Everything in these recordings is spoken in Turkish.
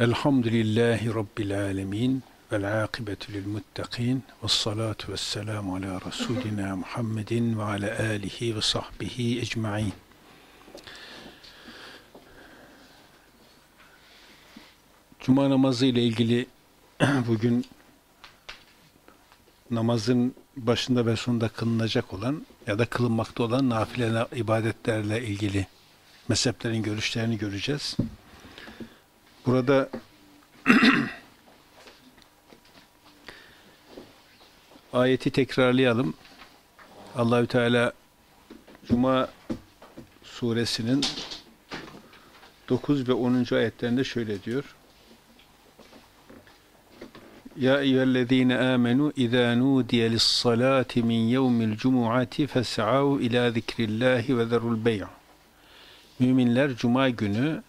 Elhamdülillahi Rabbil alemin vel akibetu lil muttakin ve salatu ve selamu ala Resulina Muhammedin ve ala alihi ve sahbihi ecma'in. Cuma namazı ile ilgili bugün namazın başında ve sonunda kılınacak olan ya da kılınmakta olan nafile ibadetlerle ilgili mezheplerin görüşlerini göreceğiz. Burada ayeti tekrarlayalım. Allahü Teala Cuma suresinin 9 ve 10. ayetlerinde şöyle diyor. Ya eyyühellezine amenu izâ nudiye lis-salâti min yevmil cumu'ati fes'av ila zikrillahi ve zerul bey'a. Müminler cuma günü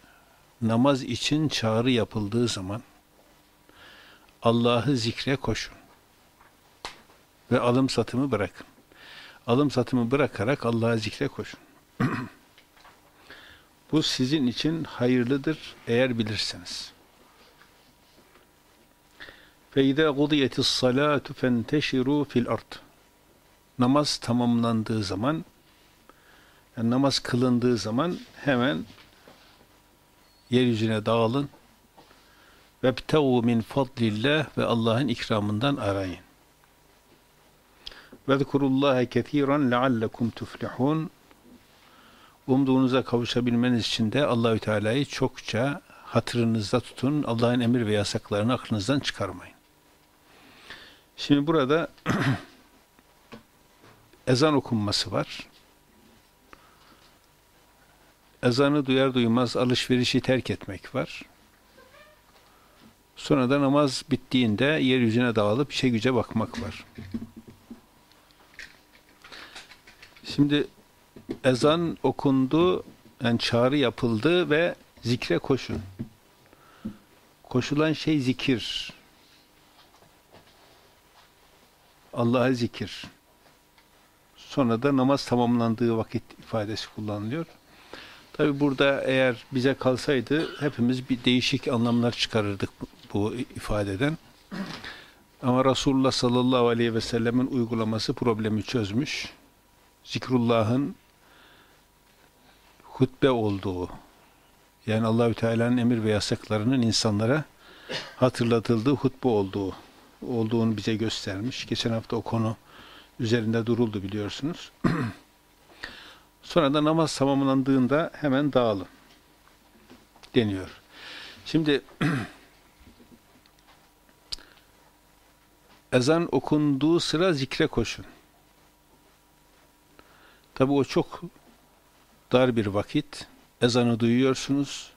namaz için çağrı yapıldığı zaman Allah'ı zikre koşun ve alım satımı bırakın. Alım satımı bırakarak Allah'ı zikre koşun. Bu sizin için hayırlıdır eğer bilirseniz. فَاِذَا قُضِيَتِ الصَّلَاةُ فَانْتَشِرُوا فِي الْأَرْضِ Namaz tamamlandığı zaman, yani namaz kılındığı zaman hemen yeryüzüne dağılın ve btevu min fadlillah ve Allah'ın ikramından arayın. Ve zkurullaha kethiran leallekum tuflihun umduğunuza kavuşabilmeniz için de Allahü Teala'yı çokça hatırınızda tutun. Allah'ın emir ve yasaklarını aklınızdan çıkarmayın. Şimdi burada ezan okunması var. Ezanı duyar duymaz alışverişi terk etmek var. Sonra da namaz bittiğinde yeryüzüne dağılıp işe güce bakmak var. Şimdi ezan okundu, yani çağrı yapıldı ve zikre koşun. Koşulan şey zikir. Allah'a zikir. Sonra da namaz tamamlandığı vakit ifadesi kullanılıyor. Tabi burada eğer bize kalsaydı hepimiz bir değişik anlamlar çıkarırdık bu ifadeden. Ama Resulullah sallallahu aleyhi ve sellemin uygulaması problemi çözmüş. Zikrullah'ın hutbe olduğu, yani Allahü Teala'nın emir ve yasaklarının insanlara hatırlatıldığı hutbe olduğu olduğunu bize göstermiş. Geçen hafta o konu üzerinde duruldu biliyorsunuz. Sonra da namaz tamamlandığında hemen dağılın deniyor. Şimdi ezan okunduğu sıra zikre koşun. Tabi o çok dar bir vakit. Ezanı duyuyorsunuz.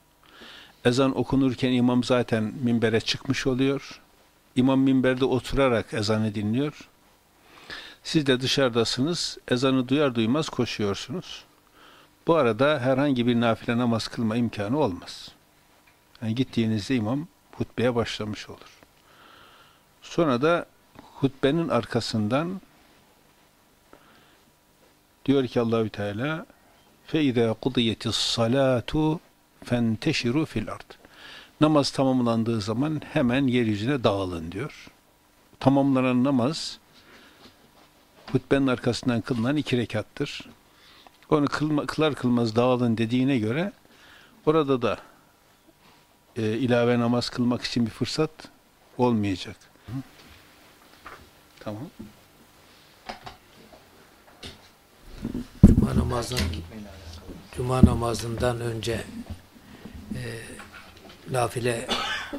Ezan okunurken imam zaten minbere çıkmış oluyor. İmam minberde oturarak ezanı dinliyor. Siz de dışarıdasınız, ezanı duyar duymaz koşuyorsunuz. Bu arada herhangi bir nafile namaz kılma imkanı olmaz. Yani gittiğinizde imam hutbeye başlamış olur. Sonra da hutbenin arkasından diyor ki Allahü Teala فَاِذَا قُضِيَتِ الصَّلَاتُ فَانْتَشِرُوا fil ard. Namaz tamamlandığı zaman hemen yeryüzüne dağılın diyor. Tamamlanan namaz hutbenin arkasından kılınan iki rekattır. Onu kılma, kılar kılmaz dağılın dediğine göre orada da e, ilave namaz kılmak için bir fırsat olmayacak. Hı? Tamam. Cuma namazın Cuma namazından önce e, nafile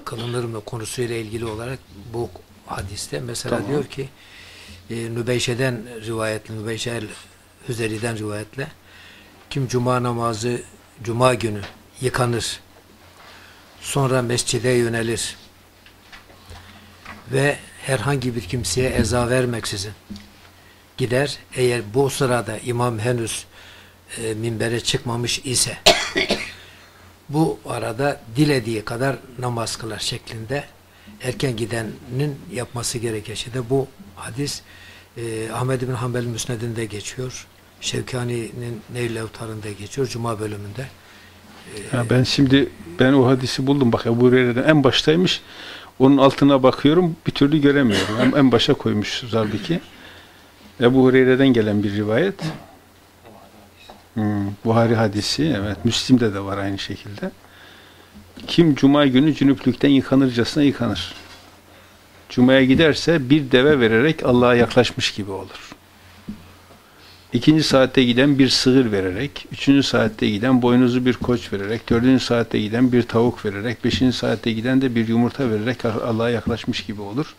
kılınır mı konusuyla ilgili olarak bu hadiste mesela tamam. diyor ki e, Nübeyşe'den rivayetli Nübeyşe el Hüzeli'den rivayetle kim cuma namazı cuma günü yıkanır sonra mescide yönelir ve herhangi bir kimseye eza vermeksizin gider. Eğer bu sırada imam henüz e, minbere çıkmamış ise bu arada dilediği kadar namaz kılar şeklinde erken gidenin yapması gereken şey de bu hadis e, Ahmed bin Hanbel Müsned'inde geçiyor. Şevkani'nin Neil Evtar'ında geçiyor. Cuma bölümünde. Ha, ben şimdi ben o hadisi buldum. Bak Ebu Hureyre'den en baştaymış. Onun altına bakıyorum bir türlü göremiyorum. En, en başa koymuşuz halbuki. Ebu Hureyre'den gelen bir rivayet. Hmm, Buhari hadisi. Evet. Müslim'de de var aynı şekilde. Kim cuma günü cünüplükten yıkanırcasına yıkanır. Cuma'ya giderse bir deve vererek Allah'a yaklaşmış gibi olur. İkinci saatte giden bir sığır vererek, üçüncü saatte giden boynuzu bir koç vererek, dördüncü saatte giden bir tavuk vererek, beşinci saatte giden de bir yumurta vererek Allah'a yaklaşmış gibi olur.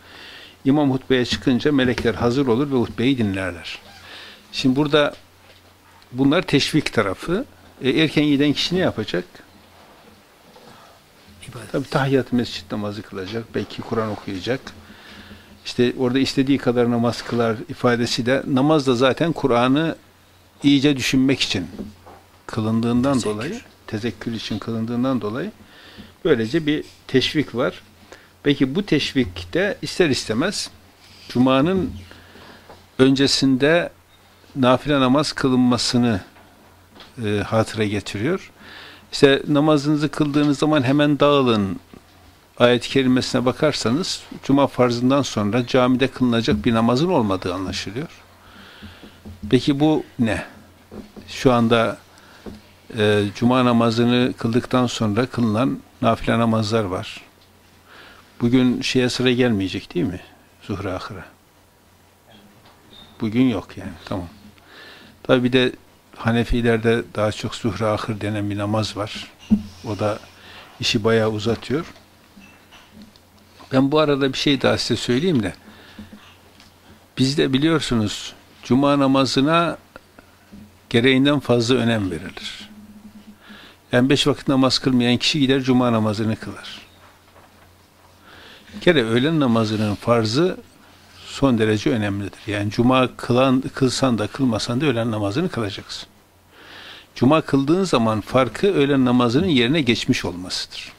İmam hutbeye çıkınca melekler hazır olur ve hutbeyi dinlerler. Şimdi burada bunlar teşvik tarafı. E, erken giden kişi ne yapacak? İbadet. Tabi tahiyyat mescit namazı kılacak, belki Kur'an okuyacak. İşte orada istediği kadar namaz kılar ifadesi de namaz da zaten Kur'an'ı iyice düşünmek için kılındığından Tezekkür. dolayı, tezekkür için kılındığından dolayı böylece bir teşvik var. Peki bu teşvikte ister istemez Cuma'nın öncesinde nafile namaz kılınmasını e, hatıra getiriyor. İşte namazınızı kıldığınız zaman hemen dağılın ayet-i kerimesine bakarsanız cuma farzından sonra camide kılınacak bir namazın olmadığı anlaşılıyor. Peki bu ne? Şu anda e, cuma namazını kıldıktan sonra kılınan nafile namazlar var. Bugün şeye sıra gelmeyecek değil mi? Zuhra ahire. Bugün yok yani. Tamam. Tabi bir de Hanefilerde daha çok zuhra ahir denen bir namaz var. O da işi bayağı uzatıyor. Ben bu arada bir şey daha size söyleyeyim de. Bizde biliyorsunuz cuma namazına gereğinden fazla önem verilir. Yani beş vakit namaz kılmayan kişi gider cuma namazını kılar. Bir kere öğlen namazının farzı son derece önemlidir. Yani cuma kılan, kılsan da kılmasan da öğlen namazını kılacaksın. Cuma kıldığın zaman farkı öğlen namazının yerine geçmiş olmasıdır.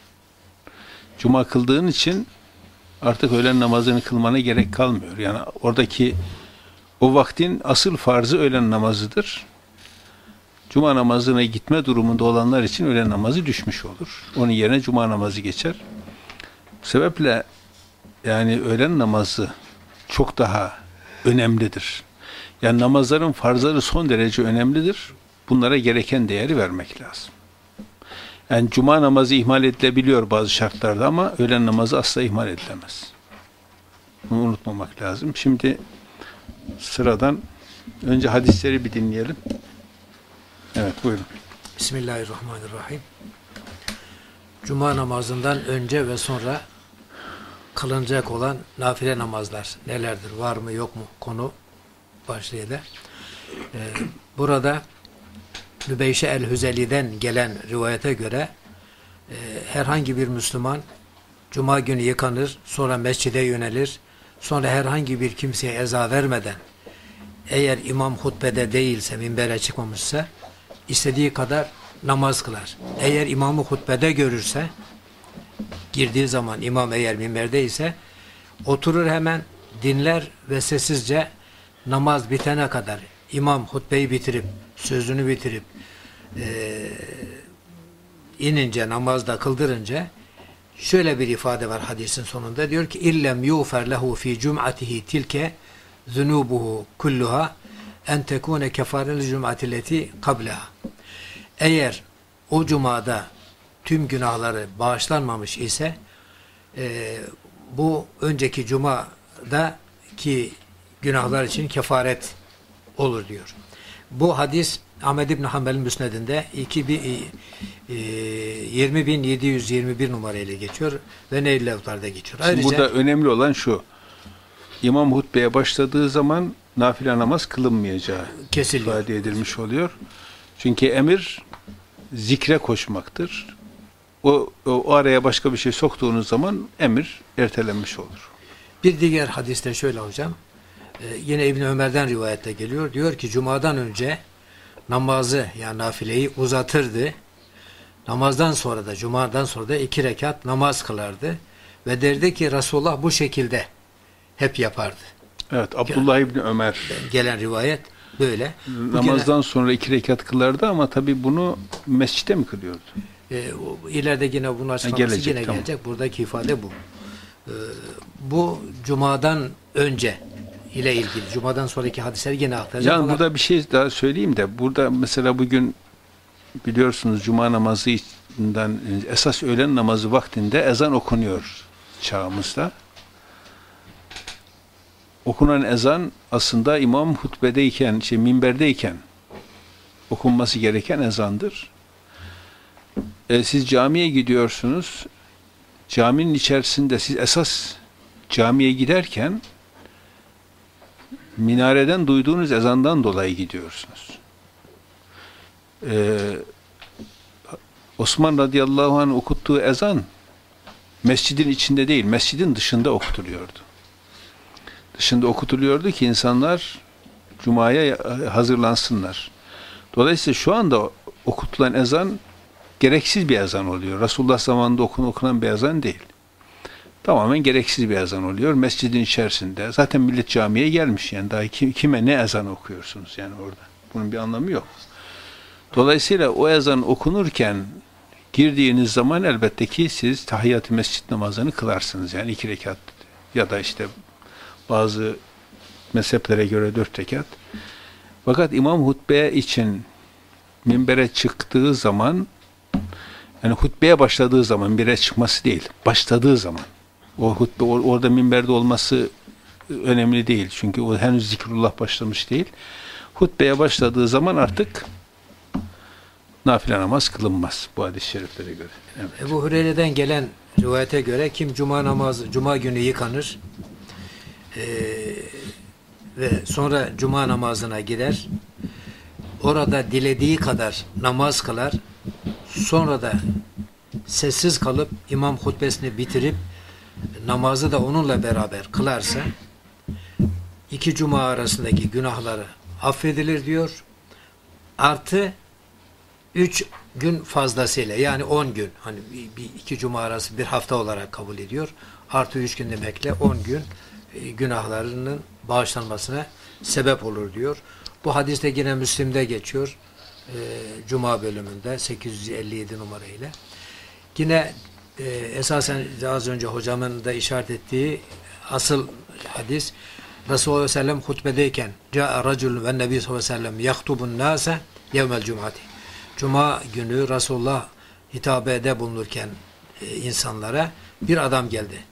Cuma kıldığın için artık öğlen namazını kılmana gerek kalmıyor. Yani oradaki o vaktin asıl farzı öğlen namazıdır. Cuma namazına gitme durumunda olanlar için öğlen namazı düşmüş olur. Onun yerine cuma namazı geçer. Bu sebeple yani öğlen namazı çok daha önemlidir. Yani namazların farzları son derece önemlidir. Bunlara gereken değeri vermek lazım. Yani cuma namazı ihmal edilebiliyor bazı şartlarda ama öğlen namazı asla ihmal edilemez. Bunu unutmamak lazım. Şimdi sıradan önce hadisleri bir dinleyelim. Evet buyurun. Bismillahirrahmanirrahim. Cuma namazından önce ve sonra kılınacak olan nafile namazlar nelerdir? Var mı yok mu? Konu başlığıyla. Ee, burada Mübeyşe el-Hüzeli'den gelen rivayete göre e, herhangi bir Müslüman Cuma günü yıkanır, sonra mescide yönelir, sonra herhangi bir kimseye eza vermeden eğer imam hutbede değilse, minbere çıkmamışsa istediği kadar namaz kılar. Eğer imamı hutbede görürse girdiği zaman imam eğer minberde ise oturur hemen dinler ve sessizce namaz bitene kadar imam hutbeyi bitirip sözünü bitirip e, inince namazda kıldırınca şöyle bir ifade var hadisin sonunda diyor ki illem yufer lehu fi cum'atihi tilke zunubuhu kulluha en tekune kefarel cum'atilleti kableha eğer o cumada tüm günahları bağışlanmamış ise e, bu önceki cumada ki günahlar için kefaret olur diyor. Bu hadis Ahmed İbn Hanbel'in müsnedinde 20.721 numarayla geçiyor ve Neil Levtar'da geçiyor. Şimdi Ayrıca burada önemli olan şu. İmam hutbeye başladığı zaman nafile namaz kılınmayacağı kesiliyor. ifade edilmiş oluyor. Çünkü emir zikre koşmaktır. O, o araya başka bir şey soktuğunuz zaman emir ertelenmiş olur. Bir diğer hadiste şöyle hocam. e, yine İbn Ömer'den rivayette geliyor. Diyor ki cumadan önce namazı yani nafileyi uzatırdı. Namazdan sonra da cumadan sonra da iki rekat namaz kılardı. Ve derdi ki Resulullah bu şekilde hep yapardı. Evet, Abdullah İbni Ömer Gelen rivayet böyle. Namazdan sonra iki rekat kılardı ama tabi bunu mescide mi kılıyordu? E, ileride yine bunun açıklaması gelecek, yine tamam. gelecek. Buradaki ifade bu. E, bu Cuma'dan önce ile ilgili. Cuma'dan sonraki hadisleri yine aktaracak. Yani burada bir şey daha söyleyeyim de burada mesela bugün biliyorsunuz cuma namazından esas öğlen namazı vaktinde ezan okunuyor çağımızda. Okunan ezan aslında imam hutbedeyken, şey minberdeyken okunması gereken ezandır. E, siz camiye gidiyorsunuz. Caminin içerisinde siz esas camiye giderken minareden duyduğunuz ezandan dolayı gidiyorsunuz. Ee, Osman radıyallahu anh okuttuğu ezan mescidin içinde değil, mescidin dışında okutuluyordu. Dışında okutuluyordu ki insanlar Cuma'ya hazırlansınlar. Dolayısıyla şu anda okutulan ezan gereksiz bir ezan oluyor. Resulullah zamanında okun, okunan bir ezan değil. Tamamen gereksiz bir ezan oluyor. Mescidin içerisinde. Zaten millet camiye gelmiş yani. Daha kim, kime ne ezan okuyorsunuz yani orada. Bunun bir anlamı yok. Dolayısıyla o ezan okunurken girdiğiniz zaman elbette ki siz tahiyyat-ı mescid namazını kılarsınız. Yani iki rekat ya da işte bazı mezheplere göre dört rekat. Fakat imam hutbe için minbere çıktığı zaman yani hutbeye başladığı zaman minbere çıkması değil, başladığı zaman. O hutbe or- orada minberde olması önemli değil. Çünkü o henüz zikrullah başlamış değil. Hutbeye başladığı zaman artık nafile namaz kılınmaz bu hadis-i şeriflere göre. Evet. Ebu Hureyre'den gelen rivayete göre kim cuma namazı, cuma günü yıkanır eee, ve sonra cuma namazına gider, orada dilediği kadar namaz kılar, sonra da sessiz kalıp imam hutbesini bitirip namazı da onunla beraber kılarsa iki cuma arasındaki günahları affedilir diyor. Artı üç gün fazlasıyla yani on gün hani bir, iki cuma arası bir hafta olarak kabul ediyor. Artı üç gün demekle on gün e, günahlarının bağışlanmasına sebep olur diyor. Bu hadiste yine Müslim'de geçiyor. E, Cuma bölümünde 857 numarayla. Yine e, esasen az önce hocamın da işaret ettiği asıl hadis Resulullah sallallahu aleyhi ve sellem hutbedeyken Câ'a racul ve nebi sallallahu aleyhi ve sellem yahtubun nâse yevmel cumati. Cuma günü Resulullah hitabede bulunurken e, insanlara bir adam geldi.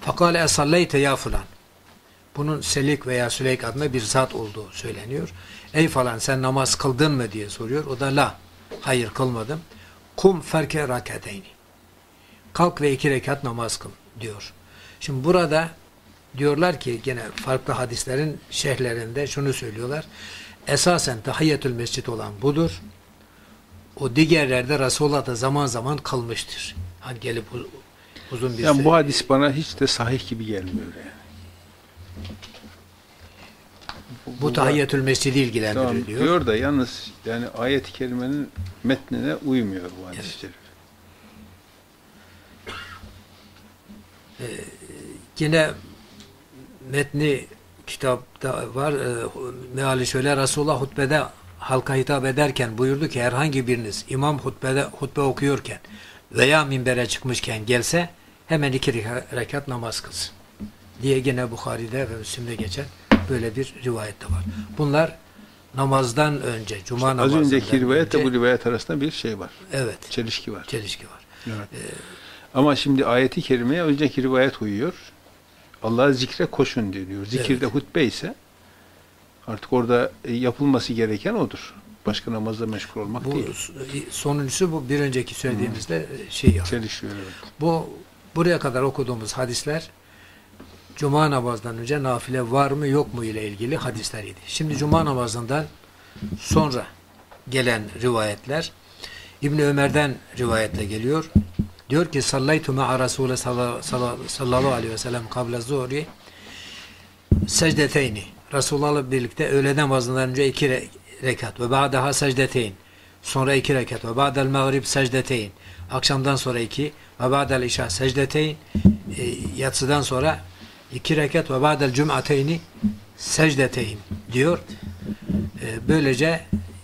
Fakale esalleyte ya fulan. Bunun Selik veya Süleyk adında bir zat olduğu söyleniyor. Ey falan sen namaz kıldın mı diye soruyor. O da la. Hayır kılmadım. Kum ferke rakateyni. Kalk ve iki rekat namaz kıl diyor. Şimdi burada diyorlar ki gene farklı hadislerin şerhlerinde şunu söylüyorlar. Esasen tahiyyetül mescid olan budur. O diğerlerde Resulullah da zaman zaman kalmıştır. Hani gelip uzun bir Yani bu hadis bana hiç de sahih gibi gelmiyor yani. bu tahiyyetül mescidi ilgilendiriyor Tamam, diyor. diyor da yalnız yani ayet-i kerimenin metnine uymuyor bu hadis-i Evet. Şerif. Yine metni kitapta var. E, meali şöyle Resulullah hutbede halka hitap ederken buyurdu ki herhangi biriniz imam hutbede hutbe okuyorken veya minbere çıkmışken gelse hemen iki reka- rekat namaz kılsın. Diye gene Bukhari'de ve Müslim'de geçen böyle bir rivayet de var. Bunlar namazdan önce, cuma Az namazından önceki rivayetle önce, bu rivayet arasında bir şey var. evet, Çelişki var. çelişki var. Evet. Ama şimdi ayeti kerimeye önceki rivayet uyuyor. Allah'a zikre koşun diyor. Zikirde hutbe ise artık orada e, yapılması gereken odur. Başka namazla meşgul olmak Bu değil. sonuncusu bu bir önceki söylediğimizde şey yapıyor. Çelişiyor evet. Bu buraya kadar okuduğumuz hadisler Cuma namazından önce nafile var mı yok mu ile ilgili hadisleriydi. Şimdi Cuma namazından sonra gelen rivayetler İbn Ömer'den rivayetle geliyor. Diyor ki sallaytu ma'a Resulü sallallahu aleyhi ve sellem kable zuhri secdeteyni. Resulullah'la birlikte öğle namazından önce iki re- rekat ve ba'daha secdeteyn. Sonra iki rekat ve ba'del mağrib secdeteyn. Akşamdan sonra iki ve ba'del işa secdeteyn. E, yatsıdan sonra iki rekat ve ba'del cum'ateyni secdeteyn diyor. E, böylece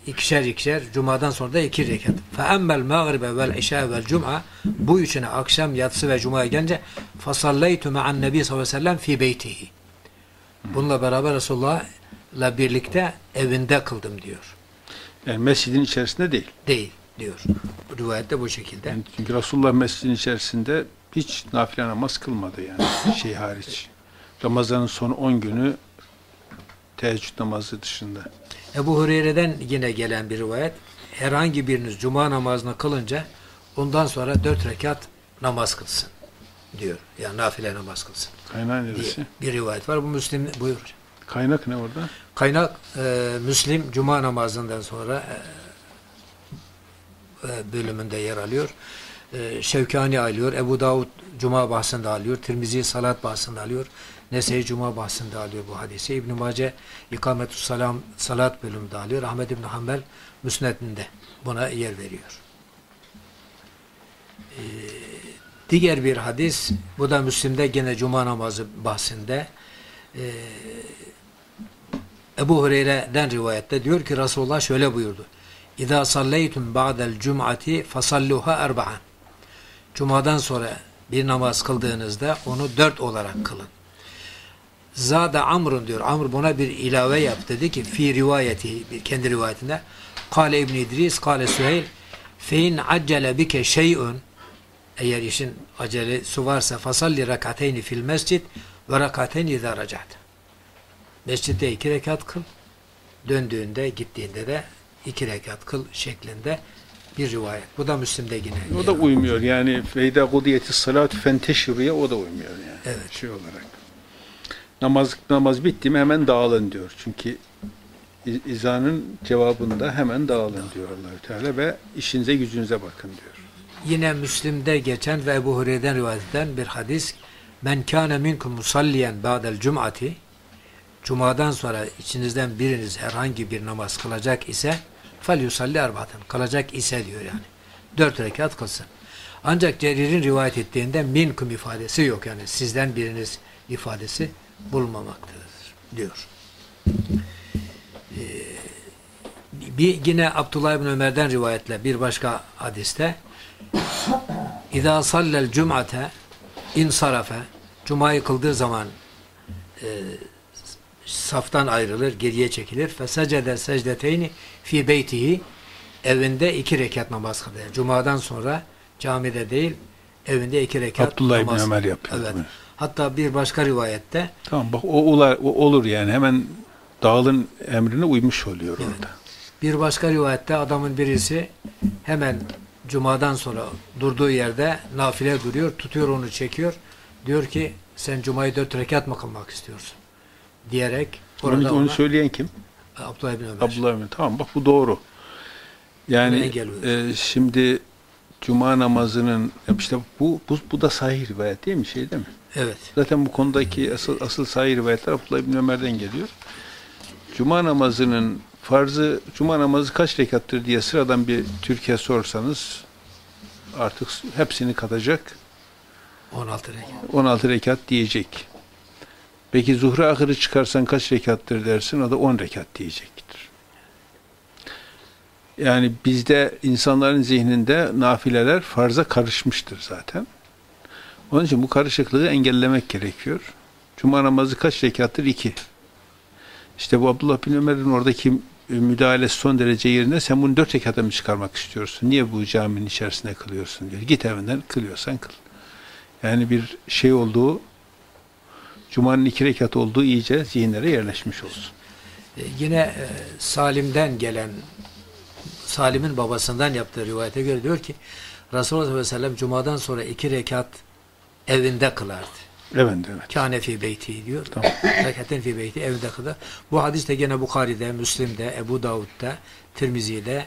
ikişer ikişer cumadan sonra da iki rekat. Fe emmel mağribe vel işa vel cuma bu üçüne akşam yatsı ve cumaya gelince fasalleytu ma'an nebi sallallahu aleyhi ve sellem fi beytihi. Bununla beraber Resulullah'la birlikte evinde kıldım diyor. Yani mescidin içerisinde değil. Değil diyor. Bu rivayette bu şekilde. Yani çünkü Resulullah mescidin içerisinde hiç nafile namaz kılmadı yani şey hariç. Ramazan'ın son 10 günü teheccüd namazı dışında. Ebu Hureyre'den yine gelen bir rivayet. Herhangi biriniz cuma namazını kılınca ondan sonra dört rekat namaz kılsın diyor. Yani nafile namaz kılsın Kaynağı neresi? bir rivayet var. Bu Müslim buyur. Kaynak ne orada? Kaynak e, Müslim cuma namazından sonra e, e, bölümünde yer alıyor. E, Şevkani alıyor. Ebu Davud cuma bahsinde alıyor. Tirmizi salat bahsinde alıyor. Nese'yi cuma bahsinde alıyor bu hadisi. İbn-i Mace ikametü salam salat bölümünde alıyor. Ahmed İbn Hanbel müsnedinde buna yer veriyor. E, diğer bir hadis bu da Müslim'de gene cuma namazı bahsinde e, Ebu Hureyre'den rivayette diyor ki Resulullah şöyle buyurdu. İza salleytum ba'del cum'ati fasalluha erba'an. Cumadan sonra bir namaz kıldığınızda onu dört olarak kılın. Zada Amr'un diyor. Amr buna bir ilave yap dedi ki fi rivayeti kendi rivayetinde Kale İbn İdris, Kale Süheyl fein accele bike şey'un eğer işin acelesi varsa fasalli rakateyni fil mescid ve rakateyni izâ racat. Mescitte iki rekat kıl. Döndüğünde, gittiğinde de iki rekat kıl şeklinde bir rivayet. Bu da Müslim'de yine. O da uymuyor. Yani feyda kudiyeti salat fenteşiruya o da uymuyor yani. Evet. Şey olarak. Namaz namaz bitti mi hemen dağılın diyor. Çünkü İza'nın cevabında hemen dağılın diyor Allahü Teala ve işinize gücünüze bakın diyor. Yine Müslim'de geçen ve Ebu Hureyre'den rivayet edilen bir hadis. Men kâne minkum musalliyen ba'del cum'ati Cuma'dan sonra içinizden biriniz herhangi bir namaz kılacak ise fel yusalli erbaten. Kılacak ise diyor yani. Dört rekat kılsın. Ancak Cerir'in rivayet ettiğinde minkum ifadesi yok yani sizden biriniz ifadesi bulmamaktadır diyor. Ee, bir yine Abdullah ibn Ömer'den rivayetle bir başka hadiste İza sallel cum'ate insarafe Cuma'yı kıldığı zaman e, saftan ayrılır, geriye çekilir. Fesecede secdeteyni fi beytihi evinde iki rekat namaz kılıyor. Cuma'dan sonra camide değil, evinde iki rekat Abdullah İbni namaz. Ömer yapıyor Evet. Hatta bir başka rivayette Tamam bak o, olar, o olur yani hemen dağılın emrine uymuş oluyor Evet. orada. bir başka rivayette adamın birisi hemen Cuma'dan sonra durduğu yerde nafile duruyor, tutuyor onu çekiyor. Diyor ki sen Cuma'yı dört rekat mı kılmak istiyorsun? Diyerek Onu, onu söyleyen kim? Abdullah ibn Ömer. Abdullah İbni. Tamam bak bu doğru. Yani e, şimdi Cuma namazının işte bu, bu bu da sahih rivayet değil mi şey değil mi? Evet. Zaten bu konudaki asıl asıl sahih rivayetler Abdullah İbni Ömer'den geliyor. Cuma namazının farzı Cuma namazı kaç rekattır diye sıradan bir Türkiye sorsanız artık hepsini katacak 16 rekat. 16 rekat diyecek. Peki zuhre ahırı çıkarsan kaç rekattır dersin o da 10 rekat diyecektir. Yani bizde insanların zihninde nafileler farza karışmıştır zaten. Onun için bu karışıklığı engellemek gerekiyor. Cuma namazı kaç rekattır? 2. İşte bu Abdullah bin Ömer'in oradaki e, müdahalesi son derece yerine sen bunu 4 rekata mı çıkarmak istiyorsun? Niye bu caminin içerisinde kılıyorsun diyor. Git evinden kılıyorsan kıl. Yani bir şey olduğu, Cuma'nın iki rekat olduğu iyice zihinlere yerleşmiş olsun. E, yine e, Salim'den gelen Salim'in babasından yaptığı rivayete göre diyor ki Resulullah sallallahu aleyhi ve sellem Cuma'dan sonra iki rekat evinde kılardı. Evet, evet. Kâne fi beyti diyor. Tamam. Rekaten fi beyti evinde kılar. Bu hadis de gene Bukhari'de, Müslim'de, Ebu Davud'da, Tirmizi'de,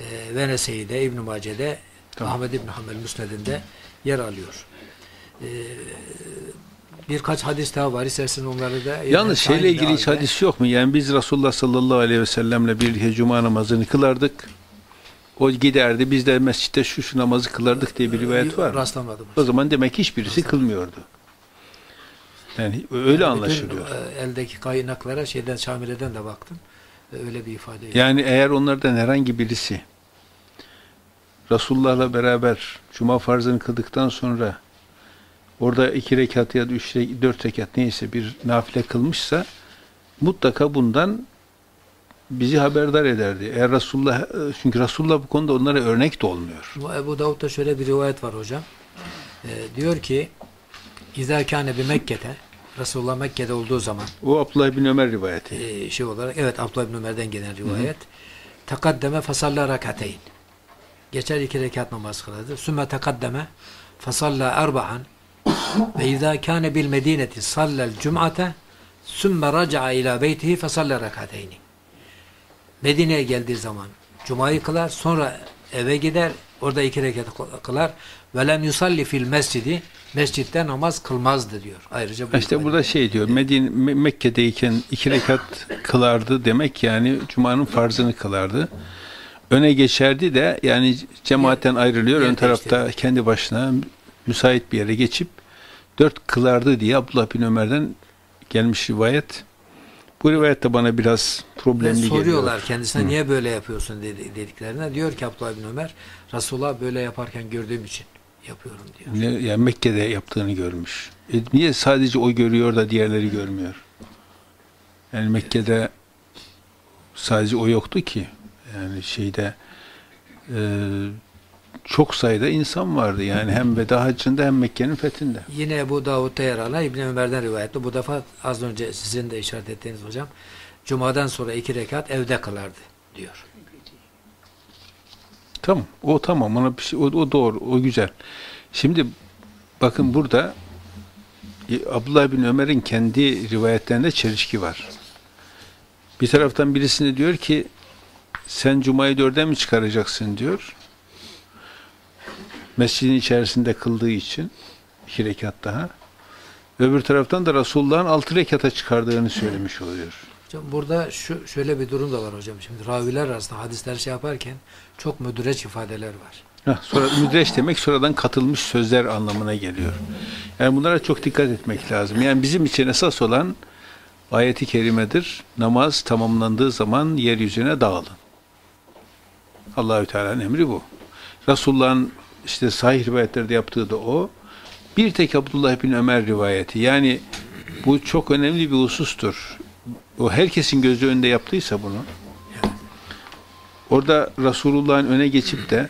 e, ve Nese'de, İbn-i Mace'de, Tamam. Ahmed İbn Hanbel Müsned'inde yer alıyor. E, birkaç hadis daha var. İstersen onları da Yalnız şeyle ilgili hiç hadis yok mu? Yani biz Resulullah sallallahu aleyhi ve sellemle birlikte Cuma namazını kılardık. O giderdi. Biz de mescitte şu şu namazı kılardık diye bir rivayet var mı? Rastlamadım. O zaman demek hiçbirisi kılmıyordu. Yani öyle Bütün, anlaşılıyor. e, eldeki kaynaklara şeyden Şamile'den de baktım. Öyle bir ifade yok. Yani eğer onlardan herhangi birisi Resulullah'la beraber Cuma farzını kıldıktan sonra orada iki rekat ya da üç dört rekat neyse bir nafile kılmışsa mutlaka bundan bizi haberdar ederdi. Eğer Resulullah, çünkü Resulullah bu konuda onlara örnek de olmuyor. Bu Ebu Davud'da şöyle bir rivayet var hocam. Ee, diyor ki İzâ kâne bi Mekke'te Resulullah Mekke'de olduğu zaman O Abdullah bin Ömer rivayeti. e, şey olarak evet Abdullah bin Ömer'den gelen rivayet. Tekaddeme fasalla rakateyn. Geçer iki rekat namaz kılırdı. Sümme tekaddeme fasalla erba'an ve izâ kâne bil medineti sallel cum'ate sümme raca'a ila beytihi fasalla rakateyni. Medine'ye geldiği zaman Cuma'yı kılar, sonra eve gider, orada iki rekat kılar. Ve lem yusalli fil mescidi, mescitte namaz kılmazdı diyor. Ayrıca bu İşte burada şey diyor, Medine, Me- Mekke'deyken iki rekat kılardı demek yani Cuma'nın farzını kılardı. Öne geçerdi de yani cemaatten ayrılıyor. Ön tarafta kendi başına müsait bir yere geçip dört kılardı diye Abdullah bin Ömer'den gelmiş rivayet. Bu rivayet de bana biraz Ve problemli soruyorlar geliyor. kendisine Hı. niye böyle yapıyorsun dedi, dediklerine. Diyor ki Abdullah bin Ömer, Resulullah böyle yaparken gördüğüm için yapıyorum diyor. Ne- Yani Mekke'de yaptığını görmüş. E niye sadece o görüyor da diğerleri görmüyor? Yani Mekke'de sadece o yoktu ki. Yani şeyde e, çok sayıda insan vardı. Yani hem veda hacında hem Mekke'nin fethinde. Yine Ebu Davud'da yer alan İbn Ömer'den rivayetli. Bu defa az önce sizin de işaret ettiğiniz hocam. Cuma'dan sonra iki rekat evde kılardı diyor. Tamam. O tamam. Ona bir şey, o, o doğru. O güzel. Şimdi bakın burada e, Abdullah bin Ömer'in kendi rivayetlerinde çelişki var. Bir taraftan birisine diyor ki sen Cuma'yı dörde mi çıkaracaksın diyor. Mescidin içerisinde kıldığı için iki rekat daha. Öbür taraftan da Resulullah'ın altı rekata çıkardığını söylemiş oluyor. Hocam burada şu şöyle bir durum da var hocam. Şimdi raviler arasında hadisler şey yaparken çok müdüreç ifadeler var. Heh, sonra müdreş demek sonradan katılmış sözler anlamına geliyor. Yani bunlara çok dikkat etmek lazım. Yani bizim için esas olan ayeti kerimedir. Namaz tamamlandığı zaman yeryüzüne dağılın. Allahü Teala'nın emri bu. Resulullah'ın işte sahih rivayetlerde yaptığı da o. Bir tek Abdullah bin Ömer rivayeti. Yani bu çok önemli bir husustur. O herkesin gözü önünde yaptıysa bunu. Orada Resulullah'ın öne geçip de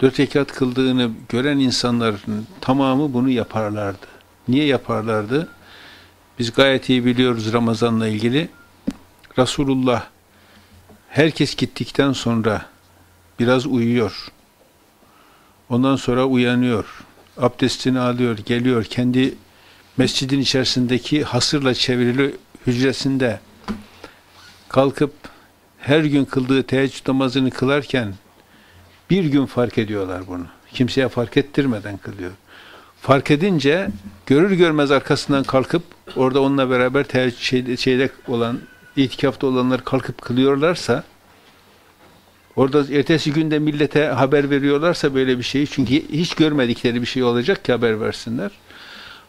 dört rekat kıldığını gören insanların tamamı bunu yaparlardı. Niye yaparlardı? Biz gayet iyi biliyoruz Ramazan'la ilgili. Resulullah herkes gittikten sonra biraz uyuyor. Ondan sonra uyanıyor. Abdestini alıyor, geliyor. Kendi mescidin içerisindeki hasırla çevrili hücresinde kalkıp her gün kıldığı teheccüd namazını kılarken bir gün fark ediyorlar bunu. Kimseye fark ettirmeden kılıyor. Fark edince görür görmez arkasından kalkıp orada onunla beraber teheccüd şeyde, şeyde olan itikafta olanlar kalkıp kılıyorlarsa orada ertesi günde millete haber veriyorlarsa böyle bir şeyi çünkü hiç görmedikleri bir şey olacak ki haber versinler.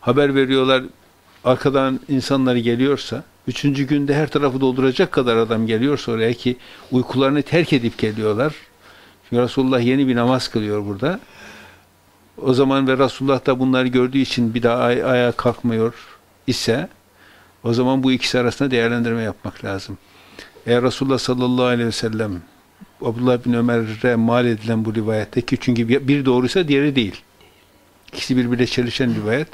Haber veriyorlar arkadan insanları geliyorsa üçüncü günde her tarafı dolduracak kadar adam geliyorsa oraya ki uykularını terk edip geliyorlar. Çünkü Resulullah yeni bir namaz kılıyor burada. O zaman ve Resulullah da bunları gördüğü için bir daha ay- ayağa kalkmıyor ise o zaman bu ikisi arasında değerlendirme yapmak lazım. Eğer Resulullah sallallahu aleyhi ve sellem Abdullah bin Ömer'e mal edilen bu rivayette ki çünkü bir doğruysa diğeri değil. İkisi birbirine çelişen rivayet.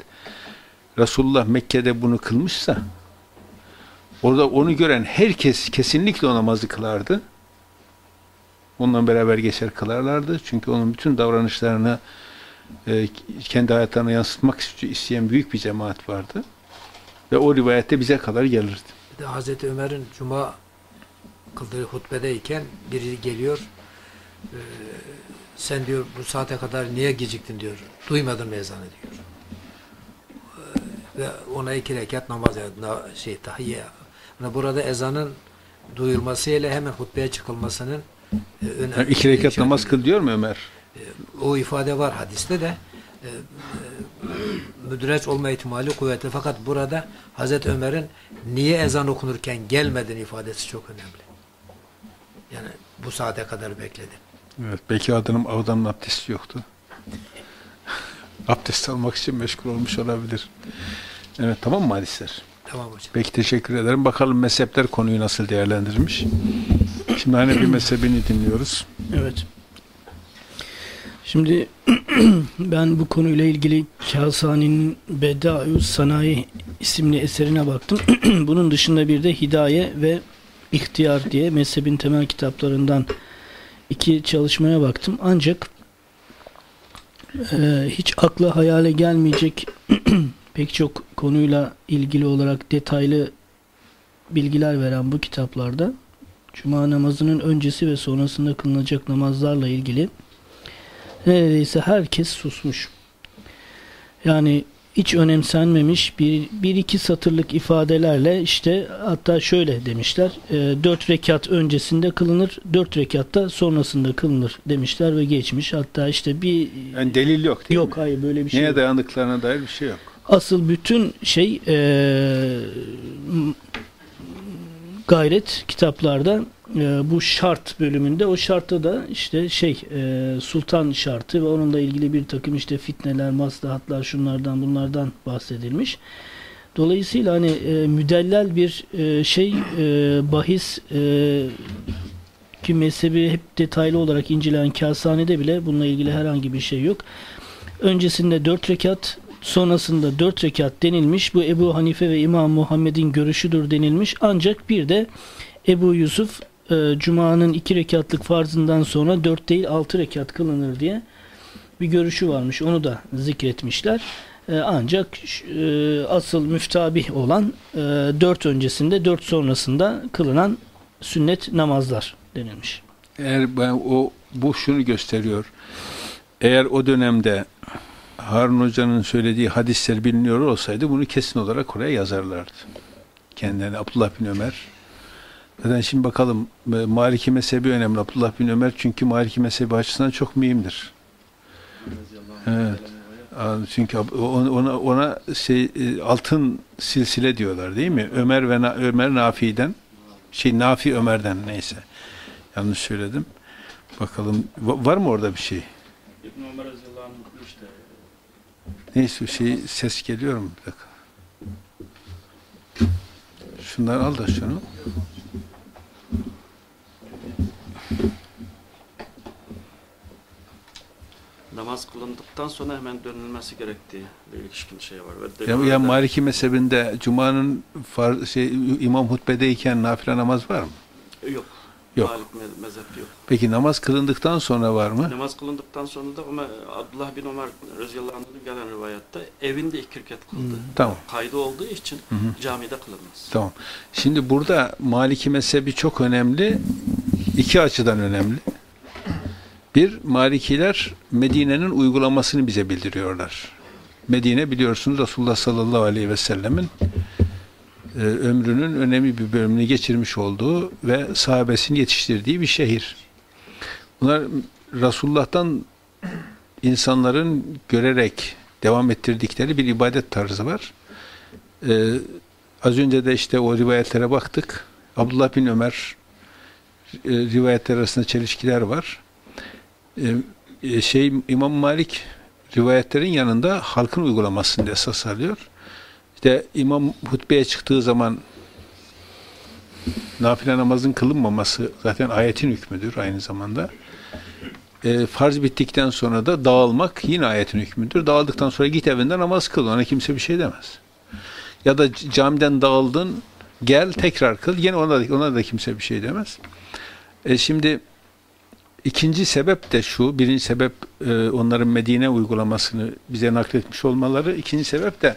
Resulullah Mekke'de bunu kılmışsa orada onu gören herkes kesinlikle o namazı kılardı. Onunla beraber geçer kılarlardı. Çünkü onun bütün davranışlarını e, kendi hayatlarına yansıtmak isteyen büyük bir cemaat vardı. Ve o rivayette bize kadar gelirdi. Bir de Hazreti Ömer'in Cuma kıldığı hutbedeyken biri geliyor e, sen diyor bu saate kadar niye geciktin diyor. Duymadın mı ezanı diyor. E, ve ona iki rekat namaz na- şey tahiyye. Yani burada ezanın duyulmasıyla hemen hutbeye çıkılmasının e, önemli. Yani iki rekat şey namaz kıl diyor mu Ömer? o ifade var hadiste de e, e, müdreç olma ihtimali kuvvetli. Fakat burada Hazreti Ömer'in niye ezan okunurken gelmedin ifadesi çok önemli. Yani bu saate kadar bekledim. Evet, belki adamın, adamın abdesti yoktu. Abdest almak için meşgul olmuş olabilir. Evet, tamam mı hadisler? Tamam hocam. Peki teşekkür ederim. Bakalım mezhepler konuyu nasıl değerlendirmiş. Şimdi hani bir mezhebini dinliyoruz. Evet. Şimdi ben bu konuyla ilgili Kâsani'nin Bedaü Sanayi isimli eserine baktım. Bunun dışında bir de Hidaye ve İhtiyar diye mezhebin temel kitaplarından iki çalışmaya baktım. Ancak e, hiç akla hayale gelmeyecek pek çok konuyla ilgili olarak detaylı bilgiler veren bu kitaplarda Cuma namazının öncesi ve sonrasında kılınacak namazlarla ilgili neredeyse herkes susmuş. Yani hiç önemsenmemiş bir, bir iki satırlık ifadelerle işte hatta şöyle demişler e, dört rekat öncesinde kılınır dört rekatta sonrasında kılınır demişler ve geçmiş hatta işte bir Yani delil yok değil yok mi? hayır böyle bir şey Neye yok. dayandıklarına dair bir şey yok. Asıl bütün şey e, gayret kitaplarda e, bu şart bölümünde o şartta da işte şey e, sultan şartı ve onunla ilgili bir takım işte fitneler, maslahatlar şunlardan bunlardan bahsedilmiş. Dolayısıyla hani e, müdellel bir e, şey e, bahis e, ki mezhebi hep detaylı olarak inceleyen Kasane'de bile bununla ilgili herhangi bir şey yok. Öncesinde dört rekat, sonrasında dört rekat denilmiş. Bu Ebu Hanife ve İmam Muhammed'in görüşüdür denilmiş. Ancak bir de Ebu Yusuf e, Cuma'nın iki rekatlık farzından sonra dört değil altı rekat kılınır diye bir görüşü varmış. Onu da zikretmişler. E, ancak e, asıl müftabih olan e, dört öncesinde dört sonrasında kılınan sünnet namazlar denilmiş. Eğer ben o bu şunu gösteriyor. Eğer o dönemde Harun Hoca'nın söylediği hadisler biliniyor olsaydı bunu kesin olarak oraya yazarlardı. Kendilerine Abdullah bin Ömer. Zaten şimdi bakalım e, Maliki mezhebi önemli. Abdullah bin Ömer çünkü Maliki mezhebi açısından çok mühimdir. Evet. Çünkü ona, ona, şey, e, altın silsile diyorlar değil mi? Ömer ve Na- Ömer Nafi'den şey Nafi Ömer'den neyse. Yanlış söyledim. Bakalım va- var mı orada bir şey? İbn Ömer radıyallahu anh işte Neyse şey ses geliyor mu? Bir dakika. Şunları al da şunu. Namaz kılındıktan sonra hemen dönülmesi gerektiği ilişkin şey var. Ve Ya, ya Maliki mezhebinde Cuma'nın şey, imam hutbedeyken nafile namaz var mı? Yok. Yok. Malik me- mezhep yok. Peki namaz kılındıktan sonra var mı? Namaz kılındıktan sonra da Ömer, Abdullah bin Ömer radıyallahu anh'ın gelen rivayette evinde iki rekat kıldı. Tamam. Kaydı olduğu için Hı hı. camide kılınmaz. Tamam. Şimdi burada Maliki mezhebi çok önemli. İki açıdan önemli. Bir, Malikiler Medine'nin uygulamasını bize bildiriyorlar. Medine biliyorsunuz Resulullah sallallahu aleyhi ve sellemin e, ömrünün önemli bir bölümünü geçirmiş olduğu ve sahabesini yetiştirdiği bir şehir. Bunlar Resulullah'tan insanların görerek devam ettirdikleri bir ibadet tarzı var. Ee, az önce de işte o rivayetlere baktık. Abdullah bin Ömer e, rivayetler arasında çelişkiler var. Ee, e, şey İmam Malik rivayetlerin yanında halkın uygulamasını da esas alıyor. İşte imam hutbeye çıktığı zaman nafile namazın kılınmaması zaten ayetin hükmüdür aynı zamanda. E, farz bittikten sonra da dağılmak yine ayetin hükmüdür. Dağıldıktan sonra git evinde namaz kıl. Ona kimse bir şey demez. Ya da camiden dağıldın, gel tekrar kıl. Yine ona da, ona da kimse bir şey demez. E, şimdi ikinci sebep de şu. Birinci sebep e, onların Medine uygulamasını bize nakletmiş olmaları. İkinci sebep de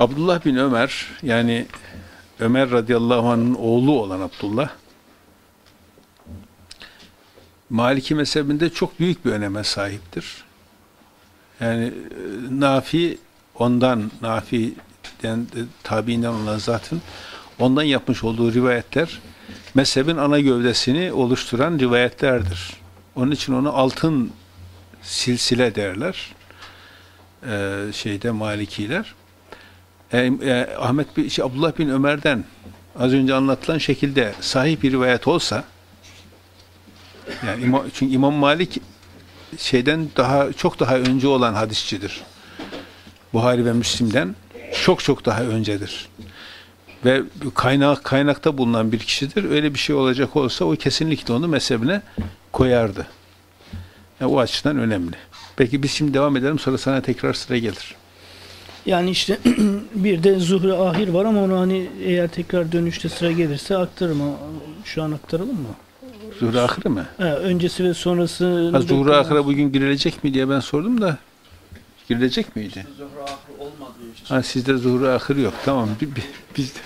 Abdullah bin Ömer yani Ömer radıyallahu anh'ın oğlu olan Abdullah Maliki mezhebinde çok büyük bir öneme sahiptir. Yani e, Nafi ondan Nafi'den e, tabiinden olan zatın ondan yapmış olduğu rivayetler mezhebin ana gövdesini oluşturan rivayetlerdir. Onun için onu altın silsile derler. Ee, şeyde Malikiler. E, e, Ahmet bin, şey, Abdullah bin Ömer'den az önce anlatılan şekilde sahih bir rivayet olsa yani İmam, çünkü İmam Malik şeyden daha çok daha önce olan hadisçidir. Buhari ve Müslim'den çok çok daha öncedir. Ve kaynak kaynakta bulunan bir kişidir. Öyle bir şey olacak olsa o kesinlikle onu mezhebine koyardı. Yani o açıdan önemli. Peki biz şimdi devam edelim sonra sana tekrar sıra gelir. Yani işte bir de Zuhre Ahir var ama onu hani eğer tekrar dönüşte sıra gelirse aktarırım. ama Şu an aktaralım mı? Zuhre Ahır'ı mı? Ha, öncesi ve sonrası. Ha, Zuhre Ahır'a bugün girilecek mi diye ben sordum da girilecek miydi? Ahir olmadığı için. Ha sizde Zuhre Ahır yok. Tamam. bi- bi- Bizde.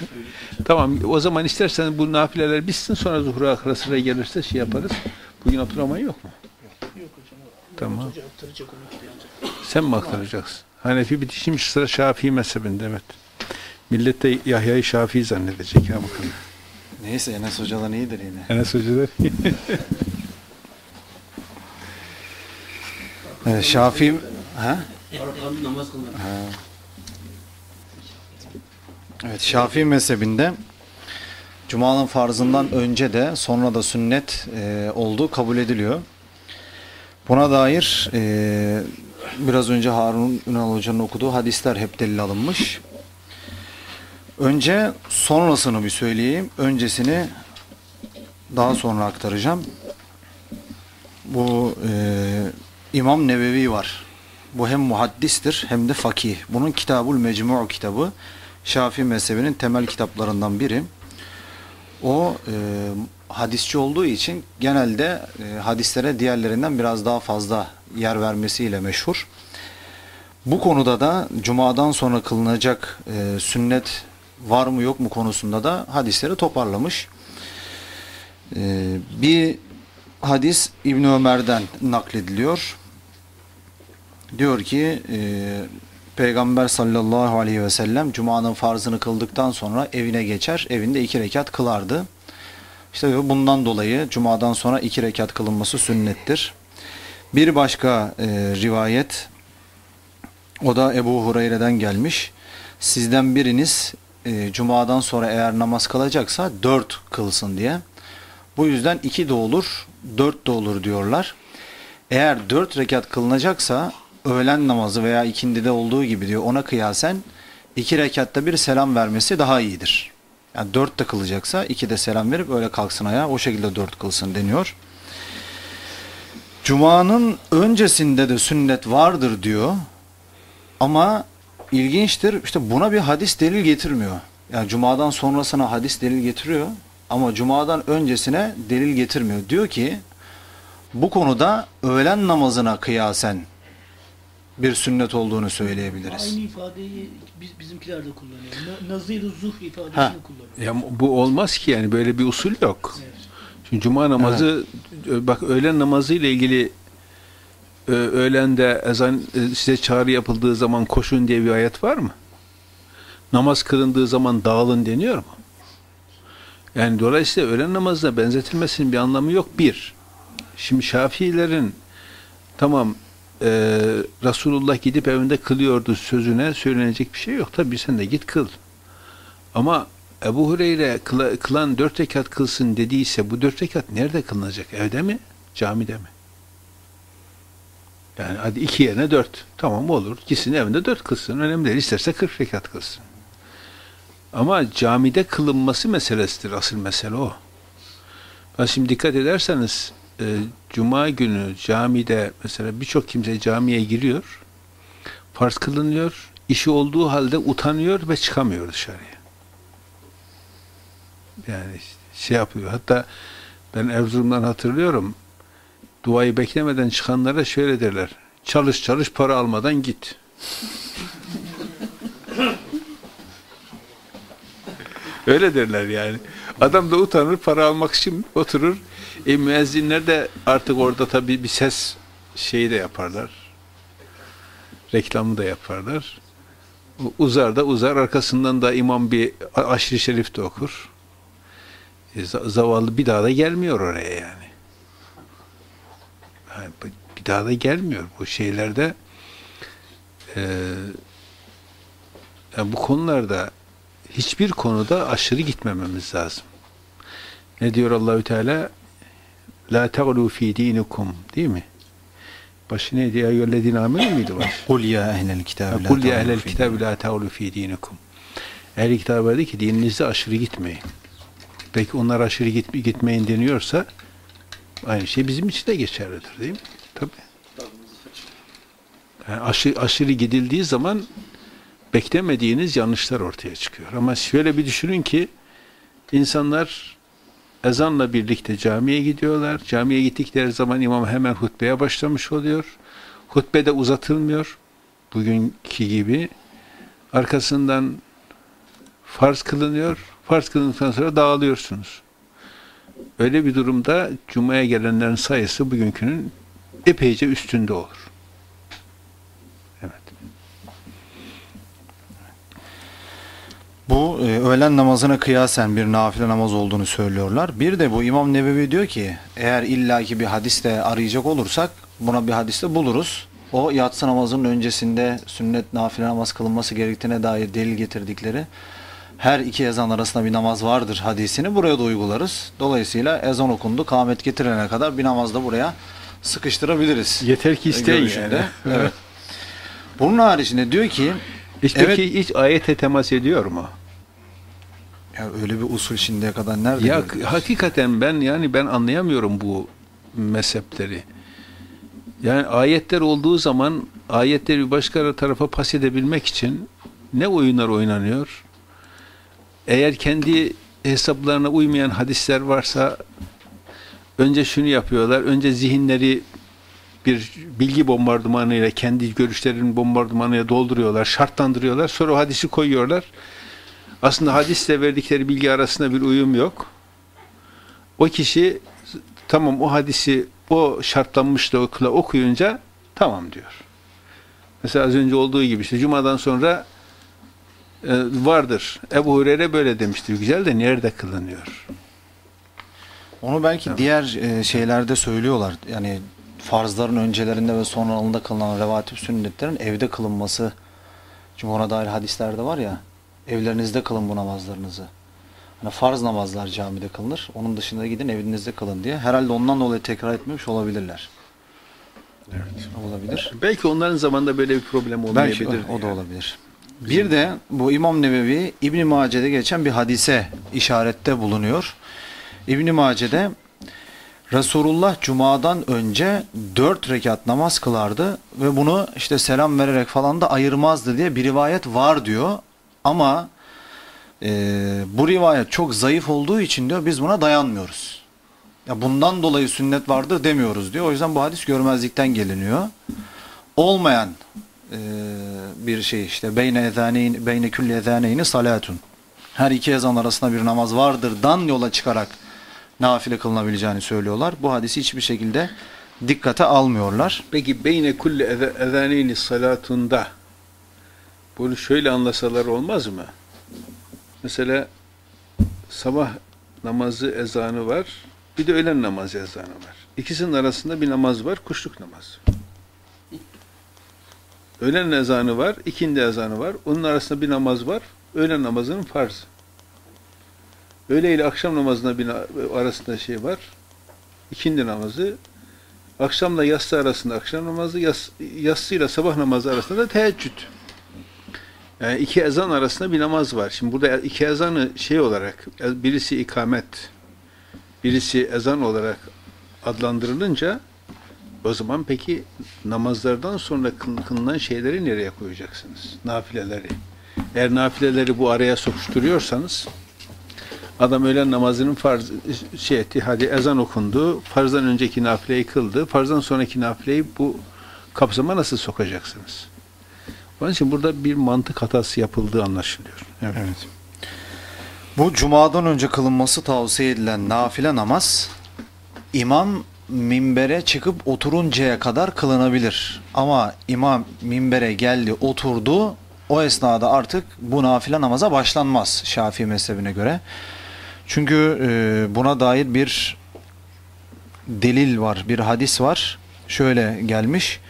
Tamam. O zaman istersen bu nafileler bitsin sonra Zuhre Ahır'a sıra gelirse şey yaparız. Bugün Abdurrahman yok mu? Yok hocam. Tamam. Sen mi aktaracaksın? Hanefi bitişmiş sıra Şafii mezhebinde evet. Millet de Yahya'yı Şafii zannedecek ya bakalım. Neyse Enes hocadan iyidir yine. Enes Hocalar. Evet, Şafii... Ha? Kılmak. Evet, Şafii mezhebinde Cuma'nın farzından önce de sonra da sünnet e, olduğu kabul ediliyor. Buna dair e, biraz önce Harun Ünal Hoca'nın okuduğu hadisler hep delil alınmış. Önce sonrasını bir söyleyeyim. Öncesini daha sonra aktaracağım. Bu e, İmam Nevevi var. Bu hem muhaddistir hem de fakih. Bunun Kitabul Mecmu' kitabı Şafii mezhebinin temel kitaplarından biri. O e, hadisçi olduğu için genelde e, hadislere diğerlerinden biraz daha fazla yer vermesiyle meşhur. Bu konuda da Cuma'dan sonra kılınacak e, sünnet var mı yok mu konusunda da hadisleri toparlamış. E, bir hadis İbn Ömer'den naklediliyor. Diyor ki e, Peygamber sallallahu aleyhi ve sellem Cuma'nın farzını kıldıktan sonra evine geçer. Evinde iki rekat kılardı. İşte bundan dolayı Cuma'dan sonra iki rekat kılınması sünnettir. Bir başka e, rivayet o da Ebu Hureyre'den gelmiş. Sizden biriniz e, Cuma'dan sonra eğer namaz kılacaksa dört kılsın diye. Bu yüzden iki de olur, dört de olur diyorlar. Eğer dört rekat kılınacaksa öğlen namazı veya ikindide olduğu gibi diyor ona kıyasen iki rekatta bir selam vermesi daha iyidir. Yani dört de kılacaksa iki de selam verip öyle kalksın ayağa o şekilde dört kılsın deniyor. Cuma'nın öncesinde de sünnet vardır diyor. Ama ilginçtir işte buna bir hadis delil getirmiyor. Yani Cuma'dan sonrasına hadis delil getiriyor ama Cuma'dan öncesine delil getirmiyor. Diyor ki bu konuda öğlen namazına kıyasen bir sünnet olduğunu söyleyebiliriz. Aynı ifadeyi biz, bizimkiler de kullanıyor. Na- Nazir-i zuh ifadesini Ha. kullanıyor. Ya bu olmaz ki yani böyle bir usul yok. Çünkü cuma namazı ö- bak öğlen namazı ile ilgili ö, öğlende ezan e, size çağrı yapıldığı zaman koşun diye bir ayet var mı? Namaz kılındığı zaman dağılın deniyor mu? Yani dolayısıyla öğlen namazına benzetilmesinin bir anlamı yok. Bir, şimdi Şafiilerin tamam e, Resulullah gidip evinde kılıyordu sözüne söylenecek bir şey yok. Tabii sen de git kıl. Ama Ebu Hureyre kıla- kılan dört rekat kılsın dediyse bu dört rekat nerede kılınacak? Evde mi? Camide mi? Yani hadi iki yerine dört. Tamam olur. Gitsin evinde dört kılsın. Önemli değil. İsterse kırk rekat kılsın. Ama camide kılınması meselesidir. Asıl mesele o. Ben şimdi dikkat ederseniz e, Cuma günü camide mesela birçok kimse camiye giriyor. Farz kılınıyor. işi olduğu halde utanıyor ve çıkamıyor dışarıya. Yani şey yapıyor. Hatta ben Erzurum'dan hatırlıyorum. Duayı beklemeden çıkanlara şöyle derler. Çalış çalış para almadan git. Öyle derler yani. Adam da utanır para almak için oturur. E, müezzinler de artık orada tabii bir ses şeyi de yaparlar. Reklamı da yaparlar. Uzar da uzar. Arkasından da imam bir aşırı şerif de okur. E, za- zavallı bir daha da gelmiyor oraya yani. Yani bir daha da gelmiyor bu şeylerde. Ee, yani bu konularda hiçbir konuda aşırı gitmememiz lazım. Ne diyor Allahü Teala? La te'lu fi dinikum değil mi? Başı neydi? Ya yüllezine amenu muydu baş? Kul ya ehlel kitabı la Kul ya ehlel kitabı la te'lu fi dinikum. Ehli kitap dedi ki dininizde aşırı gitmeyin. Peki onlar aşırı git, gitmeyin deniyorsa aynı şey bizim için de geçerlidir değil mi? Tabii. Yani aşı, aşırı gidildiği zaman beklemediğiniz yanlışlar ortaya çıkıyor. Ama şöyle bir düşünün ki insanlar ezanla birlikte camiye gidiyorlar. Camiye gittikleri zaman imam hemen hutbeye başlamış oluyor. Hutbe de uzatılmıyor. Bugünkü gibi. Arkasından farz kılınıyor. Farz kılındıktan sonra dağılıyorsunuz. Öyle bir durumda Cuma'ya gelenlerin sayısı bugünkünün epeyce üstünde olur. Evet. Bu e, öğlen namazına kıyasen bir nafile namaz olduğunu söylüyorlar. Bir de bu İmam Nebevi diyor ki eğer illaki bir hadiste arayacak olursak buna bir hadiste buluruz. O yatsı namazının öncesinde sünnet nafile namaz kılınması gerektiğine dair delil getirdikleri her iki ezan arasında bir namaz vardır hadisini buraya da uygularız. Dolayısıyla ezan okundu, kâmet getirene kadar bir namaz da buraya sıkıştırabiliriz. Yeter ki isteyin Görüşünde. yani. Evet. Bunun haricinde diyor ki Hiç Evet. peki hiç ayete temas ediyor mu? ya öyle bir usul şimdiye kadar nerede Ya gördük? hakikaten ben yani ben anlayamıyorum bu mezhepleri. Yani ayetler olduğu zaman ayetleri bir başka tarafa pas edebilmek için ne oyunlar oynanıyor? Eğer kendi hesaplarına uymayan hadisler varsa önce şunu yapıyorlar. Önce zihinleri bir bilgi bombardımanıyla kendi görüşlerinin bombardımanıyla dolduruyorlar, şartlandırıyorlar. Sonra o hadisi koyuyorlar. Aslında hadisle verdikleri bilgi arasında bir uyum yok. O kişi tamam o hadisi o şartlanmışlıkla okuyunca tamam diyor. Mesela az önce olduğu gibi işte Cuma'dan sonra e, vardır. Ebu Hureyre böyle demiştir. Güzel de nerede kılınıyor? Onu belki diğer e, şeylerde söylüyorlar. Yani farzların öncelerinde ve sonralarında kılınan revatip sünnetlerin evde kılınması. Çünkü ona dair hadislerde var ya. Evlerinizde kılın bu namazlarınızı. Hani farz namazlar camide kılınır. Onun dışında gidin evinizde kılın diye. Herhalde ondan dolayı tekrar etmemiş olabilirler. Evet. Olabilir. Belki onların zamanında böyle bir problem Belki olmayabilir. o, o da olabilir. Bir de bu İmam Nevevi İbn Mace'de geçen bir hadise işarette bulunuyor. İbn Mace'de Resulullah Cuma'dan önce dört rekat namaz kılardı ve bunu işte selam vererek falan da ayırmazdı diye bir rivayet var diyor. Ama e, bu rivayet çok zayıf olduğu için diyor biz buna dayanmıyoruz. Ya bundan dolayı sünnet vardır demiyoruz diyor. O yüzden bu hadis görmezlikten geliniyor. Olmayan e, bir şey işte beyne ezaneyn beyne külli ezaneyni salatun. Her iki ezan arasında bir namaz vardırdan yola çıkarak nafile kılınabileceğini söylüyorlar. Bu hadisi hiçbir şekilde dikkate almıyorlar. Peki beyne kulli ezaneyni salatunda bunu şöyle anlasalar olmaz mı? Mesela sabah namazı ezanı var, bir de öğlen namazı ezanı var. İkisinin arasında bir namaz var, kuşluk namazı. Öğlen ezanı var, ikindi ezanı var. Onun arasında bir namaz var, öğlen namazının farzı. Öğle ile akşam namazında bir na- arasında şey var, ikindi namazı. Akşamla yatsı arasında akşam namazı, yas, yatsıyla sabah namazı arasında da teheccüd. Yani iki ezan arasında bir namaz var. Şimdi burada iki ezanı şey olarak, birisi ikamet, birisi ezan olarak adlandırılınca o zaman peki namazlardan sonra kıl- kılınan şeyleri nereye koyacaksınız? Nafileleri. Eğer nafileleri bu araya sokuşturuyorsanız adam öğlen namazının farz şey etti, hadi ezan okundu, farzdan önceki nafileyi kıldı, farzdan sonraki nafileyi bu kapsama nasıl sokacaksınız? Onun için burada bir mantık hatası yapıldığı anlaşılıyor. Evet. Evet. Bu cumadan önce kılınması tavsiye edilen nafile namaz imam minbere çıkıp oturuncaya kadar kılınabilir. Ama imam minbere geldi, oturdu. O esnada artık bu nafile namaza başlanmaz Şafii mezhebine göre. Çünkü e, buna dair bir delil var, bir hadis var. şöyle gelmiş.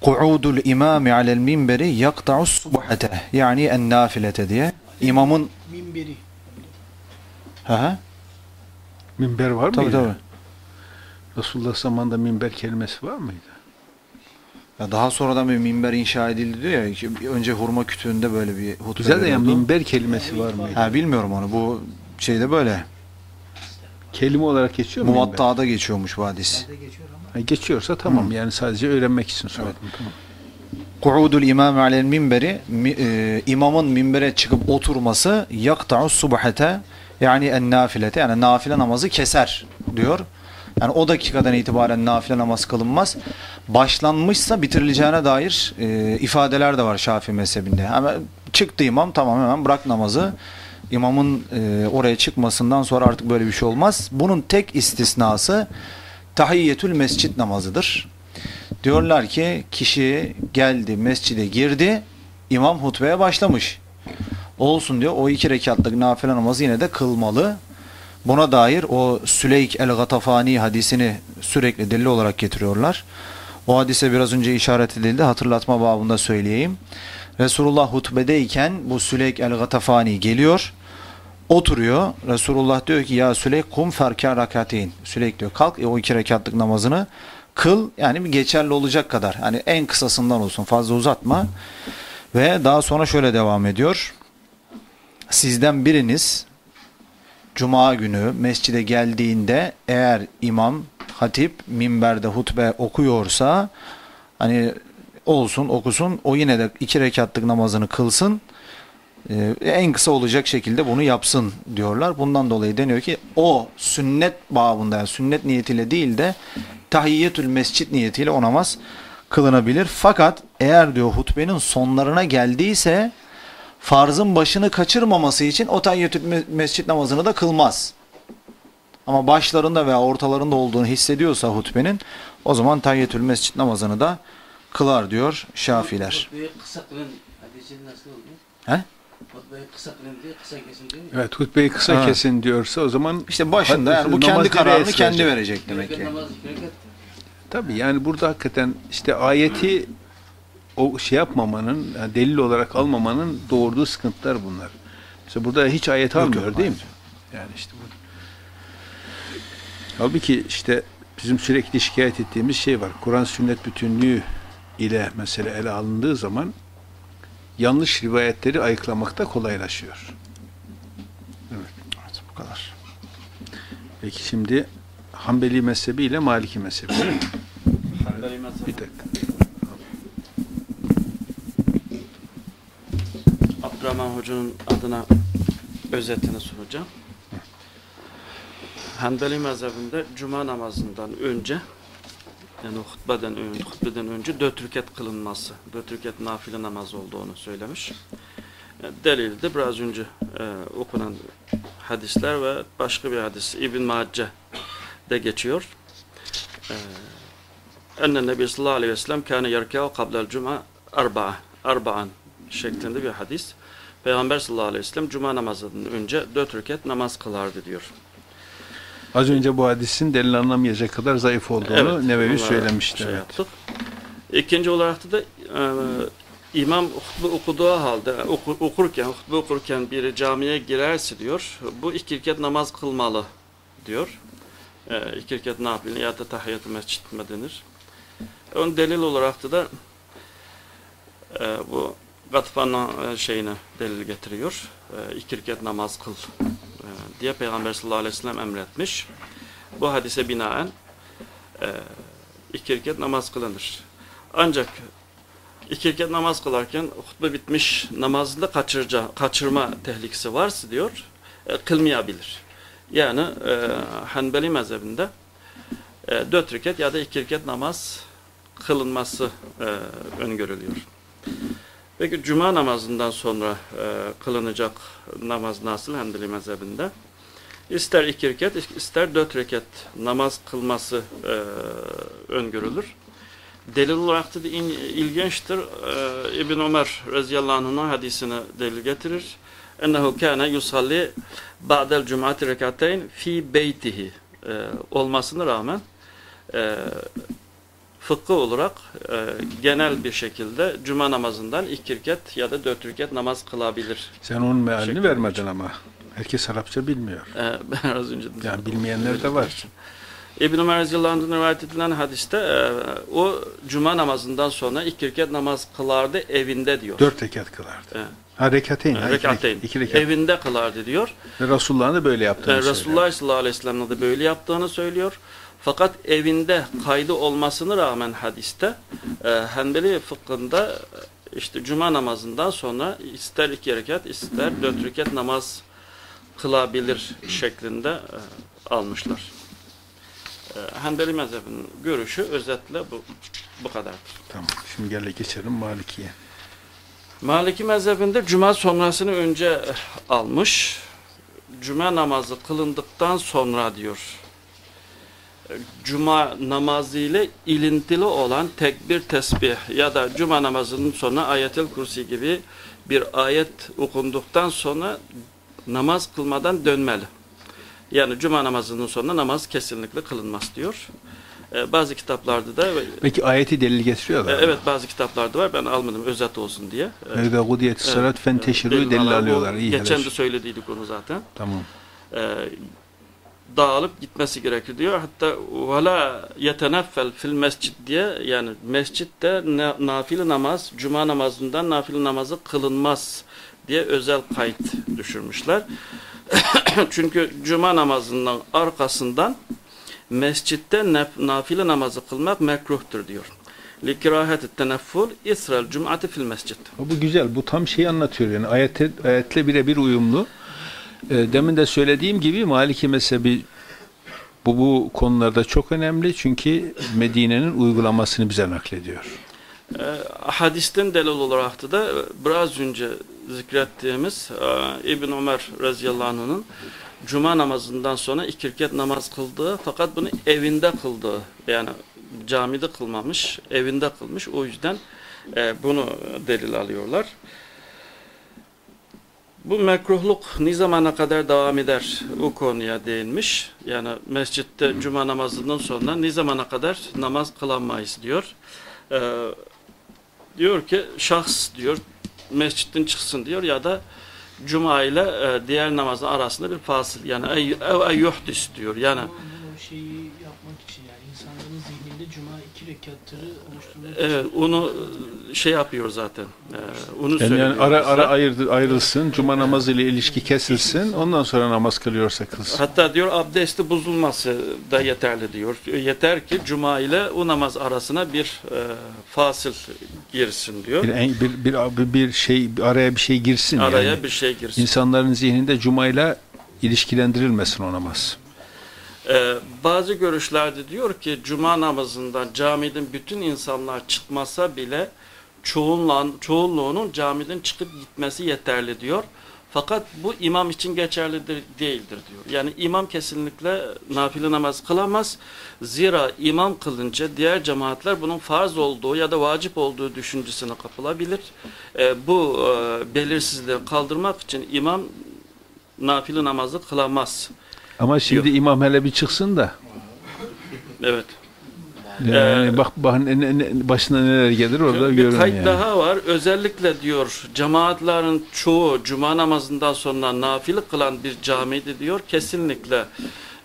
Ku'udul imami alel minberi yakta'us subhate yani en nafilete diye. İmamın Minberi. Hı hı. Minber var Tabii mıydı? tabii. Resulullah zamanında minber kelimesi var mıydı? Ya daha sonradan bir minber inşa edildi diyor ya. Önce hurma kütüğünde böyle bir hutbe Güzel de yani minber kelimesi var mıydı? Ha bilmiyorum onu. Bu şeyde böyle. Kelime olarak geçiyor mu? Muvatta'da geçiyormuş bu hadis. Ha, geçiyorsa tamam yani sadece öğrenmek için sordum. Tamam. Ku'udul imam alel minberi mi- e, imamın minbere çıkıp oturması yakta'us subhate yani en nafilete yani nafile namazı keser diyor. Yani o dakikadan itibaren nafile namaz kılınmaz. Başlanmışsa bitirileceğine dair e, ifadeler de var Şafii mezhebinde. Hemen çıktı imam tamam hemen bırak namazı. İmamın e, oraya çıkmasından sonra artık böyle bir şey olmaz. Bunun tek istisnası tahiyyetül mescit namazıdır. Diyorlar ki kişi geldi mescide girdi imam hutbeye başlamış. Olsun diyor o iki rekatlık nafile namazı yine de kılmalı. Buna dair o Süleyk el-Gatafani hadisini sürekli delil olarak getiriyorlar. O hadise biraz önce işaret edildi. Hatırlatma babında söyleyeyim. Resulullah hutbedeyken bu Süleyk el-Gatafani geliyor. Oturuyor. Resulullah diyor ki ya Süleyk kum ferka rakateyn. Süleyk diyor kalk e, o iki rekatlık namazını kıl. Yani bir geçerli olacak kadar. Hani en kısasından olsun fazla uzatma. Ve daha sonra şöyle devam ediyor. Sizden biriniz Cuma günü mescide geldiğinde eğer imam, hatip minberde hutbe okuyorsa hani olsun okusun o yine de iki rekatlık namazını kılsın Ee, en kısa olacak şekilde bunu yapsın diyorlar. Bundan dolayı deniyor ki o sünnet babında yani sünnet niyetiyle değil de tahiyyetül mescit niyetiyle o namaz kılınabilir. Fakat eğer diyor hutbenin sonlarına geldiyse farzın başını kaçırmaması için o tahiyyetül me- mescit namazını da kılmaz. Ama başlarında veya ortalarında olduğunu hissediyorsa hutbenin o zaman tahiyyetül mescit namazını da kılar diyor Şafiler. He? Hutbeyi kısa kılın diye kısa kesin diyor? Evet hutbeyi kısa Ha. kesin diyorsa o zaman İşte başında yani bu kendi kararını sığacak? kendi verecek demek ki. tabii yani burada hakikaten işte ayeti o şey yapmamanın yani delil olarak almamanın doğurduğu sıkıntılar bunlar. Mesela burada hiç ayet almıyor yok, değil mi? Yani işte bu. Halbuki işte bizim sürekli şikayet ettiğimiz şey var. Kur'an sünnet bütünlüğü ile mesele ele alındığı zaman yanlış rivayetleri ayıklamakta kolaylaşıyor. Evet, bu kadar. Peki şimdi Hanbeli mezhebi ile Maliki mezhebi? Hanbeli mezhebi. Bir dakika. Abdurrahman Hoca'nın adına özetini soracağım. Hanbeli mezhebinde cuma namazından önce yani hutbeden önce, hutbeden önce dört rüket kılınması, dört rüket nafile namaz olduğunu söylemiş. E, Delil de biraz önce e, okunan hadisler ve başka bir hadis İbn Macce de geçiyor. E, Enne Nebi sallallahu aleyhi ve sellem kâne yerkâhu kablel cuma arba'a, arba'an şeklinde bir hadis. Peygamber sallallahu aleyhi ve sellem cuma namazından önce dört rüket namaz kılardı diyor. Az önce bu hadisin delil anlamayacak kadar zayıf olduğunu Evet, bunlara söylemişti. şey evet. yaptık. İkinci olarak da e, imam hutbe okuduğu halde oku- okurken hutbe okurken biri camiye girerse diyor bu iki rekat namaz kılmalı diyor. E, iki rekat nafile ya da tahiyyat-ı mescid mi denir. Ön delil olarak da, e, bu Gatfan e, şeyini delil getiriyor. E, iki rekat namaz kıl diye Peygamber sallallahu aleyhi ve sellem emretmiş. Bu hadise binaen e, iki rekat namaz kılınır. Ancak iki rekat namaz kılarken hutbe bitmiş namazında kaçırca, kaçırma tehlikesi varsa diyor, e, kılmayabilir. Yani e, Hanbeli mezhebinde e, dört rekat ya da iki rekat namaz kılınması e, öngörülüyor. Peki cuma namazından sonra e, kılınacak namaz nasıl Hanbeli mezhebinde? İster iki rekat, ister dört rekat namaz kılması e, öngörülür. Delil olarak da in- ilginçtir. E, İbn Ömer radıyallahu anh'ın hadisini delil getirir. Ennehu kâne yusalli ba'del cum'ati rekateyn fi beytihi e, olmasına rağmen e, fıkıh olarak e, genel bir şekilde cuma namazından iki rekat ya da dört rekat namaz kılabilir. Sen onun mealini vermedin ama. Herkes Arapça bilmiyor. E, ben az önce Yani bilmeyenler de var. İbn Ömer radıyallahu anh'ın rivayet edilen hadiste e, o cuma namazından sonra iki rekat namaz kılardı evinde diyor. Dört rekat kılardı. Evet. Ha rekateyn. ha, iki Rekateyn. rekat. İki rekat. Evinde kılardı diyor. Ve Resulullah'ın da böyle E, yaptığını söylüyor. Resulullah sallallahu aleyhi ve sellem'in de böyle yaptığını söylüyor. Fakat evinde kaydı olmasına rağmen hadiste e, Hanbeli fıkhında e, işte cuma namazından sonra ister iki rekat ister dört rekat namaz kılabilir şeklinde e, almışlar. E, Hanbeli mezhebinin görüşü özetle bu bu kadardır. Tamam. Şimdi gel geçelim Maliki'ye. Maliki mezhebinde cuma sonrasını önce almış. Cuma namazı kılındıktan sonra diyor. Cuma namazı ile ilintili olan tekbir tesbih ya da cuma namazının sonra ayetel kursi gibi bir ayet okunduktan sonra namaz kılmadan dönmeli. Yani cuma namazının sonra namaz kesinlikle kılınmaz diyor. Ee, bazı kitaplarda da Peki ayeti delil getiriyorlar. e, Evet bazı kitaplarda var. Ben almadım özet olsun diye. E, Evde gudiyeti salat fen teşhiru delil alıyorlar. İyi Geçen de söylediydik onu zaten. Tamam. E, dağılıp gitmesi gerekir diyor. Hatta vela yeteneffel fil mescid diye yani mescitte na, nafile namaz, cuma namazından nafile namazı kılınmaz diye özel kayıt düşürmüşler. Çünkü cuma namazından arkasından mescitte nafile namazı kılmak mekruhtur diyor. Likiraheti teneffül İsrail cum'ati fil mescid. Bu güzel. Bu tam şeyi anlatıyor yani. Ayette, ayetle birebir uyumlu. E, demin de söylediğim gibi Maliki mezhebi bu, bu konularda çok önemli. Çünkü Medine'nin uygulamasını bize naklediyor. E, hadisten delil olarak da biraz önce zikrettiğimiz e, İbn Ömer radıyallahu anh'ın cuma namazından sonra iki rekat namaz kıldığı fakat bunu evinde kıldığı yani camide kılmamış evinde kılmış o yüzden e, bunu delil alıyorlar. Bu mekruhluk ne zamana kadar devam eder o konuya değinmiş. Yani mescitte cuma namazından sonra ne zamana kadar namaz kılamayız diyor. Ee, diyor ki şahs diyor mescitten çıksın diyor ya da cuma ile e, diğer namazın arasında bir fasıl yani ev ey yuhdis diyor. Yani O, o şeyi yapmak için yani insanların zihninde cuma iki rekatları oluşturmak evet, onu e, şey yapıyor zaten. Ee, onu Yani, söylüyor. yani ara ara bize. ayır, ayrılsın, cuma namazı ile ilişki kesilsin, ondan sonra namaz kılıyorsa kılsın. Hatta diyor abdesti bozulması da yeterli diyor. Yeter ki cuma ile o namaz arasına bir e, fasıl girsin diyor. Bir, bir, bir, bir, bir şey bir araya bir şey girsin Araya yani. bir şey girsin. İnsanların zihninde cumayla ilişkilendirilmesin o namaz. Ee, bazı görüşlerde diyor ki cuma namazından camiden bütün insanlar çıkmasa bile çoğunluğun, çoğunluğunun camiden çıkıp gitmesi yeterli diyor. Fakat bu imam için geçerli de- değildir diyor. Yani imam kesinlikle nafile namaz kılamaz. Zira imam kılınca diğer cemaatler bunun farz olduğu ya da vacip olduğu düşüncesine kapılabilir. Ee, bu e, belirsizliği kaldırmak için imam nafile namazı kılamaz. Ama şimdi imam hele bir çıksın da Evet. yani Ee, bak, bak ne- ne- başına neler gelir orada bir görün kayıt yani. daha var. Özellikle diyor cemaatlerin çoğu cuma namazından sonra nafile kılan bir camide diyor kesinlikle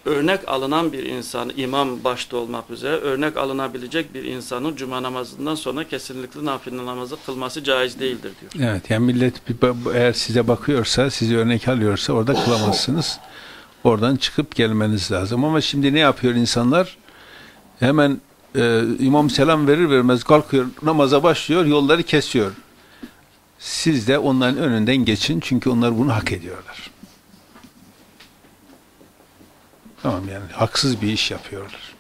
örnek alınan bir insan imam başta olmak üzere örnek alınabilecek bir insanın cuma namazından sonra kesinlikle nafile namazı kılması caiz değildir diyor. Evet yani millet bir eğer size bakıyorsa, sizi örnek alıyorsa orada kılamazsınız. Oradan çıkıp gelmeniz lazım. Ama şimdi ne yapıyor insanlar? Hemen e, imam selam verir vermez kalkıyor, namaza başlıyor, yolları kesiyor. Siz de onların önünden geçin çünkü onlar bunu hak ediyorlar. Tamam yani haksız bir iş yapıyorlar.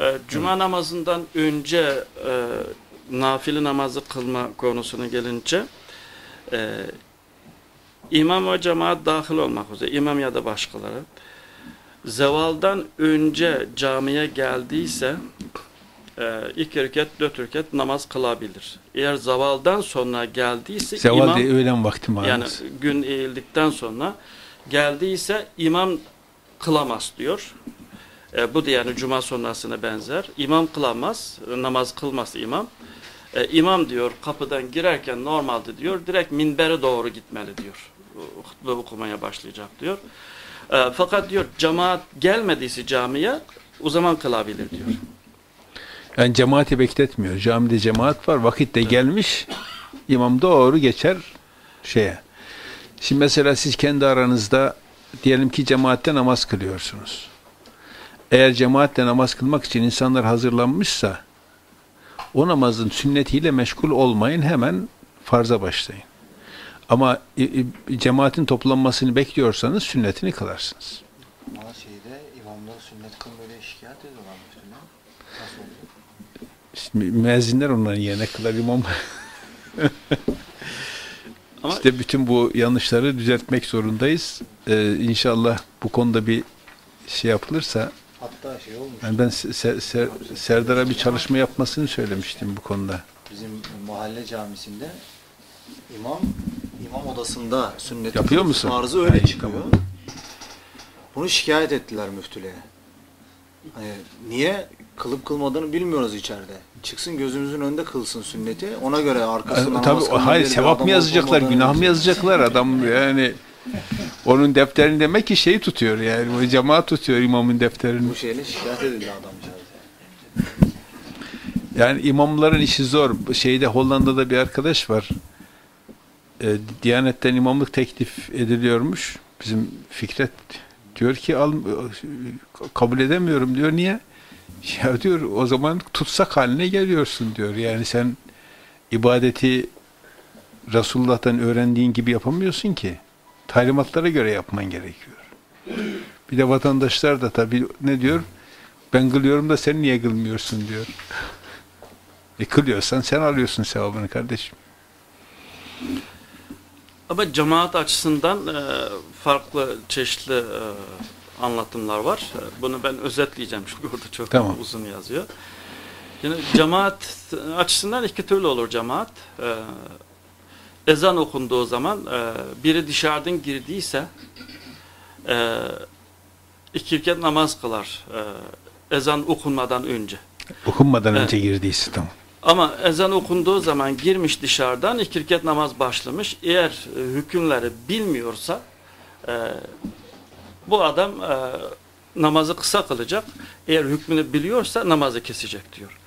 Ee, Cuma namazından önce e, nafile namazı kılma konusuna gelince e, imam ve cemaat dahil olmak üzere imam ya da başkaları zevaldan önce camiye geldiyse e, iki rekat dört rekat namaz kılabilir. Eğer zevaldan sonra geldiyse Zeval imam öğlen vakti yani gün eğildikten sonra geldiyse imam kılamaz diyor. E, bu da yani cuma sonrasına benzer. İmam kılamaz, namaz kılmaz imam. E, imam diyor kapıdan girerken normalde diyor direkt minbere doğru gitmeli diyor. Hutbe okumaya başlayacak diyor. E, fakat diyor cemaat gelmediyse camiye o zaman kılabilir diyor. Yani cemaati bekletmiyor. Camide cemaat var. Vakit de gelmiş. İmam doğru geçer şeye. Şimdi mesela siz kendi aranızda diyelim ki cemaatte namaz kılıyorsunuz. Eğer cemaatle namaz kılmak için insanlar hazırlanmışsa o namazın sünnetiyle meşgul olmayın hemen farza başlayın. Ama i- i- cemaatin toplanmasını bekliyorsanız sünnetini kılarsınız. Ama şeyde imamlar sünnet kılmıyor şikayet ediyorlar müftüne. Nasıl oluyor? Şimdi müezzinler onların yerine kılar imam. Ama İşte bütün bu yanlışları düzeltmek zorundayız. Ee, inşallah bu konuda bir şey yapılırsa Hatta şey olmuş. yani ben Se- Se- Se- Serdar'a bir çalışma yapmasını söylemiştim bu konuda. Bizim mahalle camisinde imam imam odasında sünnet Yapıyor musun? Farzı öyle Hayır, çıkıyor. tamam. Bunu şikayet ettiler müftülüğe. Hani niye kılıp kılmadığını bilmiyoruz içeride. Çıksın gözümüzün önünde kılsın sünneti. Ona göre arkasından Ee, Tabii hayır sevap adam mı yazacaklar, günah mı yazacaklar adam yani onun defterini demek ki şeyi tutuyor yani cemaat tutuyor imamın defterini. Bu şeyle şikayet edildi adamcağız. Yani imamların işi zor. Şeyde Hollanda'da bir arkadaş var. Ee, Diyanetten imamlık teklif ediliyormuş. Bizim Fikret diyor ki al kabul edemiyorum diyor. Niye? Ya diyor o zaman tutsak haline geliyorsun diyor. Yani sen ibadeti Resulullah'tan öğrendiğin gibi yapamıyorsun ki. Talimatlara göre yapman gerekiyor. Bir de vatandaşlar da tabii ne diyor? Ben kılıyorum da sen niye kılmıyorsun diyor. E kılıyorsan sen alıyorsun sevabını kardeşim. Ama cemaat açısından e, farklı çeşitli e, anlatımlar var. E, Bunu ben özetleyeceğim çünkü orada çok Tamam. uzun yazıyor. Yine cemaat açısından iki türlü olur cemaat. E, ezan okunduğu zaman e, biri dışarıdan girdiyse e, iki rekat namaz kılar. E, ezan okunmadan önce. Okunmadan önce girdiyse tamam. Ama ezan okunduğu zaman girmiş dışarıdan iki rekat namaz başlamış. Eğer e, hükümleri bilmiyorsa e, bu adam e, namazı kısa kılacak. Eğer hükmünü biliyorsa namazı kesecek diyor.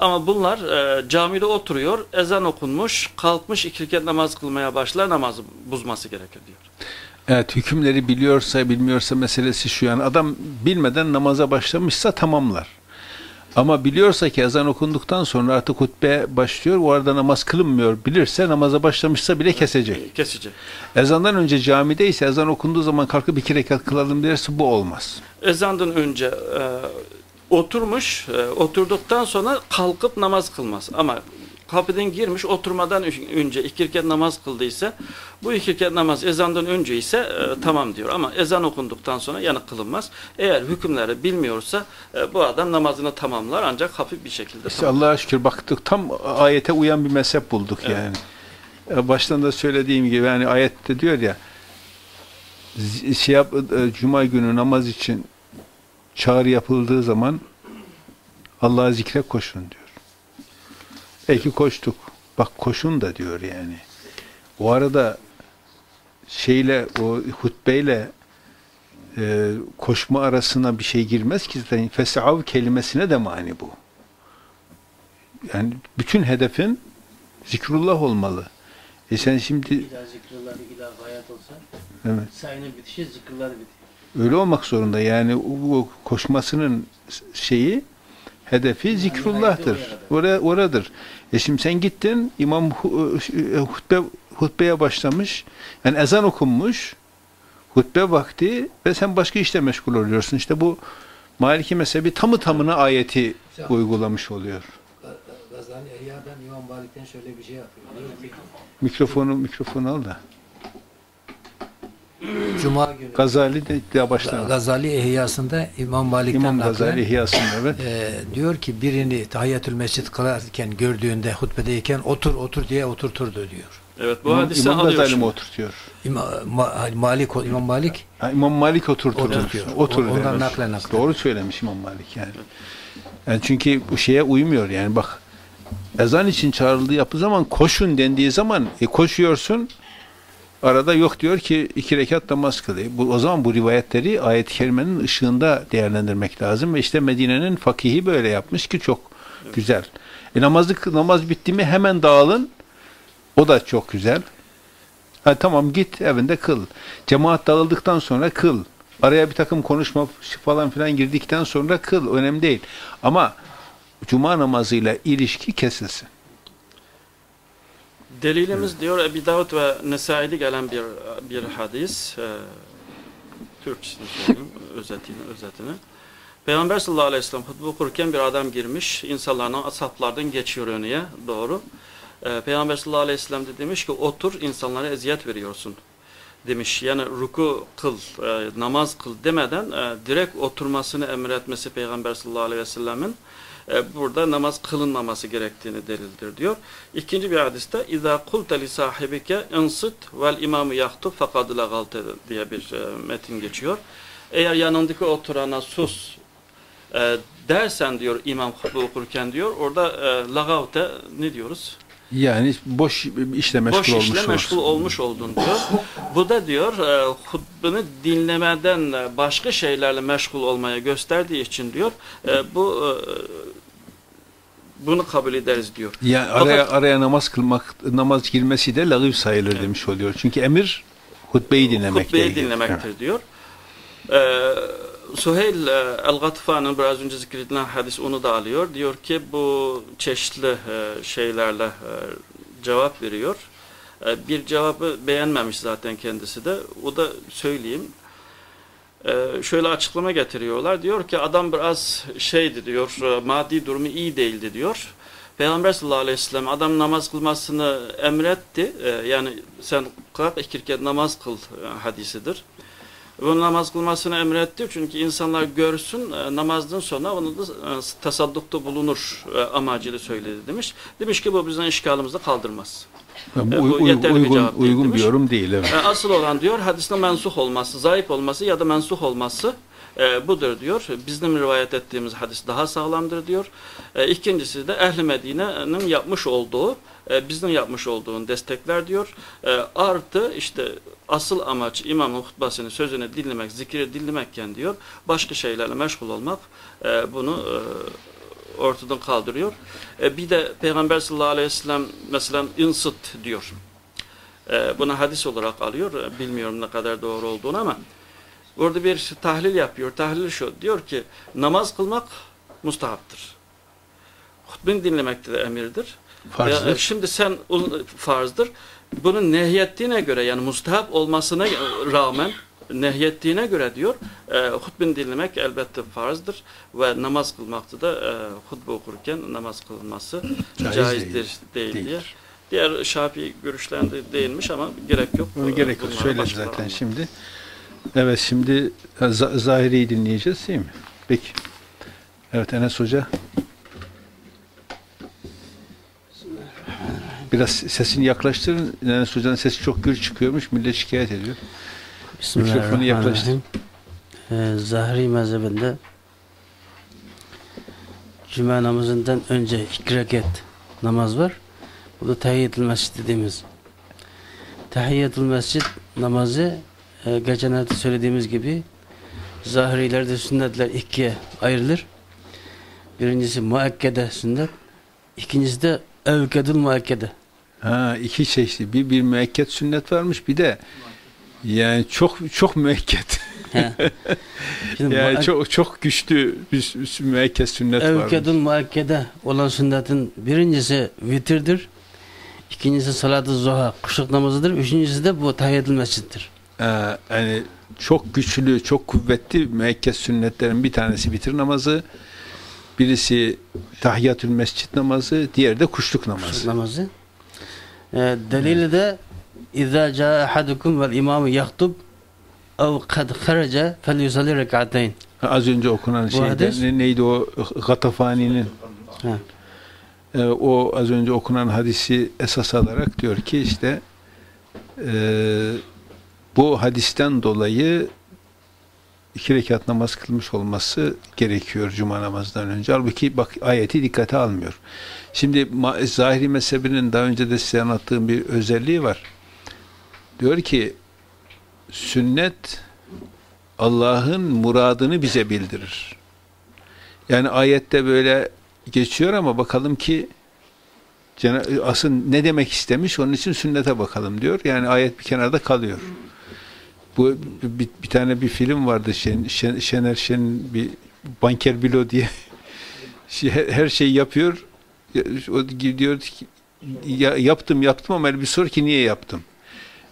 Ama bunlar e, camide oturuyor, ezan okunmuş, kalkmış iki rekat namaz kılmaya başlar, namazı bozması gerekir diyor. Evet hükümleri biliyorsa bilmiyorsa meselesi şu yani adam bilmeden namaza başlamışsa tamamlar. Ama biliyorsa ki ezan okunduktan sonra artık hutbe başlıyor. O arada namaz kılınmıyor. Bilirse namaza başlamışsa bile kesecek. Kesecek. Ezandan önce camideyse ezan okunduğu zaman kalkıp iki rekat kılalım derse bu olmaz. ezandan önce e, oturmuş, e, oturduktan sonra kalkıp namaz kılmaz. Ama kapıdan girmiş, oturmadan önce iki rekat namaz kıldıysa, bu iki rekat namaz ezandan önce ise e, tamam diyor. Ama ezan okunduktan sonra yani kılınmaz. Eğer hükümleri bilmiyorsa e, bu adam namazını tamamlar ancak hafif bir şekilde İşte. Allah'a şükür baktık tam ayete uyan bir mezhep bulduk Evet. yani. E, Baştan da söylediğim gibi yani ayette diyor ya şey yap, e, cuma günü namaz için çağrı yapıldığı zaman Allah'a zikre koşun diyor. Peki koştuk. Bak koşun da diyor yani. O arada şeyle o hutbeyle e, koşma arasına bir şey girmez ki zaten fesav kelimesine de mani bu. Yani bütün hedefin zikrullah olmalı. E sen şimdi İlah zikrullah, ilah hayat olsa evet, sayının bitişi zikrullah bitiyor. öyle olmak zorunda. Yani o, o koşmasının şeyi hedefi zikrullah'tır. Oraya oradır. E şimdi sen gittin imam hu- e, hutbe hutbeye başlamış. Yani ezan okunmuş. Hutbe vakti ve sen başka işle meşgul oluyorsun. İşte bu Maliki mezhebi tamı tamına ayeti uygulamış oluyor. Gazali Ehya'dan İmam Malik'ten şöyle bir şey yapıyor. Mikrofonu mikrofonu al da. Cuma günü Gazali de daha baştan. Gazali İhyasında İmam Malik'ten İmam naklen, Gazali İhyası'nda evet. e, diyor ki birini tahiyyatül mescid kılarken gördüğünde hutbedeyken otur otur diye oturturdu diyor. Evet bu İmam, hadisi İmam Gazali şimdi. mi oturtuyor? İmam, Ma- Malik, İmam Malik Ha, İmam Malik oturtur. Oturtuyor. Otur Ondan naklen naklen. Doğru söylemiş İmam Malik yani. yani. Çünkü bu şeye uymuyor yani bak ezan için çağrıldığı yapı zaman koşun dendiği zaman e, koşuyorsun arada yok diyor ki iki rekat namaz kıl. E, Bu, o zaman bu rivayetleri ayet-i kerimenin ışığında değerlendirmek lazım ve işte Medine'nin fakihi böyle yapmış ki çok güzel. E, namazı, namaz bitti mi hemen dağılın o da çok güzel. Ha, tamam git evinde kıl. Cemaat dağıldıktan sonra kıl. Araya bir takım konuşma falan filan girdikten sonra kıl. Önemli değil. Ama cuma namazıyla ilişki kesilsin. Delilimiz diyor Ebi Davud ve Nesai'de gelen bir bir hadis. E, Türkçesini söyleyeyim, özetini, özetini. Peygamber sallallahu aleyhi ve sellem hutbe okurken bir adam girmiş, insanlardan, asaplardan geçiyor önüye doğru. E, Peygamber sallallahu aleyhi ve sellem de demiş ki otur insanlara eziyet veriyorsun demiş. Yani ruku kıl, e, namaz kıl demeden e, direkt oturmasını emretmesi Peygamber sallallahu aleyhi ve sellemin e, burada namaz kılınmaması gerektiğini delildir diyor. İkinci bir hadiste اِذَا قُلْتَ لِسَاحِبِكَ اَنْصِتْ وَالْاِمَامُ يَخْتُبْ فَقَدْ لَغَلْتَ diye bir e, metin geçiyor. Eğer yanındaki oturana sus e, dersen diyor imam hutbe okurken diyor orada e, lagavte ne diyoruz? Yani boş işle meşgul Boş olmuş işle olursun. meşgul olmuş oldun diyor. Bu da diyor e, hutbını dinlemeden e, başka şeylerle meşgul olmaya gösterdiği için diyor e, bu e, bunu kabul ederiz diyor. Yani Fakat- araya araya namaz kılmak, namaz girmesi de lagıv sayılır Evet. demiş oluyor. Çünkü emir hutbeyi dinlemek. Hutbeyi dinlemektir diyor. Ee, Suheyl e, El-Gatfan'ın biraz önce zikredilen hadis onu da alıyor. Diyor ki bu çeşitli e, şeylerle e, cevap veriyor. Bir cevabı beğenmemiş zaten kendisi de. O da söyleyeyim. E, şöyle açıklama getiriyorlar. Diyor ki adam biraz şeydi diyor, e, maddi durumu iyi değildi diyor. Peygamber sallallahu aleyhi ve sellem adam namaz kılmasını emretti. E, yani sen kalk iki rekat namaz kıl e, hadisidir. Bu namaz kılmasını emretti çünkü insanlar görsün e, namazdan sonra onu da tasaddukta bulunur amacıyla söyledi demiş. Demiş ki bu bizden işgalimizi kaldırmaz. Yani bu E, bu uy- uy- yeterli bir uygun, cevap uygun bir yorum değil. Evet. Asıl olan diyor hadiste mensuh olması, zayıf olması ya da mensuh olması e, budur diyor. Bizim rivayet ettiğimiz hadis daha sağlamdır diyor. E, ikincisi de Ehl-i Medine'nin yapmış olduğu, e, bizim yapmış olduğunu destekler diyor. E, artı işte asıl amaç imamın hutbasını, sözünü dinlemek, zikri dinlemekken diyor. Başka şeylerle meşgul olmak e, bunu e, ortadan kaldırıyor. E, bir de Peygamber sallallahu aleyhi ve sellem mesela insıt diyor. E, bunu hadis olarak alıyor. E, Bilmiyorum ne kadar doğru olduğunu ama burada bir tahlil yapıyor. Tahlil şu. Diyor ki namaz kılmak mustahaptır. Hutbeni dinlemek de emirdir. Farzdır. Ya, şimdi sen farzdır. Bunu nehyettiğine göre yani mustahap olmasına rağmen nehyettiğine göre diyor e, hutbeni dinlemek elbette farzdır ve namaz kılmakta da e, hutbe okurken namaz kılınması Caiz caizdir değil. değil, diye. Değildir. Diğer Şafii görüşlerinde değinmiş ama gerek yok. Ona gerek yok. Başkaları zaten anlatır. şimdi. Evet şimdi Z- Zahiri'yi dinleyeceğiz değil mi? Peki. Evet Enes Hoca. Biraz sesini yaklaştırın. Enes Hoca'nın sesi çok gür çıkıyormuş. Millet şikayet ediyor. Mikrofonu yaklaştır. Ee, Zahri mezhebinde Cuma namazından önce iki rekat namaz var. Bu da tahiyyatül mescid dediğimiz. Tahiyyatül mescid namazı e, geçenlerde söylediğimiz gibi Zahrilerde sünnetler ikiye ayrılır. Birincisi muakkede sünnet, ikincisi de evkedül muakkede. Ha iki çeşitli. Bir bir müekket sünnet varmış. Bir de yani çok çok müekket. Yani çok çok güçlü bir, müekket sünnet varmış. Evkedun muakkede olan sünnetin birincisi vitirdir. İkincisi salat-ı zuha, kuşluk namazıdır. Üçüncüsü de bu tahiyyatül mesciddir. Ee, yani çok güçlü, çok kuvvetli müekket sünnetlerin bir tanesi bitir namazı, birisi tahiyyatül mescid namazı, diğeri de kuşluk Kuşluk namazı. namazı. Ee, delili de Câ ahadukum vel imâmu yahtub ev kad kharaca felyusalli rek'ateyn. Az önce okunan şeyde neydi o Gatafani'nin e, o az önce okunan hadisi esas alarak diyor ki işte e, bu hadisten dolayı iki rekat namaz kılmış olması gerekiyor cuma namazından önce. Halbuki bak ayeti dikkate almıyor. Şimdi zahiri mezhebinin daha önce de size anlattığım bir özelliği var. Diyor ki sünnet Allah'ın muradını bize bildirir. Yani ayette böyle geçiyor ama bakalım ki asıl ne demek istemiş onun için sünnete bakalım diyor. Yani ayet bir kenarda kalıyor. Bu bir, bir tane bir film vardı Şen, Şen- Şener Şen'in bir Banker Bilo diye Şey, her, şeyi yapıyor. Ya- O gidiyor ki, ya, yaptım yaptım ama bir sor ki niye yaptım?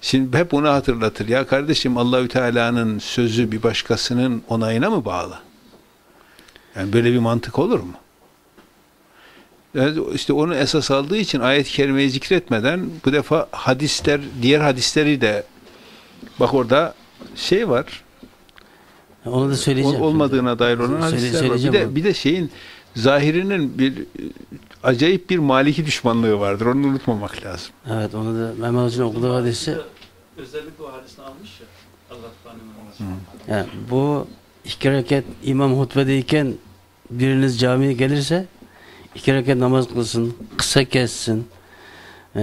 Şimdi hep onu hatırlatır. Ya kardeşim Allahü Teala'nın sözü bir başkasının onayına mı bağlı? Yani böyle bir mantık olur mu? Yani işte onu esas aldığı için ayet-i kerimeyi zikretmeden bu defa hadisler, diğer hadisleri de bak orada şey var. Onu da söyleyeceğim. ol- olmadığına dair olan Söyle- hadisler var. Bir de bir de şeyin zahirinin bir acayip bir maliki düşmanlığı vardır. Onu unutmamak lazım. Evet onu da Mehmet Hoca'nın okuduğu hadisi Özellikle o hadisini almış ya. Allah yani bu iki rekat imam hutbedeyken biriniz camiye gelirse iki rekat namaz kılsın, kısa kessin. Ee,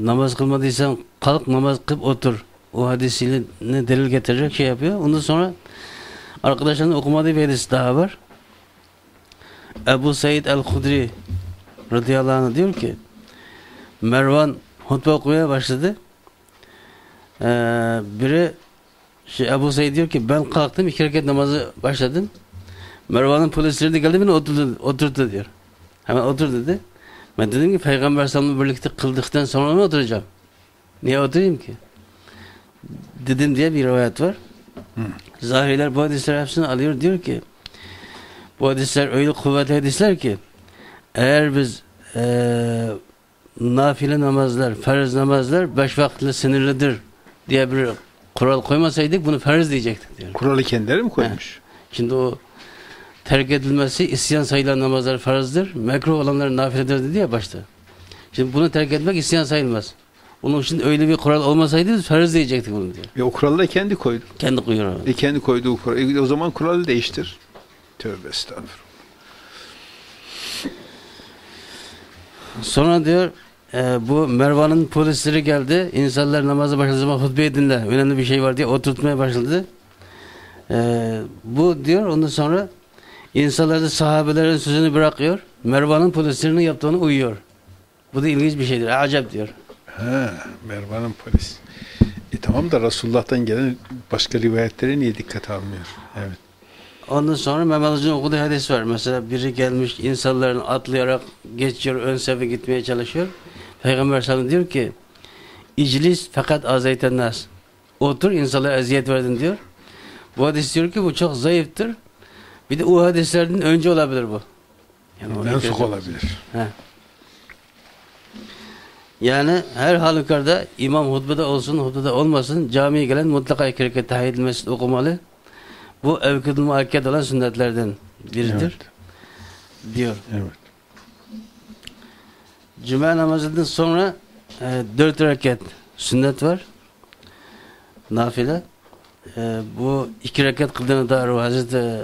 namaz kılmadıysan kalk namaz kılıp otur. O hadisiyle ne delil getirecek şey yapıyor. Ondan sonra arkadaşların okumadığı bir hadis daha var. Ebu Said el-Hudri radıyallahu anh diyor ki Mervan hutbe okumaya başladı. Ee, biri şey, Ebu Said diyor ki ben kalktım iki rekat namazı başladım. Mervan'ın polisleri de geldi beni oturdu, oturdu diyor. Hemen otur dedi. Ben dedim ki Peygamber sallallahu birlikte kıldıktan sonra mı oturacağım? Niye oturayım ki? Dedim diye bir rivayet var. Zahiriler bu hadisler hepsini alıyor diyor ki bu hadisler öyle kuvvetli hadisler ki eğer biz eee nafile namazlar, farz namazlar beş vakitli sınırlıdır diye bir kural koymasaydık bunu farz diyecektik diyor. Kuralı kendileri mi koymuş? Şimdi o terk edilmesi isyan sayılan namazlar farzdır. Mekruh olanlar nafiledir dedi ya başta. Şimdi bunu terk etmek isyan sayılmaz. Onun için öyle bir kural olmasaydı biz farz diyecektik bunu diyor. E, o kuralı da kendi koydu. Kendi koyuyor. abi. E, kendi koyduğu kural. E, o zaman kuralı değiştir. Tövbe estağfurullah. Sonra diyor e, bu Mervan'ın polisleri geldi. İnsanlar namaza başladı zaman hutbeyi dinle. Önemli bir şey var diye oturtmaya başladı. E, bu diyor ondan sonra insanlar da sahabelerin sözünü bırakıyor. Mervan'ın polislerinin yaptığını uyuyor. Bu da ilginç bir şeydir. Acayip diyor. Ha, Mervan'ın polis. E tamam da Resulullah'tan gelen başka rivayetlere niye dikkat almıyor? Evet. Ondan sonra Mehmet Hoca'nın okuduğu hadis var. Mesela biri gelmiş insanların atlayarak geçiyor, ön sefe gitmeye çalışıyor. Peygamber sallallahu aleyhi ve sellem diyor ki İclis fakat azeyten nas. Otur insanlara eziyet verdin diyor. Bu hadis diyor ki bu çok zayıftır. Bir de o hadislerden önce olabilir bu. Yani Mensuk olabilir. He. Yani her halükarda imam hutbede olsun, hutbede olmasın camiye gelen mutlaka iki rekat tahiyyat mescid okumalı. Bu evkidul muakked olan sünnetlerden biridir Evet. diyor. Evet. Cuma namazından sonra e, dört rekat sünnet var. Nafile. E, bu iki rekat kıldığını dair o Hazreti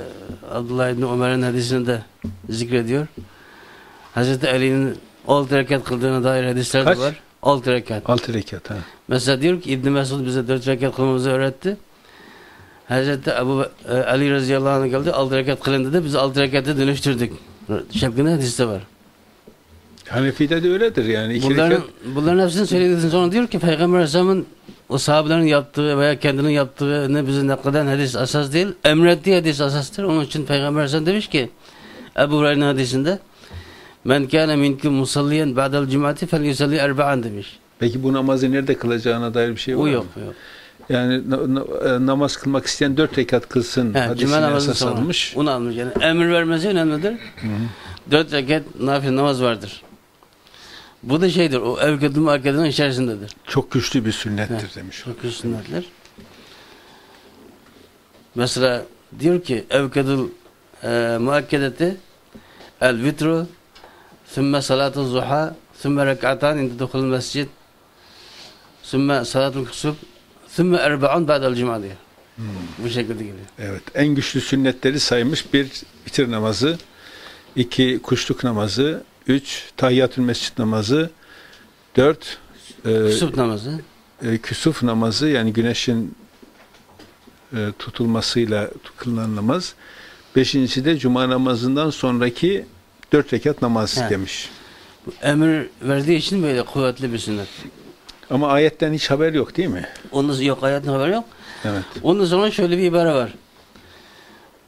Abdullah İbni Ömer'in hadisinde zikrediyor. Hazreti Ali'nin altı rekat kıldığına dair hadisler Kaç? de var. Altı rekat. Altı rekat ha. Mesela diyor ki İbn Mesud bize dört rekat kılmamızı öğretti. Hazreti Ebu e, Ali radıyallahu anh geldi altı rekat kılın dedi. Biz altı rekata dönüştürdük. Şeklinde hadiste var. Hanefi'de de öyledir yani. İki Bunların, rekat bunların hepsini söyledikten sonra diyor ki Peygamber Aleyhisselam'ın o sahabelerin yaptığı veya kendinin yaptığı ne bize nakleden hadis asas değil, emrettiği hadis asastır. Onun için Peygamber Aleyhisselam demiş ki Ebu Hureyre'nin hadisinde Men kâne minkum musalliyen ba'del cumati fel yusalli erba'an demiş. Peki bu namazı nerede kılacağına dair bir şey var O mı? yok. yok. Yani na- na- e, namaz kılmak isteyen dört rekat kılsın He, hadisine esas almış. Onu almış. Yani emir vermesi önemlidir. Dört rekat nafile namaz vardır. Bu da şeydir, o evkadın arkadaşın içerisindedir. Çok güçlü bir sünnettir evet, demiş. Çok güçlü sünnettir. Mesela diyor ki evkadıl e, muakkedeti el vitru sümme salatu zuha sümme rekatan indi duhul mescid sümme salatul kusub sümme erbaun ba'del cuma diyor. Hmm. Bu şekilde geliyor. Evet. En güçlü sünnetleri saymış. Bir, bitir namazı. iki kuşluk namazı üç tahiyyatül mescid namazı, dört e, Kusuf namazı. e, küsuf namazı yani güneşin e, tutulmasıyla kılınan namaz. Beşincisi de cuma namazından sonraki dört rekat namaz He. demiş. Emir verdiği için böyle kuvvetli bir sünnet. Ama ayetten hiç haber yok değil mi? Onun yok ayetin haberi yok. Evet. Ondan sonra şöyle bir ibare var.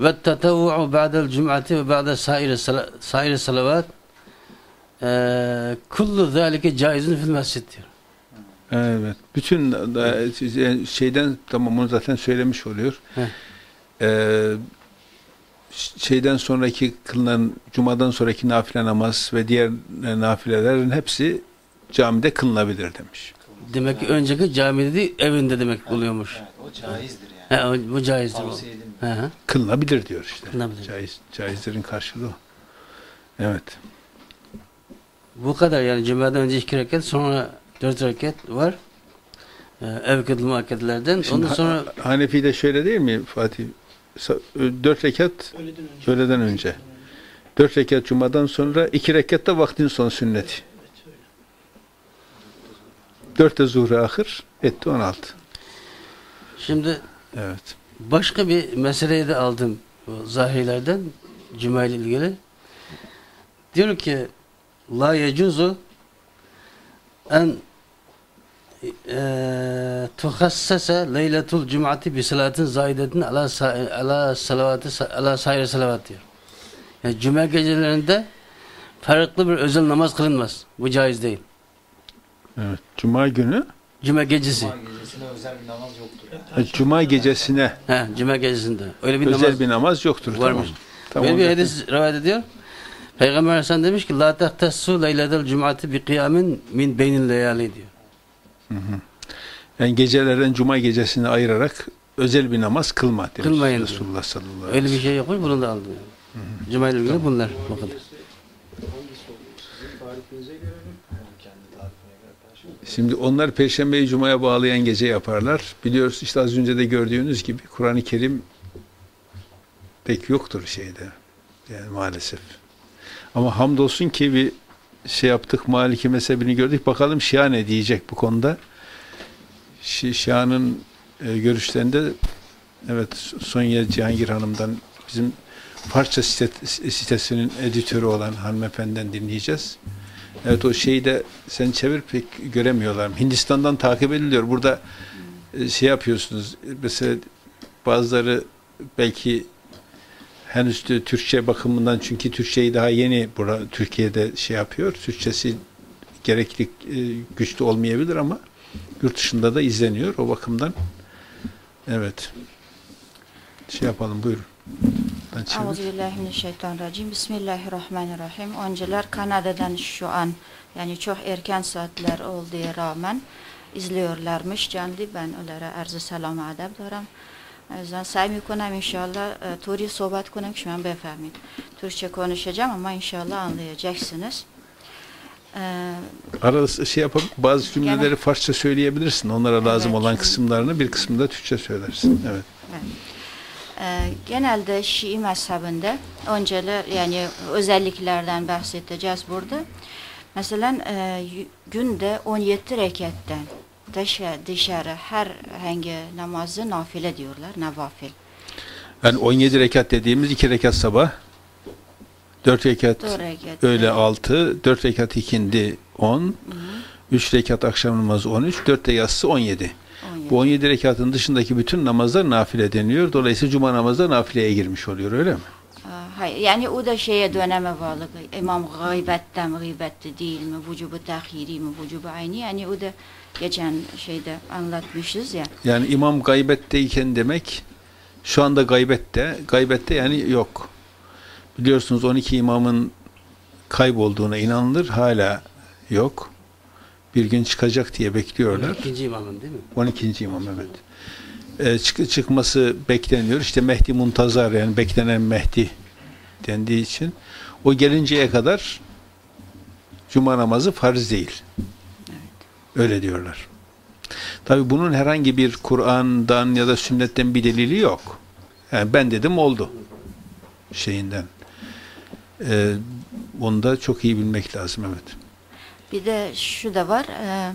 Ve tetavvu'u ba'del cum'ati ve ba'de saire sala- saire salavat kullu zâlike caizun fil mescid diyor. Evet. Bütün e, şeyden tamam onu zaten söylemiş oluyor. Ee, şeyden sonraki kılınan cumadan sonraki nafile namaz ve diğer e, nafilelerin hepsi camide kılınabilir demiş. Demek ki önceki camide değil, evinde demek oluyormuş. Evet, o caizdir yani. He, o- bu caizdir. Tavsiye he. Kılınabilir diyor işte. Kılınabilir. Caiz, caizlerin karşılığı o. Evet. Bu kadar yani cumadan önce iki rekat sonra dört rekat var. Ee, evkedil muakketlerden. Şimdi Ondan sonra Ha- Hanefi de şöyle değil mi Fatih? Dört rekat öğleden önce. Dört rekat cumadan sonra iki rekat da vaktin son sünneti. Dört de zuhre ahir etti on altı. şimdi Evet. başka bir meseleyi de aldım zahirlerden Cuma ile ilgili. Diyor ki la yecuzu en eee tuhassasa leyletul cum'ati bi salatin zaidetin ala ala salavati ala saire salavat diyor. Yani cuma gecelerinde farklı bir özel namaz kılınmaz. Bu caiz değil. Evet. Cuma günü Cuma gecesi. Cuma gecesine özel bir namaz yoktur. ha, Cuma gecesine He, cuma gecesinde. Öyle bir özel namaz bir namaz yoktur. varmış. Tamam. Böyle bir Tamam. hadis rivayet ediyor. Peygamber Aleyhisselam demiş ki La tehtassu leyledel cum'ati bi kıyamin min beynil leyali diyor. Yani gecelerden cuma gecesini ayırarak özel bir namaz kılma demiş Kılmayın diyor. Resulullah sallallahu aleyhi ve Öyle bir sellem. şey yokmuş bunu da aldım. Yani. Cuma ile ilgili bunlar. Bu kadar. Şimdi onlar Perşembeyi Cuma'ya bağlayan gece yaparlar. Biliyoruz işte az önce de gördüğünüz gibi Kur'an-ı Kerim pek yoktur şeyde. Yani maalesef. Ama hamdolsun ki bir şey yaptık, Maliki mezhebini gördük. Bakalım Şia ne diyecek bu konuda. Şi- Şia'nın e, görüşlerinde evet Sonya Cihangir Hanım'dan bizim parça site- sitesinin editörü olan hanımefendiden dinleyeceğiz. Evet o şeyi de sen çevir pek göremiyorlar. Hindistan'dan takip ediliyor. Burada e, şey yapıyorsunuz. Mesela bazıları belki henüz Türkçe bakımından çünkü Türkçeyi daha yeni bura, Türkiye'de şey yapıyor. Türkçesi gerekli e, güçlü olmayabilir ama yurt dışında da izleniyor. O bakımdan evet şey yapalım buyurun. Euzubillahimineşşeytanirracim. Bismillahirrahmanirrahim. Önceler Kanada'dan şu an yani çok erken saatler olduğu rağmen izliyorlarmış canlı. Ben onlara arzu selam adab diyorum. O yüzden سعی میکنم inşallah e, Turi sohbet کنم که شما بفهمید. Türkçe konuşacağım ama inşallah anlayacaksınız. Ee, Arada şey yapıp bazı cümleleri Gene- Farsça söyleyebilirsin. Onlara lazım Evet, olan şimdi- kısımlarını bir kısmını da Türkçe söylersin. Evet. Ee, genelde Şii mezhebinde önceler yani özelliklerden bahsedeceğiz burada. Mesela e, y- günde 17 reketten dışarı, dışarı her hangi namazı nafile diyorlar, nevafil. Yani 17 rekat dediğimiz 2 rekat sabah, 4 rekat rekat. öğle evet. 6, 4 rekat ikindi 10, 3 rekat akşam namazı 13, 4 de yatsı 17. 17. Bu 17 rekatın dışındaki bütün namazlar nafile deniyor. Dolayısıyla cuma namazı da nafileye girmiş oluyor öyle mi? Hayır, yani o da şeye döneme bağlı. İmam gıybette mi, gıybette değil mi, vücubu tahiri mi, vücubu aynı. Yani o da geçen şeyde anlatmışız ya. Yani imam gaybetteyken demek şu anda gaybette, gaybette yani yok. Biliyorsunuz 12 imamın kaybolduğuna inanılır. Hala yok. Bir gün çıkacak diye bekliyorlar. İkinci imamın değil mi? 12. imam evet. e, çık- çıkması bekleniyor. İşte Mehdi Muntazar yani beklenen Mehdi dendiği için o gelinceye kadar cuma namazı farz değil. Öyle diyorlar. Tabi bunun herhangi bir Kur'an'dan ya da sünnetten bir delili yok. Yani ben dedim oldu şeyinden. Ee, onu da çok iyi bilmek lazım evet. Bir de şu da var. e,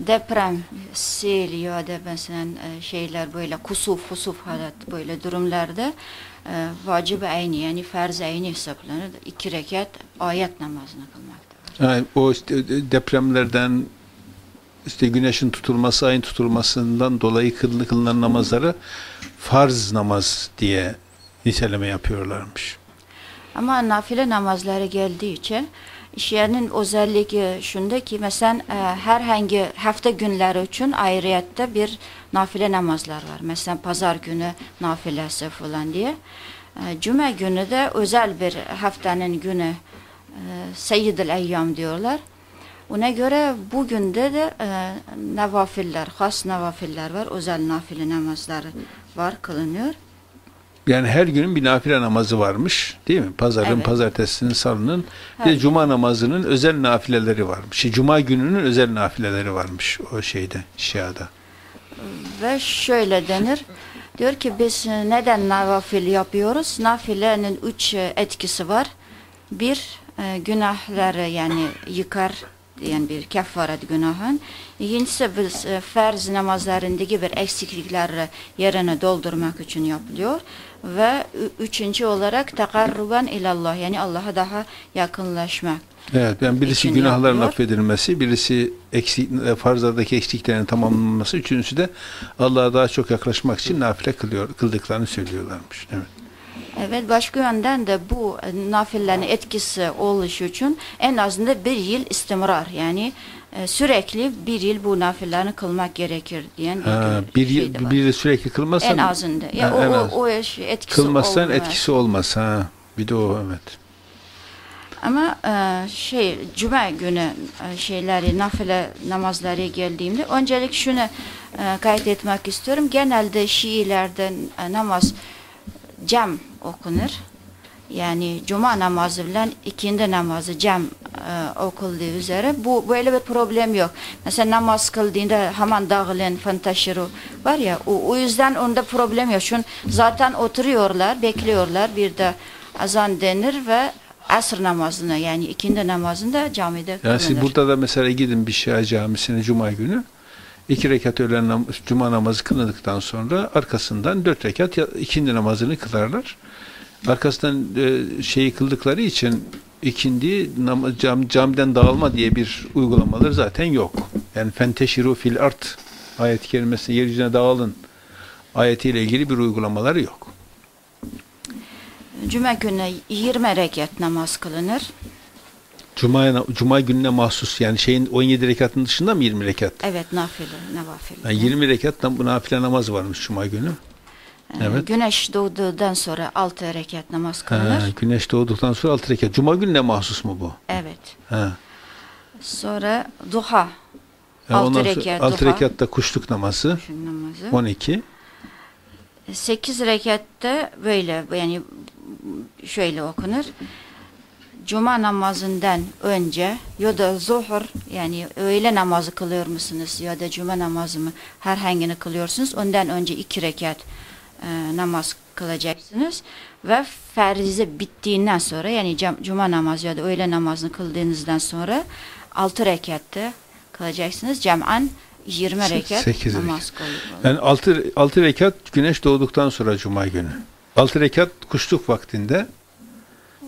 deprem, sel ya da mesela e, şeyler böyle kusuf, kusuf halat böyle durumlarda vacib ayni yani farz ayni hesaplanır. İki rekat ayet namazını kılmakta var. Yani o işte depremlerden işte güneşin tutulması, ayın tutulmasından dolayı kıl- kılınan namazları farz namaz diye niteleme yapıyorlarmış. Ama nafile namazları geldiği için işyenin özelliği şunda ki mesela e, herhangi hafta günleri için ayrıyette bir nafile namazlar var. Mesela pazar günü nafilesi falan diye. E, Cuma günü de özel bir haftanın günü e, Seyyidül Eyyam diyorlar. Ona göre bugün de de e, nevafiller, has nevafiller var. Özel nafile namazları var, kılınıyor. Yani her günün bir nafile namazı varmış değil mi? Pazarın, Evet. pazartesinin, salının. Bir de cuma namazının özel nafileleri varmış. Şey, Cuma gününün özel nafileleri varmış o şeyde, Şia'da. Ve şöyle denir. Diyor ki biz neden nafile yapıyoruz? Nafilenin üç e, etkisi var. Bir, e, günahları yani yıkar yani bir kefaret günahın. İkincisi biz e, farz namazlarındaki bir eksiklikleri yerine doldurmak için yapılıyor. Ve üçüncü olarak takarruben ilallah yani Allah'a daha yakınlaşmak. Evet, yani birisi günahların yapıyor. affedilmesi, birisi eksik, farzlardaki eksiklerin tamamlanması, üçüncüsü de Allah'a daha çok yaklaşmak için nafile kılıyor, kıldıklarını söylüyorlarmış. Evet. Evet başka yönden de bu e, nafillerin etkisi oluşu için en azından bir yıl istimrar yani e, sürekli bir yıl bu nafillerini kılmak gerekir diyen bir, Ha, bir bir, yıl- bir yıl sürekli kılmazsan, en azında. Ya Ha, o, en o, o etkisi kılmazsan olmaz. etkisi olmaz. Ha. Bir de o evet. Ama e, şey cuma günü e, şeyleri nafile namazları geldiğimde öncelik şunu e, kaydetmek istiyorum. Genelde Şiilerden e, namaz cem okunur. Yani cuma namazı ile ikindi namazı cem e, okulduğu üzere bu böyle bir problem yok. Mesela namaz kıldığında hemen dağılın, fantaşırı var ya o, o yüzden onda problem yok. Çünkü zaten oturuyorlar, bekliyorlar bir de azan denir ve asr namazını yani ikindi namazında camide Yani kılınır. siz burada da mesela gidin bir Şia camisine Cuma günü iki rekat öğlen nam- Cuma namazı kılındıktan sonra arkasından dört rekat ikindi namazını kılarlar. Arkasından e, şeyi kıldıkları için ikindi cam, camiden dağılma diye bir uygulamaları zaten yok. Yani fenteşiru fil art ayet-i kerimesi yeryüzüne dağılın ayetiyle ilgili bir uygulamaları yok. Cuma günü 20 rekat namaz kılınır. Cuma, Cuma gününe mahsus yani şeyin 17 rekatın dışında mı 20 rekat? Evet nafile, nevafil. Yani 20 rekat nafile namaz varmış Cuma günü. Ee, evet. Güneş doğduğundan sonra 6 rekat namaz kılınır. güneş doğduktan sonra 6 rekat. Cuma gününe mahsus mu bu? Evet. Ha. Sonra duha. Yani Altı rekat altı rekatta kuşluk namazı. Şu namazı. 12. 8 rekatta böyle yani şöyle okunur. Cuma namazından önce ya da zuhur yani öğle namazı kılıyor musunuz ya da cuma namazı mı herhangini kılıyorsunuz. Ondan önce iki rekat e, namaz kılacaksınız ve farize bittiğinden sonra yani cam- cuma namazı ya da öğle namazını kıldığınızdan sonra altı rekatta kılacaksınız. Cem'an 20 Se- rekat namaz kılıyor. Yani 6 6 rekat güneş doğduktan sonra cuma günü. 6 rekat kuşluk vaktinde.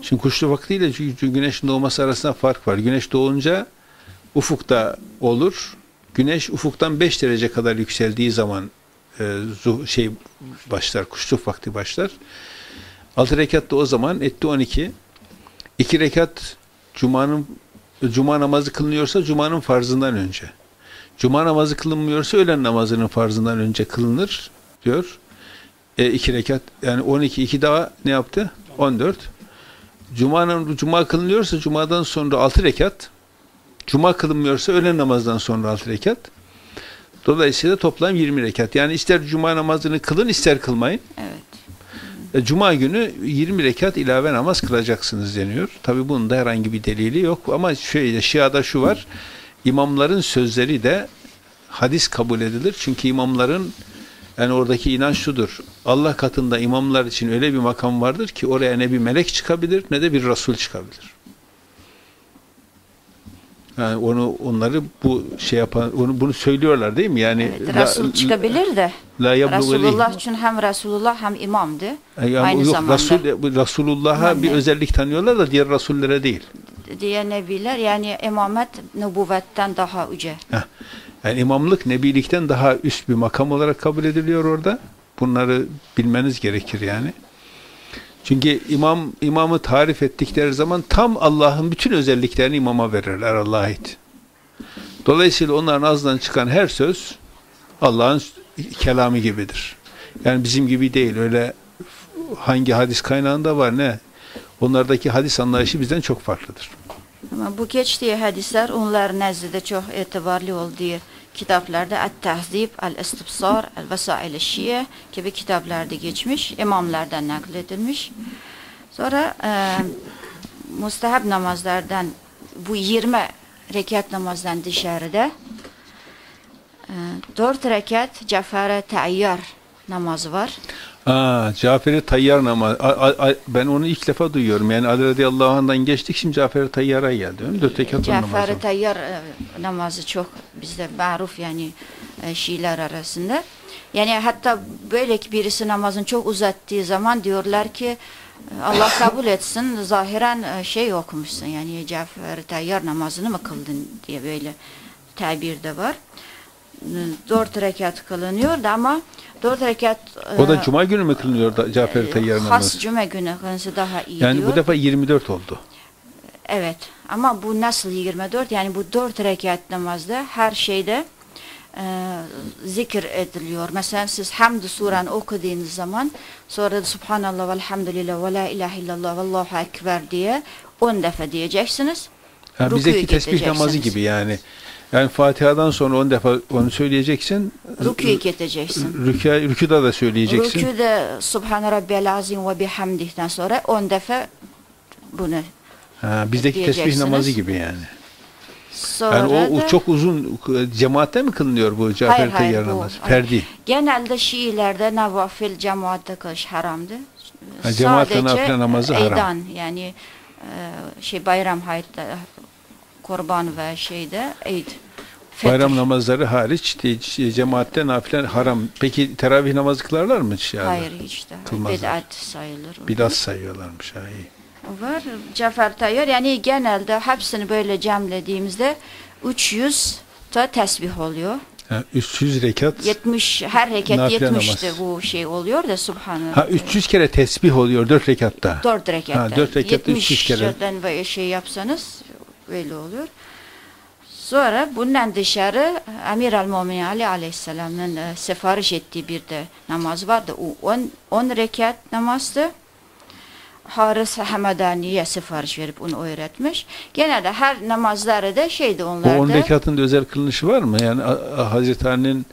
Şimdi kuşluk vaktiyle güneşin doğması arasında fark var. Güneş doğunca ufukta olur. Güneş ufuktan 5 derece kadar yükseldiği zaman e, zu- şey başlar, kuşluk vakti başlar. 6 rekat da o zaman etti 12. 2 rekat cumanın cuma namazı kılınıyorsa cumanın farzından önce. Cuma namazı kılınmıyorsa öğlen namazının farzından önce kılınır diyor. E, iki rekat yani 12 iki daha ne yaptı? 14. Cuma'nın cuma kılınıyorsa cumadan sonra 6 rekat. Cuma kılınmıyorsa öğlen namazdan sonra 6 rekat. Dolayısıyla toplam 20 rekat. Yani ister cuma namazını kılın ister kılmayın. Evet. E, Cuma günü 20 rekat ilave namaz kılacaksınız deniyor. Tabi bunun da herhangi bir delili yok ama şöyle Şia'da şu var. İmamların sözleri de hadis kabul edilir. Çünkü imamların yani oradaki inanç şudur. Allah katında imamlar için öyle bir makam vardır ki oraya ne bir melek çıkabilir ne de bir Resul çıkabilir. Yani onu onları bu şey yapan onu bunu söylüyorlar değil mi? Yani Evet, Resul çıkabilir de. la Resulullah için hem Resulullah hem imamdı. Yani Aynı yok, zamanda. Resul, Resulullah'a bir özellik tanıyorlar da diğer Rasullere değil. diye nebiler yani imamet nübüvvetten daha yüce. Yani imamlık nebilikten daha üst bir makam olarak kabul ediliyor orada. Bunları bilmeniz gerekir yani. Çünkü imam imamı tarif ettikleri zaman tam Allah'ın bütün özelliklerini imama verirler Allah'a ait. Dolayısıyla onların ağzından çıkan her söz Allah'ın kelamı gibidir. Yani bizim gibi değil. Öyle hangi hadis kaynağında var ne? Onlardaki hadis anlayışı bizden çok farklıdır. Ama bu geçtiği hadisler onlar nezdinde çok itibarlı olduğu kitaplarda At-Tahzib, Al-İstibsar, Al-Vesail Şiye gibi kitaplarda geçmiş, imamlardan nakledilmiş. Sonra e, mustahab namazlardan bu 20 rekat namazdan dışarıda e, 4 rekat cefere tayyar namazı var. Aa, Cafer-i Tayyar namazı. A- a- a- ben onu ilk defa duyuyorum. Yani Ali radıyallahu anh'dan geçtik şimdi Cafer-i Tayyar'a geldi. Mi? Dört rekat namazı. Cafer-i Tayyar e, namazı çok bizde maruf yani e, Şiiler arasında. Yani hatta böyle ki birisi namazın çok uzattığı zaman diyorlar ki e, Allah kabul etsin zahiren şey okumuşsun yani Cafer-i Tayyar namazını mı kıldın diye böyle tabir de var. E, Dört rekat kılınıyor da ama dört rekat e, O da Cuma günü mü kılınıyor da Cafer-i Tayyar has cuma günü kılınsa daha iyi Yani diyor. bu defa 24 oldu. Evet ama bu nasıl 24 yani bu 4 rekat namazda her şeyde e, zikir ediliyor. Mesela siz hamd suran okuduğunuz zaman sonra Subhanallah velhamdülillah ve la ilahe illallah vallahu ekber diye 10 defa diyeceksiniz. Ha, bizdeki tesbih namazı gibi yani. Yani Fatiha'dan sonra 10 defa onu söyleyeceksin. Rüküye gideceksin. Rükû, rükûda da söyleyeceksin. Rüküde Subhan Rabbiyal Azim ve bihamdihten sonra 10 defa bunu Ha, bizdeki tesbih namazı gibi yani. sonra Yani o, da- çok uzun cemaatte mi kılınıyor bu Tayyar bu- namazı? Ferdi. Genelde Şiilerde nevafil cemaatte kılış haramdı. Ha, cemaatle nafile namazı haram. eydan yani e, şey bayram hayatı kurban ve şeyde eid. Bayram namazları hariç şey, cemaatte nafile haram. Peki teravih namazı kılarlar mı? Şey Hayır hiç de. Kılmazlar. Bid'at sayılır. o. Bidat sayıyorlarmış. Ha, iyi. Var. Cafer Tayyar yani genelde hepsini böyle cemlediğimizde 300 ta tesbih oluyor. Ha, 300 rekat. 70 her rekat Nafile 70 namaz. bu şey oluyor da subhanallah. Ha 300 kere tesbih oluyor 4 rekatta. 4 rekatta. Ha, dört rekatta 300 kere. 70'den böyle şey yapsanız öyle olur. Sonra bundan dışarı Amir al-Mumin Ali Aleyhisselam'ın e, sipariş ettiği bir de namaz vardı. O 10 10 rekat namazdı. Haris Hamadani'ye sipariş verip onu öğretmiş. Genelde her namazları da şeydi onlarda. 10 rekatın da özel kılınışı var mı? Yani Hazreti Ali'nin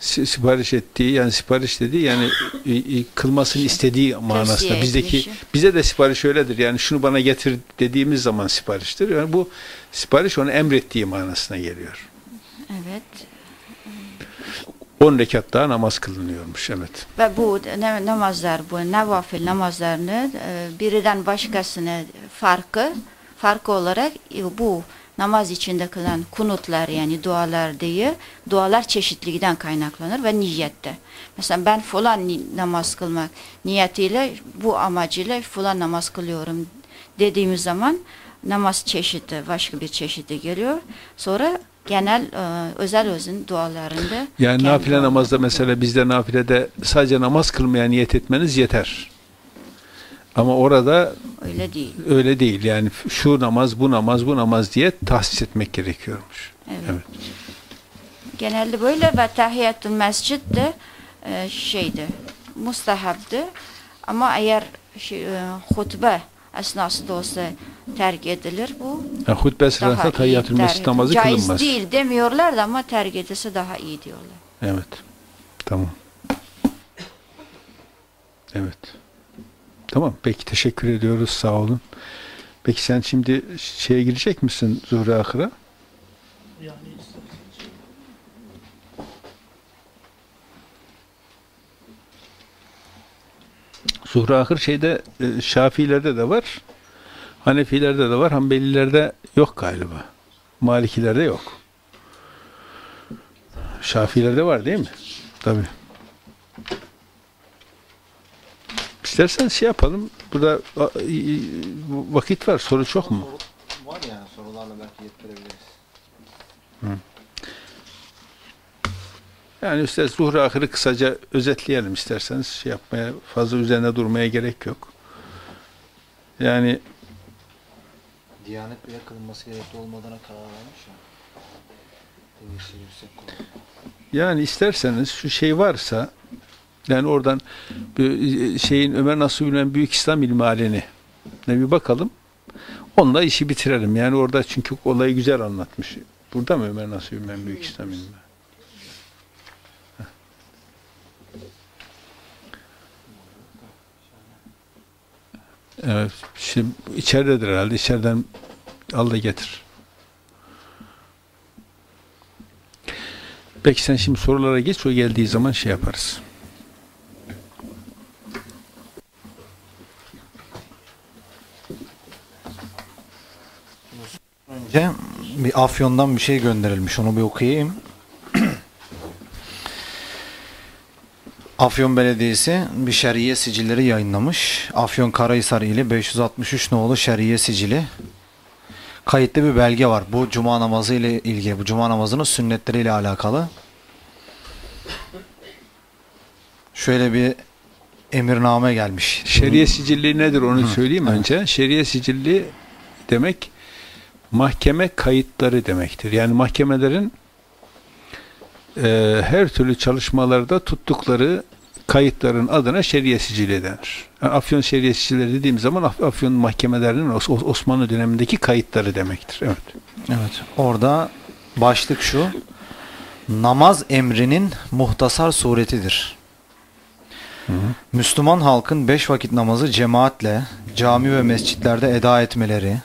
sipariş ettiği yani sipariş dediği yani kılmasını istediği manasında. Bizdeki bize de sipariş öyledir. Yani şunu bana getir dediğimiz zaman sipariştir. Yani bu sipariş onu emrettiği manasına geliyor. Evet. 10 rekat daha namaz kılınıyormuş. Evet. Ve bu namazlar, bu nevafil namazlarını e, birinden başkasına farkı, farkı olarak e, bu namaz içinde kılan kunutlar yani dualar diye dualar çeşitlilikten kaynaklanır ve niyette. Mesela ben falan namaz kılmak niyetiyle bu amacıyla falan namaz kılıyorum dediğimiz zaman namaz çeşidi başka bir çeşidi geliyor. Sonra genel e, özel özün dualarında Yani nafile namazda mesela bizde nafilede sadece namaz kılmaya niyet etmeniz yeter. Ama orada öyle değil. öyle değil. Yani şu namaz, bu namaz, bu namaz diye tahsis etmek gerekiyormuş. Evet. Evet. Genelde böyle ve tahiyyatül mescid de e, şeydi, mustahabdı. Ama eğer şey, e, hutbe esnasında olsa terk edilir. Bu Yani hutbe iyi. tahiyyatül mescid namazı Caiz kılınmaz. değil demiyorlar da ama terk edilse daha iyi diyorlar. Evet. Tamam. Evet. Tamam. Peki teşekkür ediyoruz. Sağ olun. Peki sen şimdi şeye girecek misin Zuhre Akır'a? Zuhre Akır şeyde e, Şafilerde de var. Hanefilerde de var. Hanbelilerde yok galiba. Malikilerde yok. Şafilerde var değil mi? Tabii. İstersen şey yapalım. Burada vakit var. Soru çok mu? Var yani sorularla belki yettirebiliriz. Yani işte Zuhre Akır'ı kısaca özetleyelim isterseniz. Şey yapmaya, fazla üzerine durmaya gerek yok. Yani Diyanet bile kılınması gerekli olmadığına karar vermiş ya. Kurulu. Yani isterseniz şu şey varsa yani oradan bir şeyin Ömer Nasuh Bilmen Büyük İslam İlmi halini ne bir bakalım. Onunla işi bitirelim. Yani orada çünkü olayı güzel anlatmış. Burada mı Ömer Nasuh Bilmen Büyük İslam İlmi? Heh. Evet. Şimdi içeridedir herhalde. İçeriden al da getir. Peki sen şimdi sorulara geç. O geldiği zaman şey yaparız. Önce bir Afyon'dan bir şey gönderilmiş. Onu bir okuyayım. Afyon Belediyesi bir şer'iye sicilleri yayınlamış. Afyon Karahisar ili 563 nolu şer'iye sicili. Kayıtlı bir belge var. Bu cuma namazı ile ilgili. Bu cuma namazının sünnetleriyle alakalı. Şöyle bir emirname gelmiş. Şeriye sicilli nedir onu söyleyeyim önce. Şeriye sicilli demek mahkeme kayıtları demektir. Yani mahkemelerin e, her türlü çalışmalarda tuttukları kayıtların adına şeriye sicili denir. Yani Afyon şeriye sicilleri dediğim zaman Af- Afyon mahkemelerinin Os- Os- Osmanlı dönemindeki kayıtları demektir. Evet. Evet. Orada başlık şu. Namaz emrinin muhtasar suretidir. Müslüman halkın beş vakit namazı cemaatle cami ve mescitlerde eda etmeleri,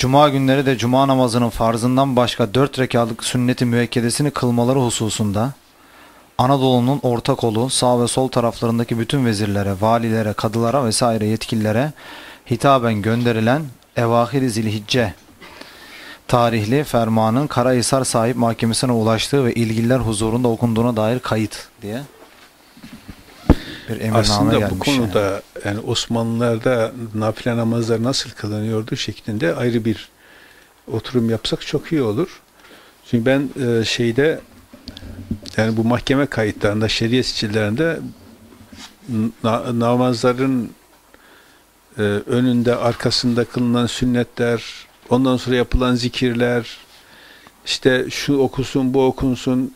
cuma günleri de cuma namazının farzından başka dört rekatlık sünneti müekkedesini kılmaları hususunda Anadolu'nun orta kolu sağ ve sol taraflarındaki bütün vezirlere, valilere, kadılara vesaire yetkililere hitaben gönderilen Evahir-i Zilhicce tarihli fermanın Karahisar sahip mahkemesine ulaştığı ve ilgililer huzurunda okunduğuna dair kayıt diye bir emirname Aslında gelmiş. bu konuda yani. Osmanlılarda nafile namazlar nasıl kılınıyordu şeklinde ayrı bir oturum yapsak çok iyi olur. Çünkü ben e, şeyde yani bu mahkeme kayıtlarında, şeriye sicillerinde na- namazların e, önünde, arkasında kılınan sünnetler, ondan sonra yapılan zikirler, işte şu okusun, bu okunsun,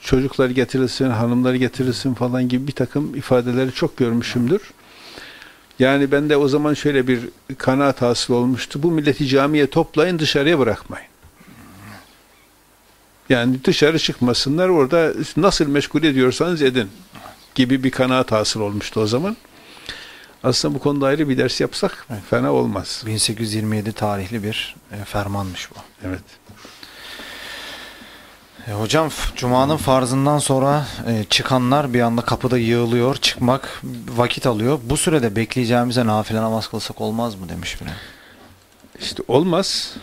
çocuklar getirilsin, hanımlar getirilsin falan gibi bir takım ifadeleri çok görmüşümdür. Yani ben de o zaman şöyle bir kanaat hasıl olmuştu. Bu milleti camiye toplayın, dışarıya bırakmayın. Yani dışarı çıkmasınlar, orada nasıl meşgul ediyorsanız edin gibi bir kanaat hasıl olmuştu o zaman. Aslında bu konuda ayrı bir ders yapsak Evet. fena olmaz. 1827 tarihli bir e, fermanmış bu. Evet. E, hocam f- Cuma'nın farzından sonra e, çıkanlar bir anda kapıda yığılıyor. Çıkmak vakit alıyor. Bu sürede bekleyeceğimize nafile namaz kılsak olmaz mı demiş biri. İşte olmaz.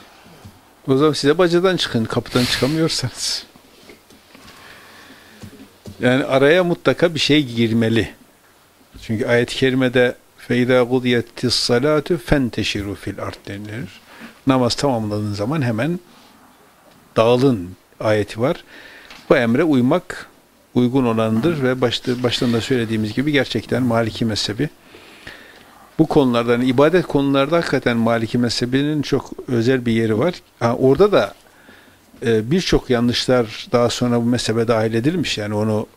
O zaman size bacadan çıkın, kapıdan çıkamıyorsanız. Yani araya mutlaka bir şey girmeli. Çünkü ayet-i kerimede فَاِذَا قُضِيَتِ الصَّلَاتُ فَانْتَشِرُوا fil art denilir. Namaz tamamladığın zaman hemen dağılın ayeti var. Bu emre uymak uygun olanıdır ve başta, baştan da söylediğimiz gibi gerçekten Maliki mezhebi bu konulardan, ibadet konularda hakikaten Maliki mezhebinin çok özel bir yeri var. Ha, orada da e, birçok yanlışlar daha sonra bu mezhebe dahil edilmiş. Yani onu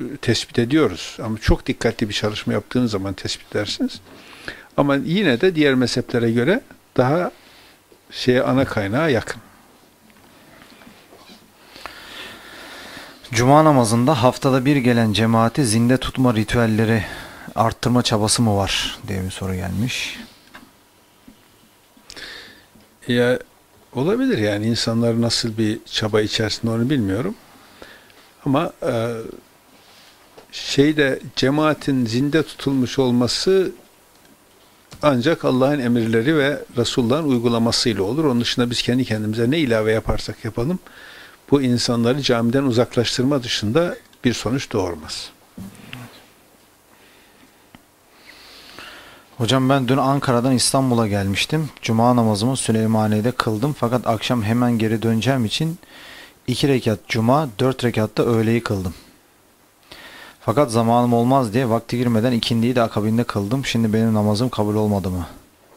e, tespit ediyoruz. Ama çok dikkatli bir çalışma yaptığınız zaman tespit edersiniz. Ama yine de diğer mezheplere göre daha şeye ana kaynağa yakın. Cuma namazında haftada bir gelen cemaati zinde tutma ritüelleri arttırma çabası mı var diye bir soru gelmiş. Ya olabilir yani insanlar nasıl bir çaba içerisinde onu bilmiyorum. Ama e, şeyde cemaatin zinde tutulmuş olması ancak Allah'ın emirleri ve Resulullah'ın uygulamasıyla olur. Onun dışında biz kendi kendimize ne ilave yaparsak yapalım bu insanları camiden uzaklaştırma dışında bir sonuç doğurmaz. Hocam ben dün Ankara'dan İstanbul'a gelmiştim. Cuma namazımı Süleymaniye'de kıldım. Fakat akşam hemen geri döneceğim için iki rekat cuma, dört rekatta öğleyi kıldım. Fakat zamanım olmaz diye vakti girmeden ikindiyi de akabinde kıldım. Şimdi benim namazım kabul olmadı mı?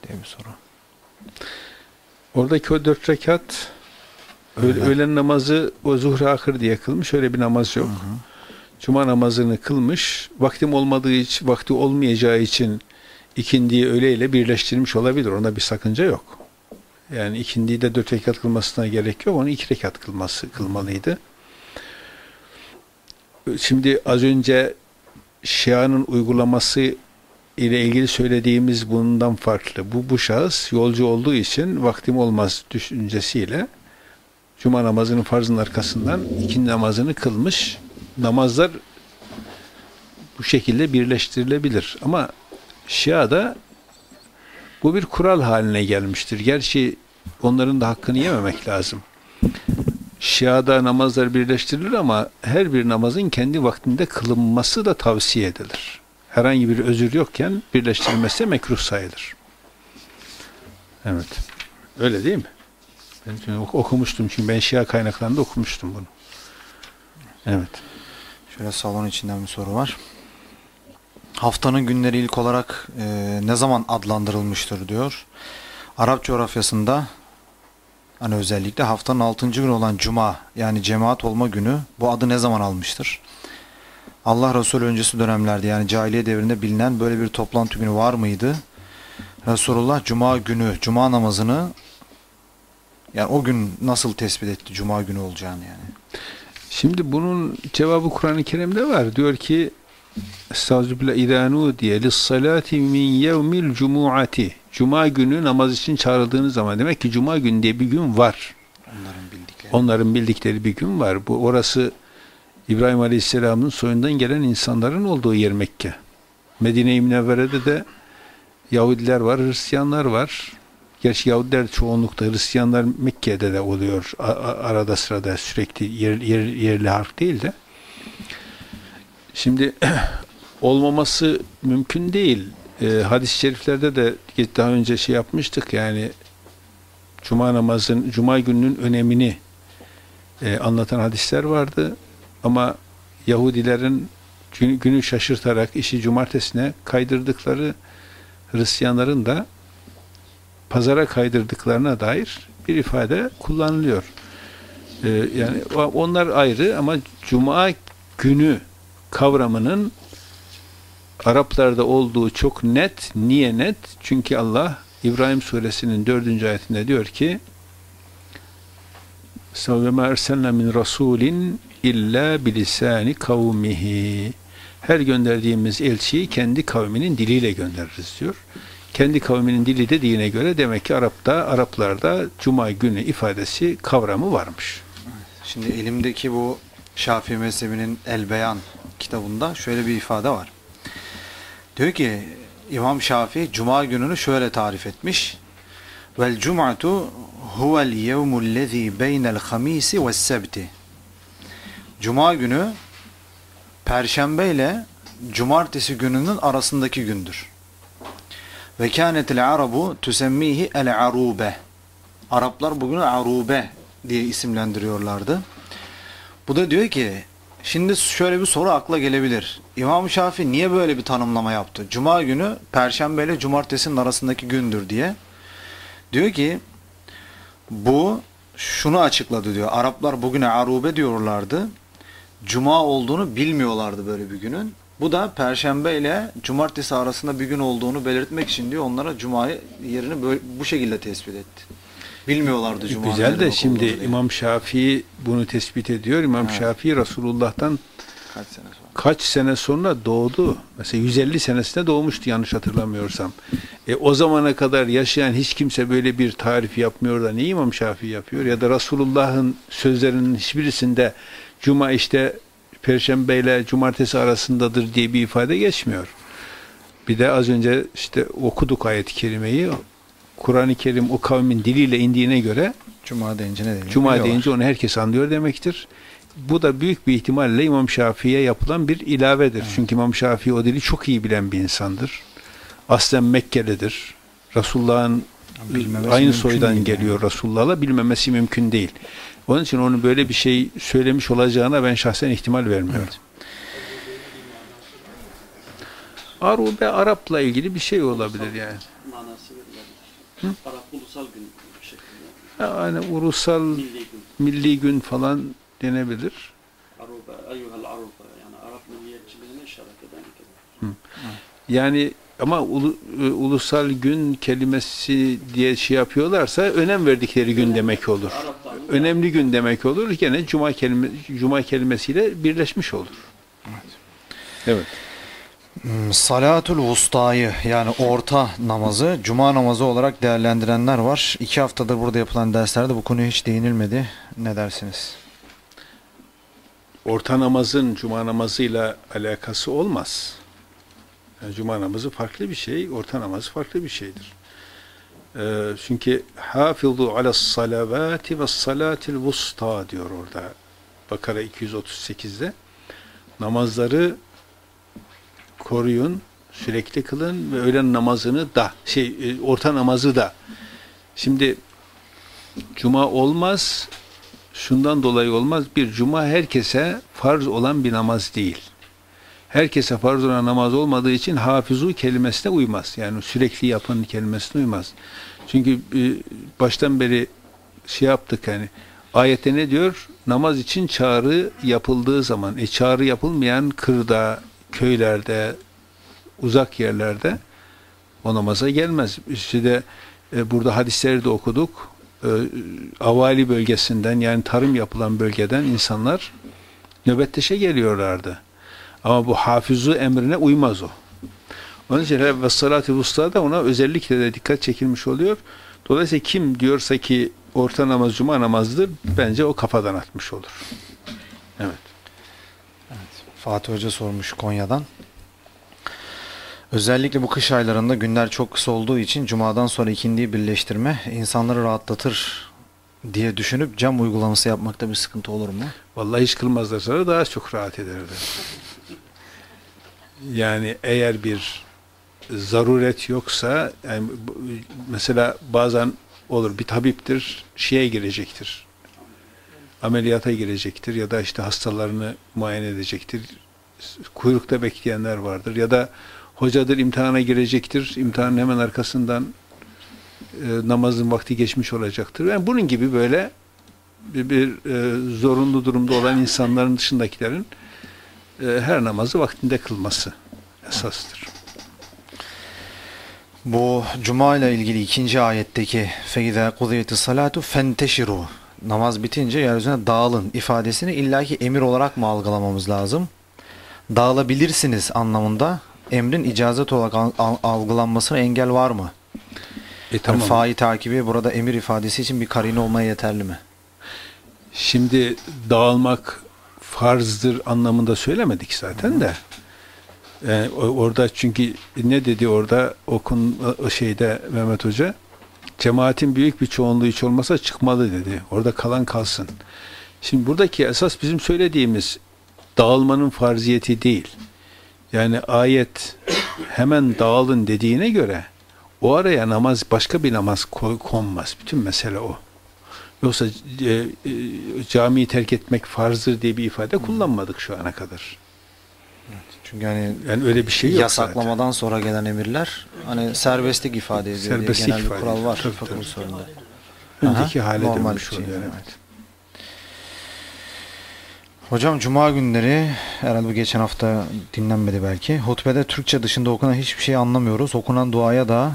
diye bir soru. Oradaki o dört rekat Öğlen. öğlen namazı o zuhre akır diye kılmış. Öyle bir namaz yok. Cuma namazını kılmış. Vaktim olmadığı için, vakti olmayacağı için ikindiyi öğleyle birleştirmiş olabilir. Ona bir sakınca yok. Yani ikindiyi de dört rekat kılmasına gerek yok. Onu iki rekat kılması kılmalıydı. Şimdi az önce Şia'nın uygulaması ile ilgili söylediğimiz bundan farklı. Bu, bu şahıs yolcu olduğu için vaktim olmaz düşüncesiyle Cuma namazının farzının arkasından ikindi namazını kılmış. Namazlar bu şekilde birleştirilebilir. Ama Şia'da bu bir kural haline gelmiştir. Gerçi onların da hakkını yememek lazım. Şia'da namazlar birleştirilir ama her bir namazın kendi vaktinde kılınması da tavsiye edilir. Herhangi bir özür yokken birleştirilmesi mekruh sayılır. Evet. Öyle değil mi? Ben okumuştum çünkü ben Şia kaynaklarında okumuştum bunu. Evet. Şöyle salon içinden bir soru var. Haftanın günleri ilk olarak e, ne zaman adlandırılmıştır diyor. Arap coğrafyasında hani özellikle haftanın 6. günü olan cuma yani cemaat olma günü bu adı ne zaman almıştır? Allah Resulü öncesi dönemlerde yani cahiliye devrinde bilinen böyle bir toplantı günü var mıydı? Resulullah cuma günü cuma namazını yani o gün nasıl tespit etti cuma günü olacağını yani? Şimdi bunun cevabı Kur'an-ı Kerim'de var. Diyor ki Estağfirullah idanu diye lissalati min yevmil cumuati. Cuma günü namaz için çağrıldığınız zaman demek ki cuma günü diye bir gün var. Onların bildikleri. Onların bildikleri bir gün var. Bu orası İbrahim Aleyhisselam'ın soyundan gelen insanların olduğu yer Mekke. Medine-i Münevvere'de de Yahudiler var, Hristiyanlar var. Gerçi Yahudiler çoğunlukta, Hristiyanlar Mekke'de de oluyor. Arada sırada sürekli yer, yer, yerli harf değil de. Şimdi olmaması mümkün değil. Ee, hadis-i şeriflerde de daha önce şey yapmıştık yani Cuma namazın, Cuma gününün önemini e, anlatan hadisler vardı. Ama Yahudilerin günü şaşırtarak işi cumartesine kaydırdıkları Hristiyanların da pazara kaydırdıklarına dair bir ifade kullanılıyor. Ee, yani onlar ayrı ama cuma günü kavramının Araplarda olduğu çok net. Niye net? Çünkü Allah İbrahim suresinin 4. ayetinde diyor ki Savvema erselna min rasulin illa bilisani kavmihi. Her gönderdiğimiz elçiyi kendi kavminin diliyle göndeririz diyor. Kendi kavminin dili dediğine göre demek ki Arap'ta, Araplarda Cuma günü ifadesi, kavramı varmış. Şimdi elimdeki bu Şafii mezhebinin El Beyan kitabında şöyle bir ifade var. Diyor ki İmam Şafii Cuma gününü şöyle tarif etmiş. Vel cum'atu huvel yevmul lezî beynel hamisi ve sebti. Cuma günü Perşembe ile Cumartesi gününün arasındaki gündür. Ve kânetil arabu tüsemmihi el arube. Araplar bugünü arube diye isimlendiriyorlardı. Bu da diyor ki şimdi şöyle bir soru akla gelebilir. İmam Şafii niye böyle bir tanımlama yaptı? Cuma günü Perşembe ile Cumartesi'nin arasındaki gündür diye. Diyor ki bu şunu açıkladı diyor. Araplar bugüne arube diyorlardı. Cuma olduğunu bilmiyorlardı böyle bir günün. Bu da perşembe ile cumartesi arasında bir gün olduğunu belirtmek için diyor onlara cumayı yerini böyle, bu şekilde tespit etti. Bilmiyorlardı cuma. Güzel de şimdi diye. İmam Şafii bunu tespit ediyor. İmam Evet. Şafii Resulullah'tan kaç sene sonra. kaç sene sonra doğdu? Mesela 150 senesinde doğmuştu yanlış hatırlamıyorsam. E, o zamana kadar yaşayan hiç kimse böyle bir tarif yapmıyor da ne İmam Şafii yapıyor? Ya da Resulullah'ın sözlerinin hiçbirisinde Cuma işte Perşembe ile Cumartesi arasındadır diye bir ifade geçmiyor. Bir de az önce işte okuduk ayet-i kerimeyi. Kur'an-ı Kerim o kavmin diliyle indiğine göre Cuma deyince ne deniyor? Cuma deyince onu herkes anlıyor demektir. Bu da büyük bir ihtimalle İmam Şafii'ye yapılan bir ilavedir. Çünkü İmam Şafii o dili çok iyi bilen bir insandır. Aslen Mekkelidir. Resulullah'ın Bilmemesi aynı soydan değil geliyor Resulullah'la bilmemesi mümkün değil. Onun için onun böyle bir şey söylemiş olacağına ben şahsen ihtimal vermiyorum. Arube Arap'la ilgili bir şey olabilir yani. Manası verilebilir. Arap ulusal gün şeklinde. Yani ulusal Milli gün. milli gün falan denebilir. Aruba, ayyuhal aruba. Yani Arap milliyetçiliğine işaret eden. Yani ama ulu- e, ulusal gün kelimesi diye şey yapıyorlarsa önem verdikleri gün demek olur. Önemli gün demek olur. Gene cuma kelime cuma kelimesiyle birleşmiş olur. Evet. Hmm, Salatul Vusta'yı yani orta namazı Cuma namazı olarak değerlendirenler var. İki haftadır burada yapılan derslerde bu konuya hiç değinilmedi. Ne dersiniz? Orta namazın cuma namazıyla alakası olmaz. Yani cuma namazı farklı bir şey, orta namazı farklı bir şeydir. Ee, çünkü hafizu ala salavati ve salatil vusta diyor orada. Bakara 238'de. Namazları koruyun, sürekli kılın ve öğlen namazını da, şey e, orta namazı da. Şimdi cuma olmaz, şundan dolayı olmaz. Bir cuma herkese farz olan bir namaz değil. Herkese farz olan namaz olmadığı için hafizu kelimesine uymaz. Yani sürekli yapın kelimesine uymaz. Çünkü e, baştan beri şey yaptık hani ayette ne diyor? Namaz için çağrı yapıldığı zaman, e çağrı yapılmayan kırda, köylerde, uzak yerlerde o namaza gelmez. İşte de e, burada hadisleri de okuduk. E, avali bölgesinden yani tarım yapılan bölgeden insanlar nöbetteşe geliyorlardı. Ama bu hafizu emrine uymaz o. Onun için ve salat-ı vusta da ona özellikle de dikkat çekilmiş oluyor. Dolayısıyla kim diyorsa ki orta namaz cuma namazıdır bence o kafadan atmış olur. Evet. Fatih Hoca sormuş Konya'dan. Özellikle bu kış aylarında günler çok kısa olduğu için cumadan sonra ikindiyi birleştirme insanları rahatlatır diye düşünüp cam uygulaması yapmakta bir sıkıntı olur mu? Vallahi hiç kılmazlarsa daha çok rahat ederdi. Yani eğer bir zaruret yoksa yani mesela bazen olur bir tabiptir şeye girecektir. Ameliyata girecektir ya da işte hastalarını muayene edecektir. Kuyrukta bekleyenler vardır ya da hocadır imtihana girecektir. İmtihanın hemen arkasından e, namazın vakti geçmiş olacaktır. Yani bunun gibi böyle bir, bir e, zorunlu durumda olan insanların dışındakilerin e, her namazı vaktinde kılması esastır. Bu cuma ile ilgili ikinci ayetteki feize kudiyeti salatu fenteşiru namaz bitince yeryüzüne dağılın ifadesini illaki emir olarak mı algılamamız lazım? Dağılabilirsiniz anlamında emrin icazet olarak algılanmasına engel var mı? E, tamam. Yani fa'i takibi burada emir ifadesi için bir karine olmaya yeterli mi? Şimdi dağılmak farzdır anlamında söylemedik zaten de. Yani o- orada çünkü ne dedi orada okun o şeyde Mehmet Hoca? Cemaatin büyük bir çoğunluğu hiç olmasa çıkmalı dedi. Orada kalan kalsın. Şimdi buradaki esas bizim söylediğimiz dağılmanın farziyeti değil. Yani ayet hemen dağılın dediğine göre o araya namaz başka bir namaz konmaz. Bütün mesele o. Yoksa e, e, camiyi terk etmek farzdır diye bir ifade kullanmadık şu ana kadar. Çünkü hani Yani öyle bir şey yok yasaklamadan sonra gelen emirler hani serbestlik ifade ediyor Serbestlik diye genel bir ifade kural ediyor. var Tabii, tabii. usulünde. zaten. Önceki Aha, hale normal dönmüş bir şey, oluyor. evet. Evet. Hocam cuma günleri herhalde bu geçen hafta dinlenmedi belki. Hutbede Türkçe dışında okunan hiçbir şey anlamıyoruz. Okunan duaya da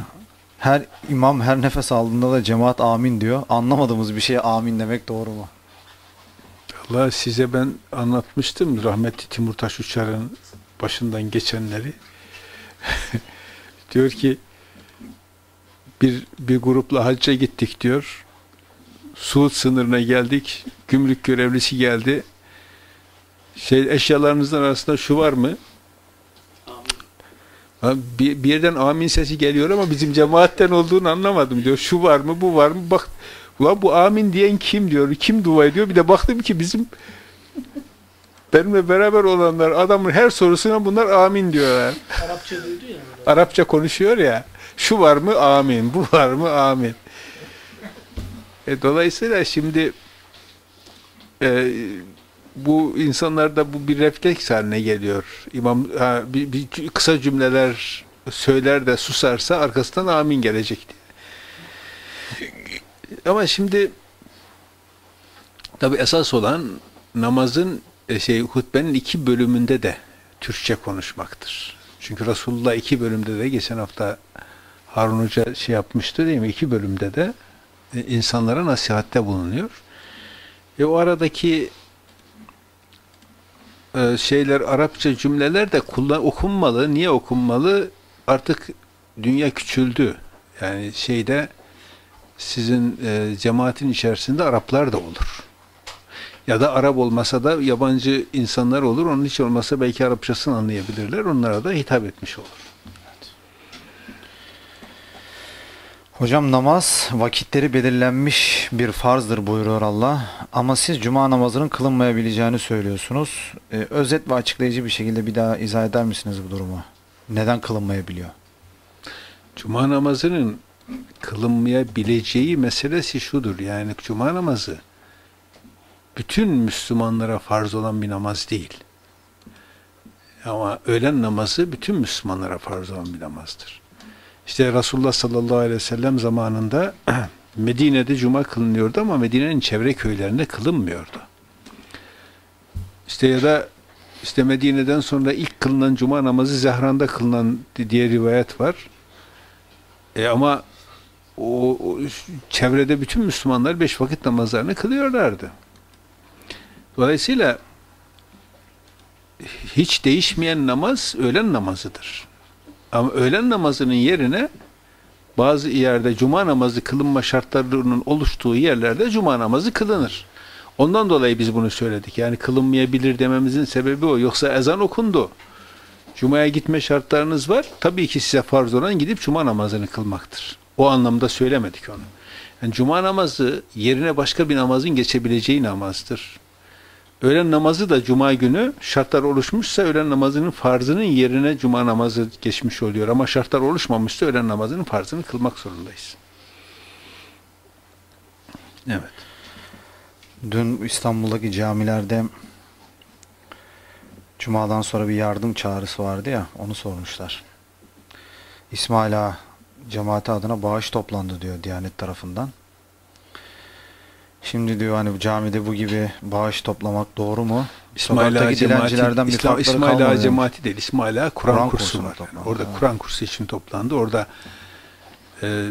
her imam her nefes aldığında da cemaat amin diyor. Anlamadığımız bir şeye amin demek doğru mu? Allah size ben anlatmıştım rahmetli Timur Taş Uçar'ın başından geçenleri. diyor ki bir bir grupla hacca gittik diyor. Suud sınırına geldik. Gümrük görevlisi geldi. Şey eşyalarınızın arasında şu var mı? Bir, bir yerden amin sesi geliyor ama bizim cemaatten olduğunu anlamadım diyor. Şu var mı, bu var mı? Bak, ulan bu amin diyen kim diyor, kim dua ediyor? Bir de baktım ki bizim benimle beraber olanlar adamın her sorusuna bunlar amin diyorlar. Arapça duydu ya. Arapça konuşuyor ya. Şu var mı? Amin. Bu var mı? Amin. E, dolayısıyla şimdi e, bu insanlarda bu bir refleks haline geliyor. İmam ha, bir, bir kısa cümleler söyler de susarsa arkasından amin gelecek diye. Ama şimdi tabi esas olan namazın e, şey hutbenin iki bölümünde de Türkçe konuşmaktır. Çünkü Resulullah iki bölümde de geçen hafta Harun Hoca şey yapmıştı değil mi? İki bölümde de e, insanlara nasihatte bulunuyor. E o aradaki e, şeyler Arapça cümleler de kullan okunmalı. Niye okunmalı? Artık dünya küçüldü. Yani şeyde sizin e, cemaatin içerisinde Araplar da olur. Ya da Arap olmasa da yabancı insanlar olur. Onun hiç olmasa belki Arapçasını anlayabilirler. Onlara da hitap etmiş olur. Hocam namaz vakitleri belirlenmiş bir farzdır buyuruyor Allah. Ama siz cuma namazının kılınmayabileceğini söylüyorsunuz. Ee, özet ve açıklayıcı bir şekilde bir daha izah eder misiniz bu durumu? Neden kılınmayabiliyor? Cuma namazının kılınmayabileceği meselesi şudur. Yani cuma namazı bütün Müslümanlara farz olan bir namaz değil. Ama öğlen namazı bütün Müslümanlara farz olan bir namazdır. İşte Resulullah sallallahu aleyhi ve sellem zamanında Medine'de cuma kılınıyordu ama Medine'nin çevre köylerinde kılınmıyordu. İşte ya da işte Medine'den sonra ilk kılınan cuma namazı Zehran'da kılınan diye rivayet var. E ama o, o çevrede bütün Müslümanlar beş vakit namazlarını kılıyorlardı. Dolayısıyla hiç değişmeyen namaz öğlen namazıdır. Ama öğlen namazının yerine bazı yerde cuma namazı kılınma şartlarının oluştuğu yerlerde cuma namazı kılınır. Ondan dolayı biz bunu söyledik. Yani kılınmayabilir dememizin sebebi o. Yoksa ezan okundu. Cuma'ya gitme şartlarınız var. Tabii ki size farz olan gidip cuma namazını kılmaktır. O anlamda söylemedik onu. Yani cuma namazı yerine başka bir namazın geçebileceği namazdır. Öğlen namazı da cuma günü şartlar oluşmuşsa öğlen namazının farzının yerine cuma namazı geçmiş oluyor. Ama şartlar oluşmamışsa öğlen namazının farzını kılmak zorundayız. Evet. Dün İstanbul'daki camilerde Cuma'dan sonra bir yardım çağrısı vardı ya onu sormuşlar. İsmail Ağa cemaati adına bağış toplandı diyor Diyanet tarafından. Şimdi diyor hani camide bu gibi bağış toplamak doğru mu? İsmail Ağa dilencilerden bir İslam, İsmail Ağa cemaati değil. İsmail Ağa Kur'an, Kur'an kursu var. Yani orada evet. Kur'an kursu için toplandı. Orada e,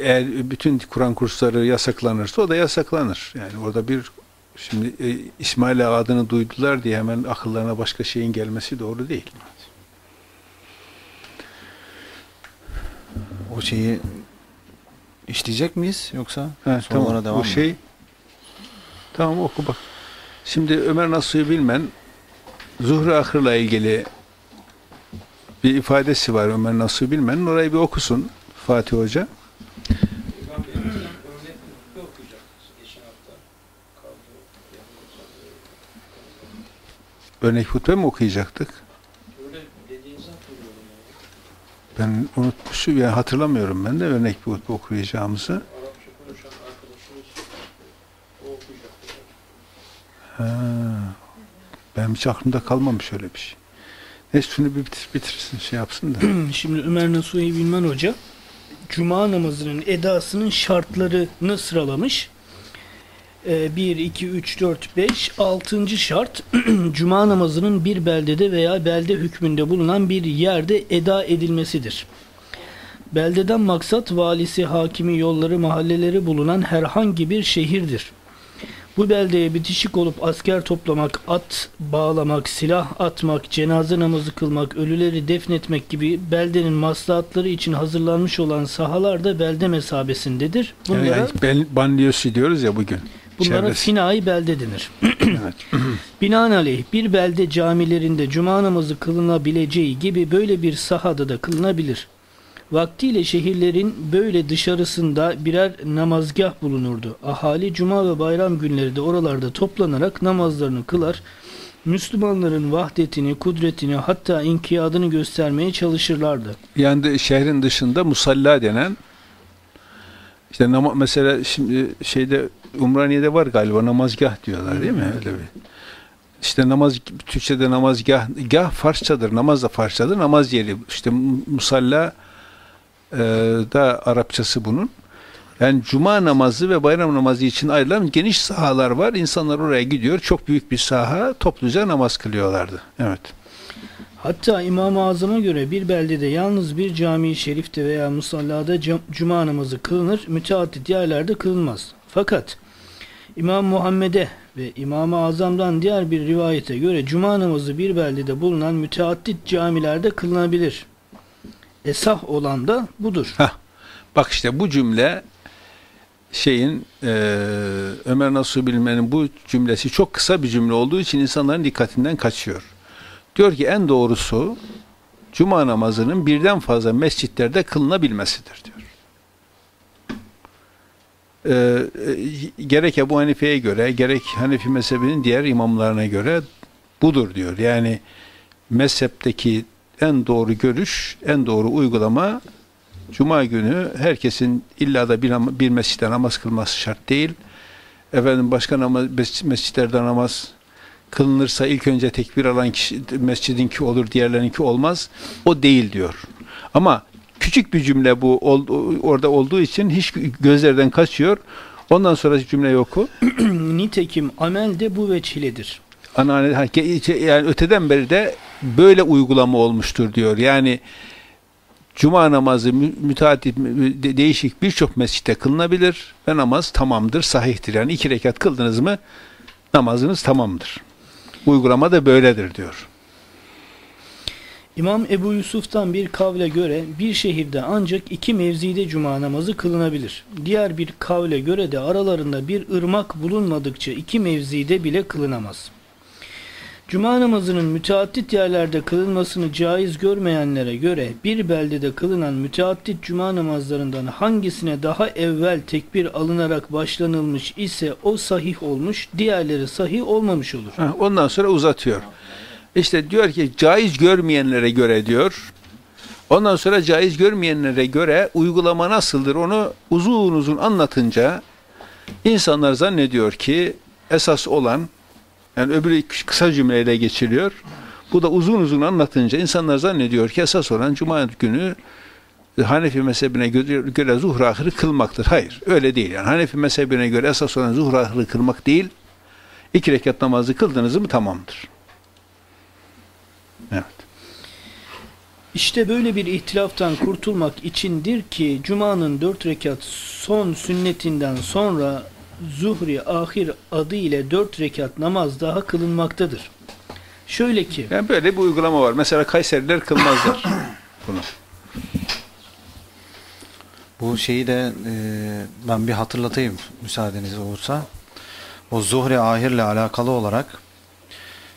eğer bütün Kur'an kursları yasaklanırsa o da yasaklanır. Yani orada bir şimdi e, İsmail Ağa adını duydular diye hemen akıllarına başka şeyin gelmesi doğru değil. O şeyi işleyecek miyiz yoksa Ha, sorulara tamam. devam Bu mı? şey tamam oku bak. Şimdi Ömer Nasuh'u bilmen Zuhru Ahır'la ilgili bir ifadesi var Ömer Nasuh'u bilmenin. Orayı bir okusun Fatih Hoca. Örnek hutbe mi okuyacaktık? Ben unutmuşum ya hatırlamıyorum ben de örnek bir hutbe okuyacağımızı. Benim hiç aklımda kalmamış öyle bir şey. Neyse şunu bir bitir, bitirsin şey yapsın da. Şimdi Ömer Nasuhi Bilmen Hoca Cuma namazının edasının şartlarını sıralamış. 1, 2, 3, 4, 5. 6. şart Cuma namazının bir beldede veya belde hükmünde bulunan bir yerde eda edilmesidir. Beldeden maksat valisi, hakimi, yolları, mahalleleri bulunan herhangi bir şehirdir. Bu beldeye bitişik olup asker toplamak, at bağlamak, silah atmak, cenaze namazı kılmak, ölüleri defnetmek gibi beldenin maslahatları için hazırlanmış olan sahalar da belde mesabesindedir. Bunlara, Yani, ben, banliyösü diyoruz ya bugün. bunlara Çevresi. finai belde denir. Evet. Binaenaleyh bir belde camilerinde cuma namazı kılınabileceği gibi böyle bir sahada da kılınabilir. Vaktiyle şehirlerin böyle dışarısında birer namazgah bulunurdu. Ahali cuma ve bayram günleri de oralarda toplanarak namazlarını kılar. Müslümanların vahdetini, kudretini hatta inkiyadını göstermeye çalışırlardı. Yani de şehrin dışında musalla denen işte nama, mesela şimdi şeyde Umraniye'de var galiba namazgah diyorlar değil mi? Öyle bir. İşte namaz Türkçe'de namazgah gah Farsçadır. Namaz da Farsçadır. Namaz yeri. İşte musalla e, da Arapçası bunun. Yani cuma namazı ve bayram namazı için ayrılan geniş sahalar var. İnsanlar oraya gidiyor. Çok büyük bir saha. Topluca namaz kılıyorlardı. Evet. Hatta İmam-ı Azam'a göre bir beldede yalnız bir cami-i şerifte veya musallada cuma namazı kılınır, müteaddit yerlerde kılınmaz. Fakat İmam Muhammed'e ve İmam-ı Azam'dan diğer bir rivayete göre cuma namazı bir beldede bulunan müteaddit camilerde kılınabilir. Esah olan da budur. Hah. Bak işte bu cümle şeyin eee, Ömer Nasuh Bilmen'in bu cümlesi çok kısa bir cümle olduğu için insanların dikkatinden kaçıyor. Diyor ki en doğrusu cuma namazının birden fazla mescitlerde kılınabilmesidir diyor. Eee, e, gerek Ebu Hanife'ye göre gerek Hanefi mezhebinin diğer imamlarına göre budur diyor. Yani mezhepteki en doğru görüş, en doğru uygulama Cuma günü herkesin illa da bir, bir mescitte namaz kılması şart değil. Efendim başka namaz, mes- mescitlerde namaz kılınırsa ilk önce tekbir alan kişi, mescidinki olur, diğerlerinki olmaz. O değil diyor. Ama küçük bir cümle bu ol- orada olduğu için hiç gözlerden kaçıyor. Ondan sonra cümle oku. Nitekim amel de bu veçhiledir. Anneanne ha, ge- yani öteden beri de böyle uygulama olmuştur diyor. Yani Cuma namazı mü- müteaddit mü- de- değişik birçok mescitte kılınabilir ve namaz tamamdır, sahihtir. Yani iki rekat kıldınız mı namazınız tamamdır. Uygulama da böyledir diyor. İmam Ebu Yusuf'tan bir kavle göre bir şehirde ancak iki mevzide cuma namazı kılınabilir. Diğer bir kavle göre de aralarında bir ırmak bulunmadıkça iki mevzide bile kılınamaz. Cuma namazının müteaddit yerlerde kılınmasını caiz görmeyenlere göre bir beldede kılınan müteaddit cuma namazlarından hangisine daha evvel tekbir alınarak başlanılmış ise o sahih olmuş, diğerleri sahih olmamış olur. Ondan sonra uzatıyor. İşte diyor ki caiz görmeyenlere göre diyor. Ondan sonra caiz görmeyenlere göre uygulama nasıldır onu uzun uzun anlatınca insanlar zannediyor ki esas olan yani öbürü kısa cümleyle geçiliyor. Bu da uzun uzun anlatınca insanlar zannediyor ki esas olan cuma günü Hanefi mezhebine göre, göre ahırı kılmaktır. Hayır, öyle değil. Yani Hanefi mezhebine göre esas olan zuhur ahırı kılmak değil. İki rekat namazı kıldınız mı tamamdır. Evet. İşte böyle bir ihtilaftan kurtulmak içindir ki Cuma'nın dört rekat son sünnetinden sonra zuhri ahir adı ile dört rekat namaz daha kılınmaktadır. Şöyle ki Yani böyle bir uygulama var. Mesela Kayseriler kılmazlar bunu. Bu şeyi de e, ben bir hatırlatayım müsaadeniz olursa. O zuhre ahirle alakalı olarak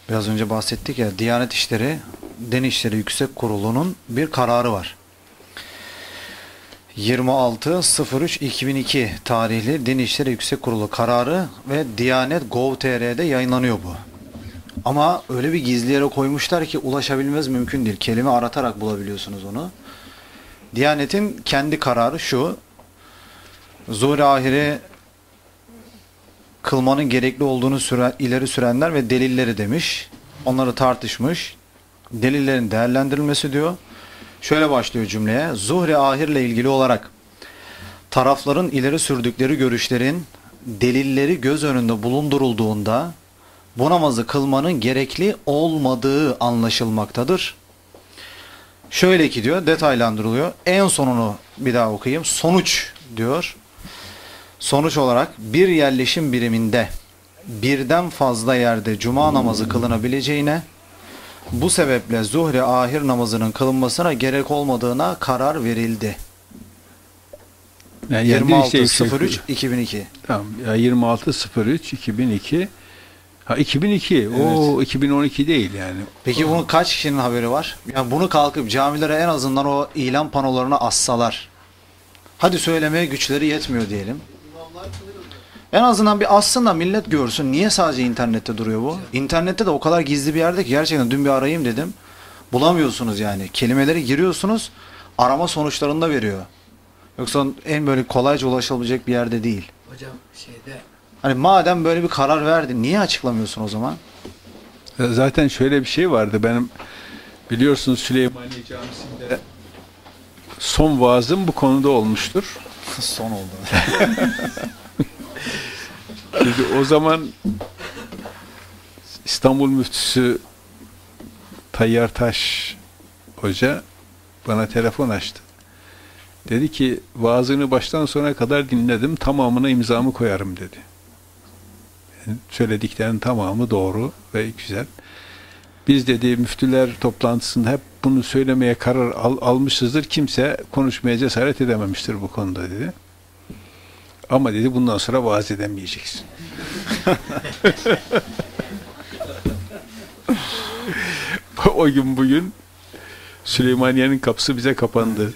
biraz önce bahsettik ya Diyanet İşleri Din İşleri Yüksek Kurulu'nun bir kararı var. 26.03.2002 tarihli Din İşleri Yüksek Kurulu kararı ve Diyanet Gov.tr'de yayınlanıyor bu. Ama öyle bir gizli yere koymuşlar ki ulaşabilmez mümkün değil. Kelime aratarak bulabiliyorsunuz onu. Diyanet'in kendi kararı şu. Zuhri ahire kılmanın gerekli olduğunu süre, ileri sürenler ve delilleri demiş. Onları tartışmış. Delillerin değerlendirilmesi diyor. Şöyle başlıyor cümleye. Zuhri ahirle ilgili olarak tarafların ileri sürdükleri görüşlerin delilleri göz önünde bulundurulduğunda bu namazı kılmanın gerekli olmadığı anlaşılmaktadır. Şöyle ki diyor detaylandırılıyor. En sonunu bir daha okuyayım. Sonuç diyor. Sonuç olarak bir yerleşim biriminde birden fazla yerde cuma namazı kılınabileceğine bu sebeple zuhre ahir namazının kılınmasına gerek olmadığına karar verildi. Yani yer değişti, 26.03 2002. Tamam. Ya 26.03 2002. Ha 2002. O 2012 değil yani. Peki bunun kaç kişinin haberi var? Yani bunu kalkıp camilere en azından o ilan panolarına assalar. Hadi söylemeye güçleri yetmiyor diyelim. En azından bir assın da millet görsün. Niye sadece internette duruyor bu? İnternette de o kadar gizli bir yerde ki gerçekten dün bir arayayım dedim. Bulamıyorsunuz yani. Kelimeleri giriyorsunuz. Arama sonuçlarında veriyor. Yoksa en böyle kolayca ulaşılabilecek bir yerde değil. Hocam şeyde Hani madem böyle bir karar verdin niye açıklamıyorsun o zaman? E, Zaten şöyle bir şey vardı. Benim biliyorsunuz Süleymaniye Camisi'nde son vaazım bu konuda olmuştur. Son oldu. Şimdi o zaman İstanbul Müftüsü Tayyar Taş Hoca bana telefon açtı. Dedi ki vaazını baştan sona kadar dinledim. Tamamına imzamı koyarım dedi. Yani söylediklerinin tamamı doğru ve güzel. Biz dedi müftüler toplantısında hep bunu söylemeye karar al- almışızdır. Kimse konuşmaya cesaret edememiştir bu konuda dedi. Ama dedi bundan sonra vaaz edemeyeceksin. o gün bugün Süleymaniye'nin kapısı bize kapandı.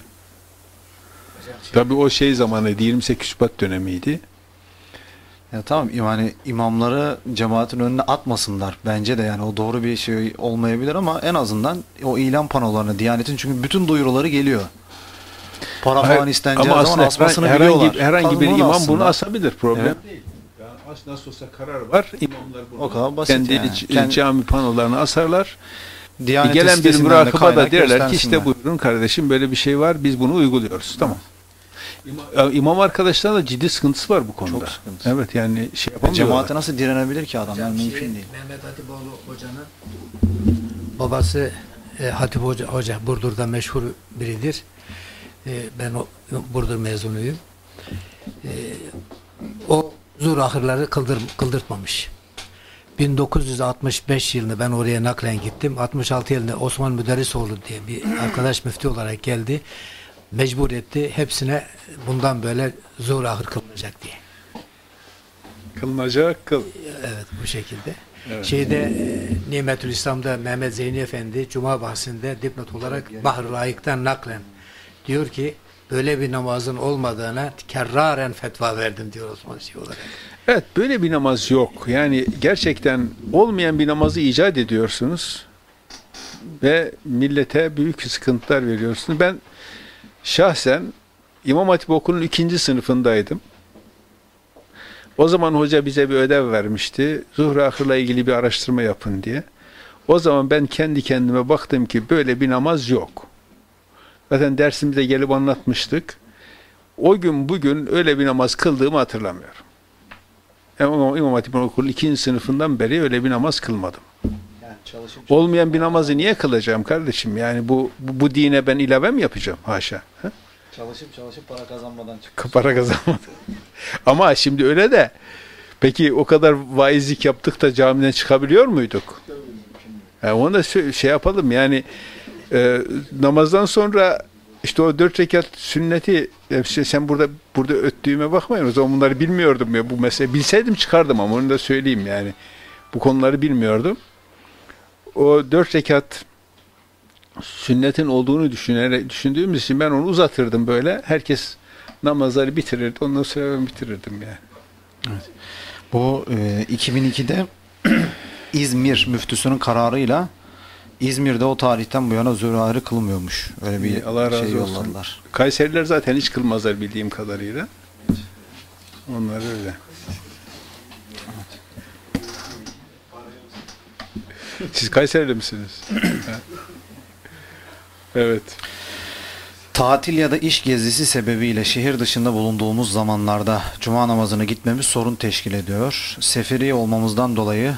Tabii o şey zamanıydı, 28 Şubat dönemiydi. Ya tamam yani imamları cemaatin önüne atmasınlar. Bence de yani o doğru bir şey olmayabilir ama en azından o ilan panolarını Diyanet'in çünkü bütün duyuruları geliyor. Para Hayır, falan isteneceği Ama zaman aslında asmasını herhangi, biliyorlar. herhangi bir imam aslında. bunu asabilir, problem Evet. değil. Yani as- nasıl olsa karar var, imamlar bunu O kadar basit kendi yani. Kendi- cami panolarını asarlar. Diyanet Gelen bir mürakıba da derler ki işte buyurun kardeşim böyle bir şey var, biz bunu uyguluyoruz. Tamam. İmam, imam arkadaşlarla ciddi sıkıntısı var bu konuda. Çok sıkıntı. Evet yani şey Ya yapamıyorlar. Cemaate nasıl direnebilir ki adam? Hocam Yani mümkün şeyin, değil. Mehmet Hatipoğlu hocanın babası e, Hatip Hoca, Hoca Burdur'da meşhur biridir. E, ben o, Burdur mezunuyum. E, o zuhr ahırları kıldır, kıldırtmamış. 1965 yılında ben oraya naklen gittim. 66 yılında Osman Müderrisoğlu diye bir arkadaş müftü olarak geldi. Mecbur etti. Hepsine bundan böyle zuhr ahır kılınacak diye. Kılınacak kıl. Evet bu şekilde. Evet. Şeyde e, Nimetül İslam'da Mehmet Zeyni Efendi Cuma bahsinde dipnot olarak Bahr-ı Layık'tan naklen diyor ki böyle bir namazın olmadığına kerraren fetva verdim diyor Osman Şeyh olarak. Evet böyle bir namaz yok. Yani gerçekten olmayan bir namazı icat ediyorsunuz ve millete büyük sıkıntılar veriyorsunuz. Ben şahsen İmam Hatip Okulu'nun ikinci sınıfındaydım. O zaman hoca bize bir ödev vermişti. Zuhra Ahır'la ilgili bir araştırma yapın diye. O zaman ben kendi kendime baktım ki böyle bir namaz yok. Zaten dersimizde gelip anlatmıştık. O gün bugün öyle bir namaz kıldığımı hatırlamıyorum. İmam, Hatip Okulu ikinci sınıfından beri öyle bir namaz kılmadım. Olmayan bir namazı niye kılacağım kardeşim? Yani bu, bu, bu dine ben ilave mi yapacağım? Haşa. Ha? Çalışıp çalışıp para kazanmadan çık. Para kazanmadım. Ama şimdi öyle de peki o kadar vaizlik yaptık da camiden çıkabiliyor muyduk? Yani onu da şey yapalım yani e, namazdan sonra işte o dört rekat sünneti işte sen burada burada öttüğüme bakmayın o zaman bunları bilmiyordum ya bu mesele bilseydim çıkardım ama onu da söyleyeyim yani bu konuları bilmiyordum. O dört rekat sünnetin olduğunu düşünerek düşündüğümüz için ben onu uzatırdım böyle. Herkes namazları bitirirdi. Ondan sonra ben bitirirdim yani. Bu e, 2002'de İzmir müftüsünün kararıyla İzmir'de o tarihten bu yana zürahiri kılmıyormuş. Öyle bir Allah razı şey olsun. yolladılar. Kayseriler zaten hiç kılmazlar bildiğim kadarıyla. Onlar öyle. Siz Kayserili misiniz? Evet. Tatil ya da iş gezisi sebebiyle şehir dışında bulunduğumuz zamanlarda cuma namazını gitmemiz sorun teşkil ediyor. Seferi olmamızdan dolayı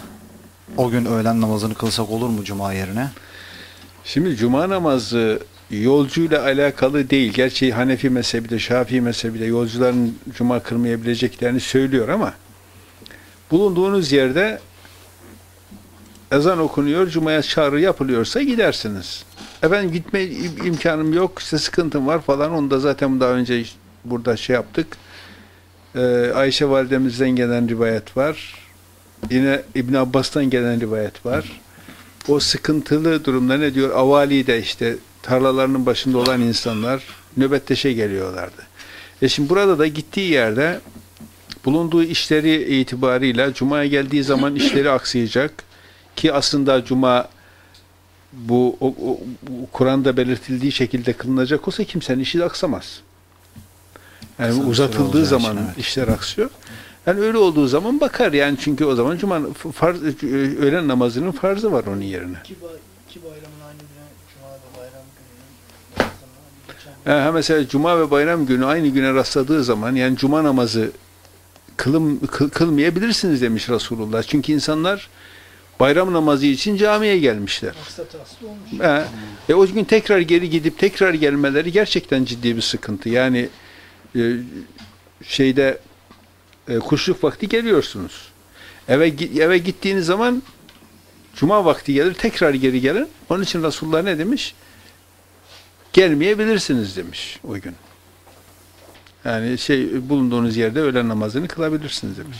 o gün öğlen namazını kılsak olur mu cuma yerine? Şimdi cuma namazı yolcuyla alakalı değil. Gerçi Hanefi mezhebi de Şafii mezhebi de yolcuların cuma kılmayabileceklerini söylüyor ama bulunduğunuz yerde ezan okunuyor, cumaya çağrı yapılıyorsa gidersiniz. Efendim gitme im- imkanım yok, işte sıkıntım var falan. Onu da zaten daha önce burada şey yaptık. Ee, Ayşe validemizden gelen rivayet var. Yine İbn Abbas'tan gelen rivayet var. O sıkıntılı durumda ne diyor? Avali'de işte tarlalarının başında olan insanlar nöbetteşe geliyorlardı. E şimdi burada da gittiği yerde bulunduğu işleri itibarıyla Cuma'ya geldiği zaman işleri aksayacak ki aslında Cuma bu o- o- Kur'an'da belirtildiği şekilde kılınacak olsa kimsenin işi de aksamaz. Yani Kısa uzatıldığı zaman için, evet. işler aksıyor. Yani öyle olduğu zaman bakar yani çünkü o zaman Cuma farz, öğlen namazının farzı var onun yerine. İki, iki bayramın aynı güne Cuma ve bayram günü. Ha, mesela Cuma ve bayram günü aynı güne rastladığı zaman yani Cuma namazı kılım, kıl- kılmayabilirsiniz demiş Resulullah. Çünkü insanlar bayram namazı için camiye gelmişler. Olmuş. Ha, e, o gün tekrar geri gidip tekrar gelmeleri gerçekten ciddi bir sıkıntı. Yani e, şeyde e, kuşluk vakti geliyorsunuz. Eve eve gittiğiniz zaman cuma vakti gelir tekrar geri gelin. Onun için Resulullah ne demiş? Gelmeyebilirsiniz demiş o gün. Yani şey bulunduğunuz yerde öğlen namazını kılabilirsiniz demiş.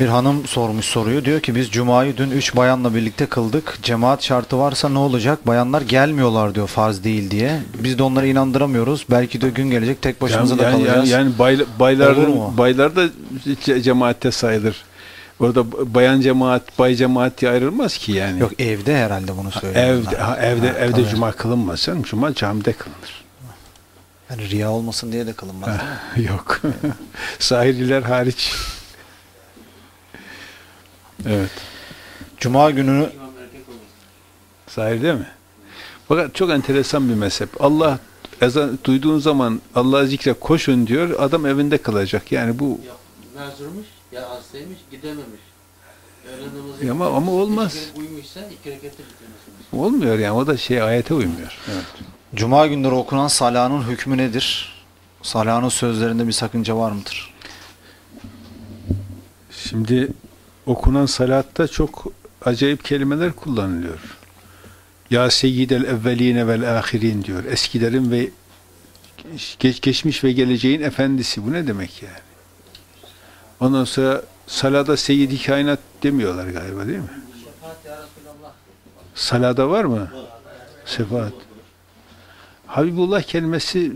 Bir hanım sormuş soruyu. Diyor ki biz cumayı dün 3 bayanla birlikte kıldık. Cemaat şartı varsa ne olacak? Bayanlar gelmiyorlar diyor farz değil diye. Biz de onları inandıramıyoruz. Belki de gün gelecek tek başımıza yani, da kalacağız. yani, yani bay- bayların, baylar da ce- cemaatte sayılır. Orada bayan cemaat, bay cemaat diye ayrılmaz ki yani. Yok evde herhalde bunu söylüyor. Evde, ha, evde, Ha, evde tabii. cuma kılınmaz. Cuma camide kılınır. Yani riya olmasın diye de kılınmaz değil mi? Yok. Sahililer hariç. Evet. Cuma gününü Sahil değil mi? Fakat çok enteresan bir mezhep. Allah ezan duyduğun zaman Allah'ı zikre koşun diyor. Adam evinde kılacak. Yani bu Mezurmuş ya hastaymış gidememiş. Ya ama- ama olmaz. Uyumuşsa olmuyor yani. O da şey ayete uymuyor. Evet. Cuma günleri okunan salanın hükmü nedir? Salanın sözlerinde bir sakınca var mıdır? Şimdi okunan salatta çok acayip kelimeler kullanılıyor. Ya seyyidel evveline vel ahirin diyor. Eskilerin ve geç, geçmiş ve geleceğin efendisi. Bu ne demek yani? Ondan sonra salada seyyidi kainat demiyorlar galiba değil mi? Salada var mı? Sefaat. Habibullah kelimesi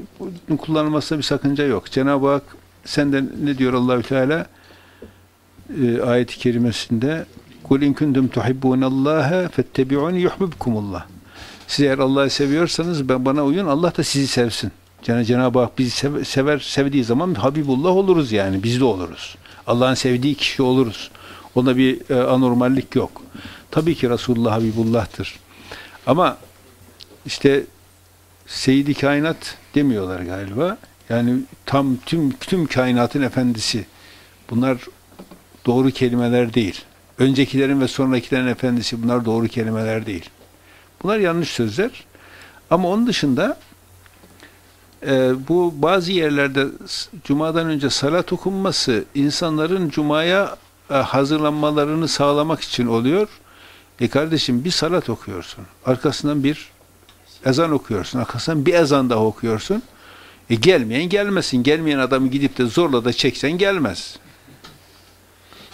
kullanılmasında bir sakınca yok. Cenab-ı Hak senden ne diyor Allahü Teala? E, ayet-i kerimesinde Kul in kuntum tuhibbunallaha fettebi'uni yuhibbukumullah. Siz eğer Allah'ı seviyorsanız ben bana uyun Allah da sizi sevsin. Cenab- Cenab-ı Hak bizi sev- sever sevdiği zaman Habibullah oluruz yani biz de oluruz. Allah'ın sevdiği kişi oluruz. Onda bir e, anormallik yok. Tabii ki Resulullah Habibullah'tır. Ama işte Seyyid-i Kainat demiyorlar galiba. Yani tam tüm tüm kainatın efendisi. Bunlar doğru kelimeler değil. Öncekilerin ve sonrakilerin efendisi bunlar doğru kelimeler değil. Bunlar yanlış sözler. Ama onun dışında e, bu bazı yerlerde Cuma'dan önce salat okunması insanların Cuma'ya e, hazırlanmalarını sağlamak için oluyor. E kardeşim bir salat okuyorsun. Arkasından bir ezan okuyorsun. Arkasından bir ezan daha okuyorsun. E gelmeyen gelmesin. Gelmeyen adamı gidip de zorla da çeksen gelmez.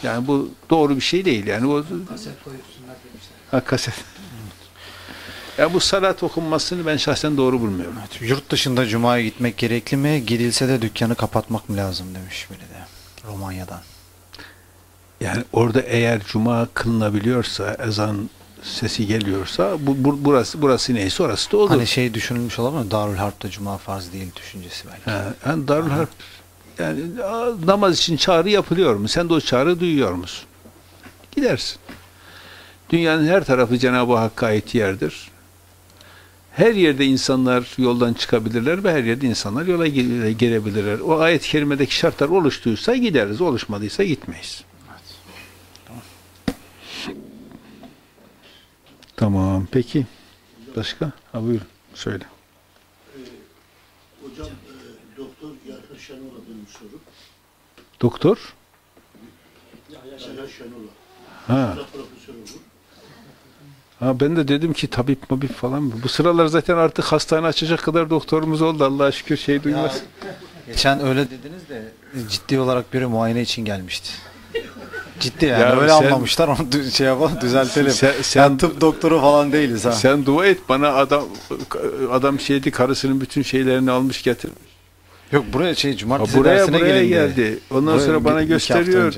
Yani bu doğru bir şey değil. Yani o Kaset koysunlar demişler. ha, kaset. Ya bu salat okunmasını ben şahsen doğru bulmuyorum. Yurt dışında cumaya gitmek gerekli mi? Gidilse de dükkanı kapatmak mı lazım demiş biri de. Romanya'dan. Yani orada eğer cuma kılınabiliyorsa, ezan sesi geliyorsa bu, bu- burası burası neyse orası da olur. Hani şey düşünülmüş olamıyor mu? Darül Harp'ta cuma farz değil düşüncesi belki. Ha, yani Darül Harp yani namaz için çağrı yapılıyor mu? Sen de o çağrı duyuyor musun? Gidersin. Dünyanın her tarafı Cenab-ı Hakk'a ait yerdir. Her yerde insanlar yoldan çıkabilirler ve her yerde insanlar yola girebilirler. O ayet-i kerimedeki şartlar oluştuysa gideriz, oluşmadıysa gitmeyiz. Tamam, peki. Başka? Ha buyurun, söyle. Hocam e, Doktor Yahya Şenol'a benim soru. Doktor? Ha. Ha ben de dedim ki tabip mabip falan mı? Bu sıralar zaten artık hastane açacak kadar doktorumuz oldu. Allah'a şükür şey duymaz. Geçen öyle dediniz de ciddi olarak biri muayene için gelmişti. Ciddi yani Ya öyle sen- anlamışlar onu şey yapalım düzeltelim. Sen- sen- Yani tıp doktoru falan değiliz ha. Sen dua et bana adam adam şeydi karısının bütün şeylerini almış getir. Yok buraya şey cumartesi buraya dersine buraya gelin dedi. geldi. Ondan Buraya sonra bana gösteriyor.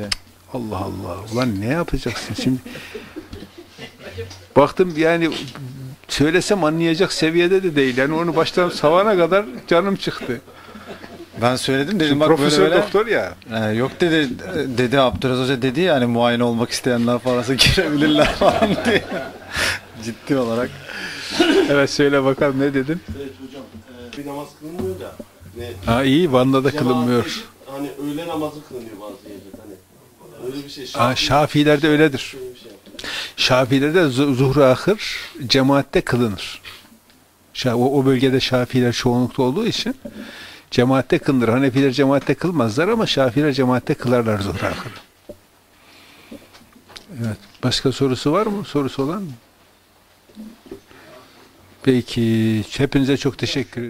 Allah Allah. Ulan ne yapacaksın şimdi? Baktım yani söylesem anlayacak seviyede de değil. Yani onu baştan savana kadar canım çıktı. Ben söyledim dedim Şimdi bak böyle profesör böyle. doktor ya. Ee, yok dedi dedi Abdülaziz Hoca dedi ya hani muayene olmak isteyenler falansa girebilirler falan diye. Ciddi olarak. Evet söyle bakalım ne dedin? Evet hocam. E, bir namaz kılınmıyor da. Ne, Ha iyi Van'da da kılınmıyor. Hani öğle namazı kılınıyor bazı yerlerde. Hani öyle bir şey. Ha, Şafilerde öyledir. Şey zu- zuhru ahır cemaatte kılınır. O, o bölgede Şafiler çoğunlukta olduğu için cemaatte kılınır. Hanefiler cemaatte kılmazlar ama Şafiler cemaatte kılarlar zuhru ahırı. Evet. Başka sorusu var mı? Sorusu olan mı? Peki. Hepinize çok teşekkür ederim.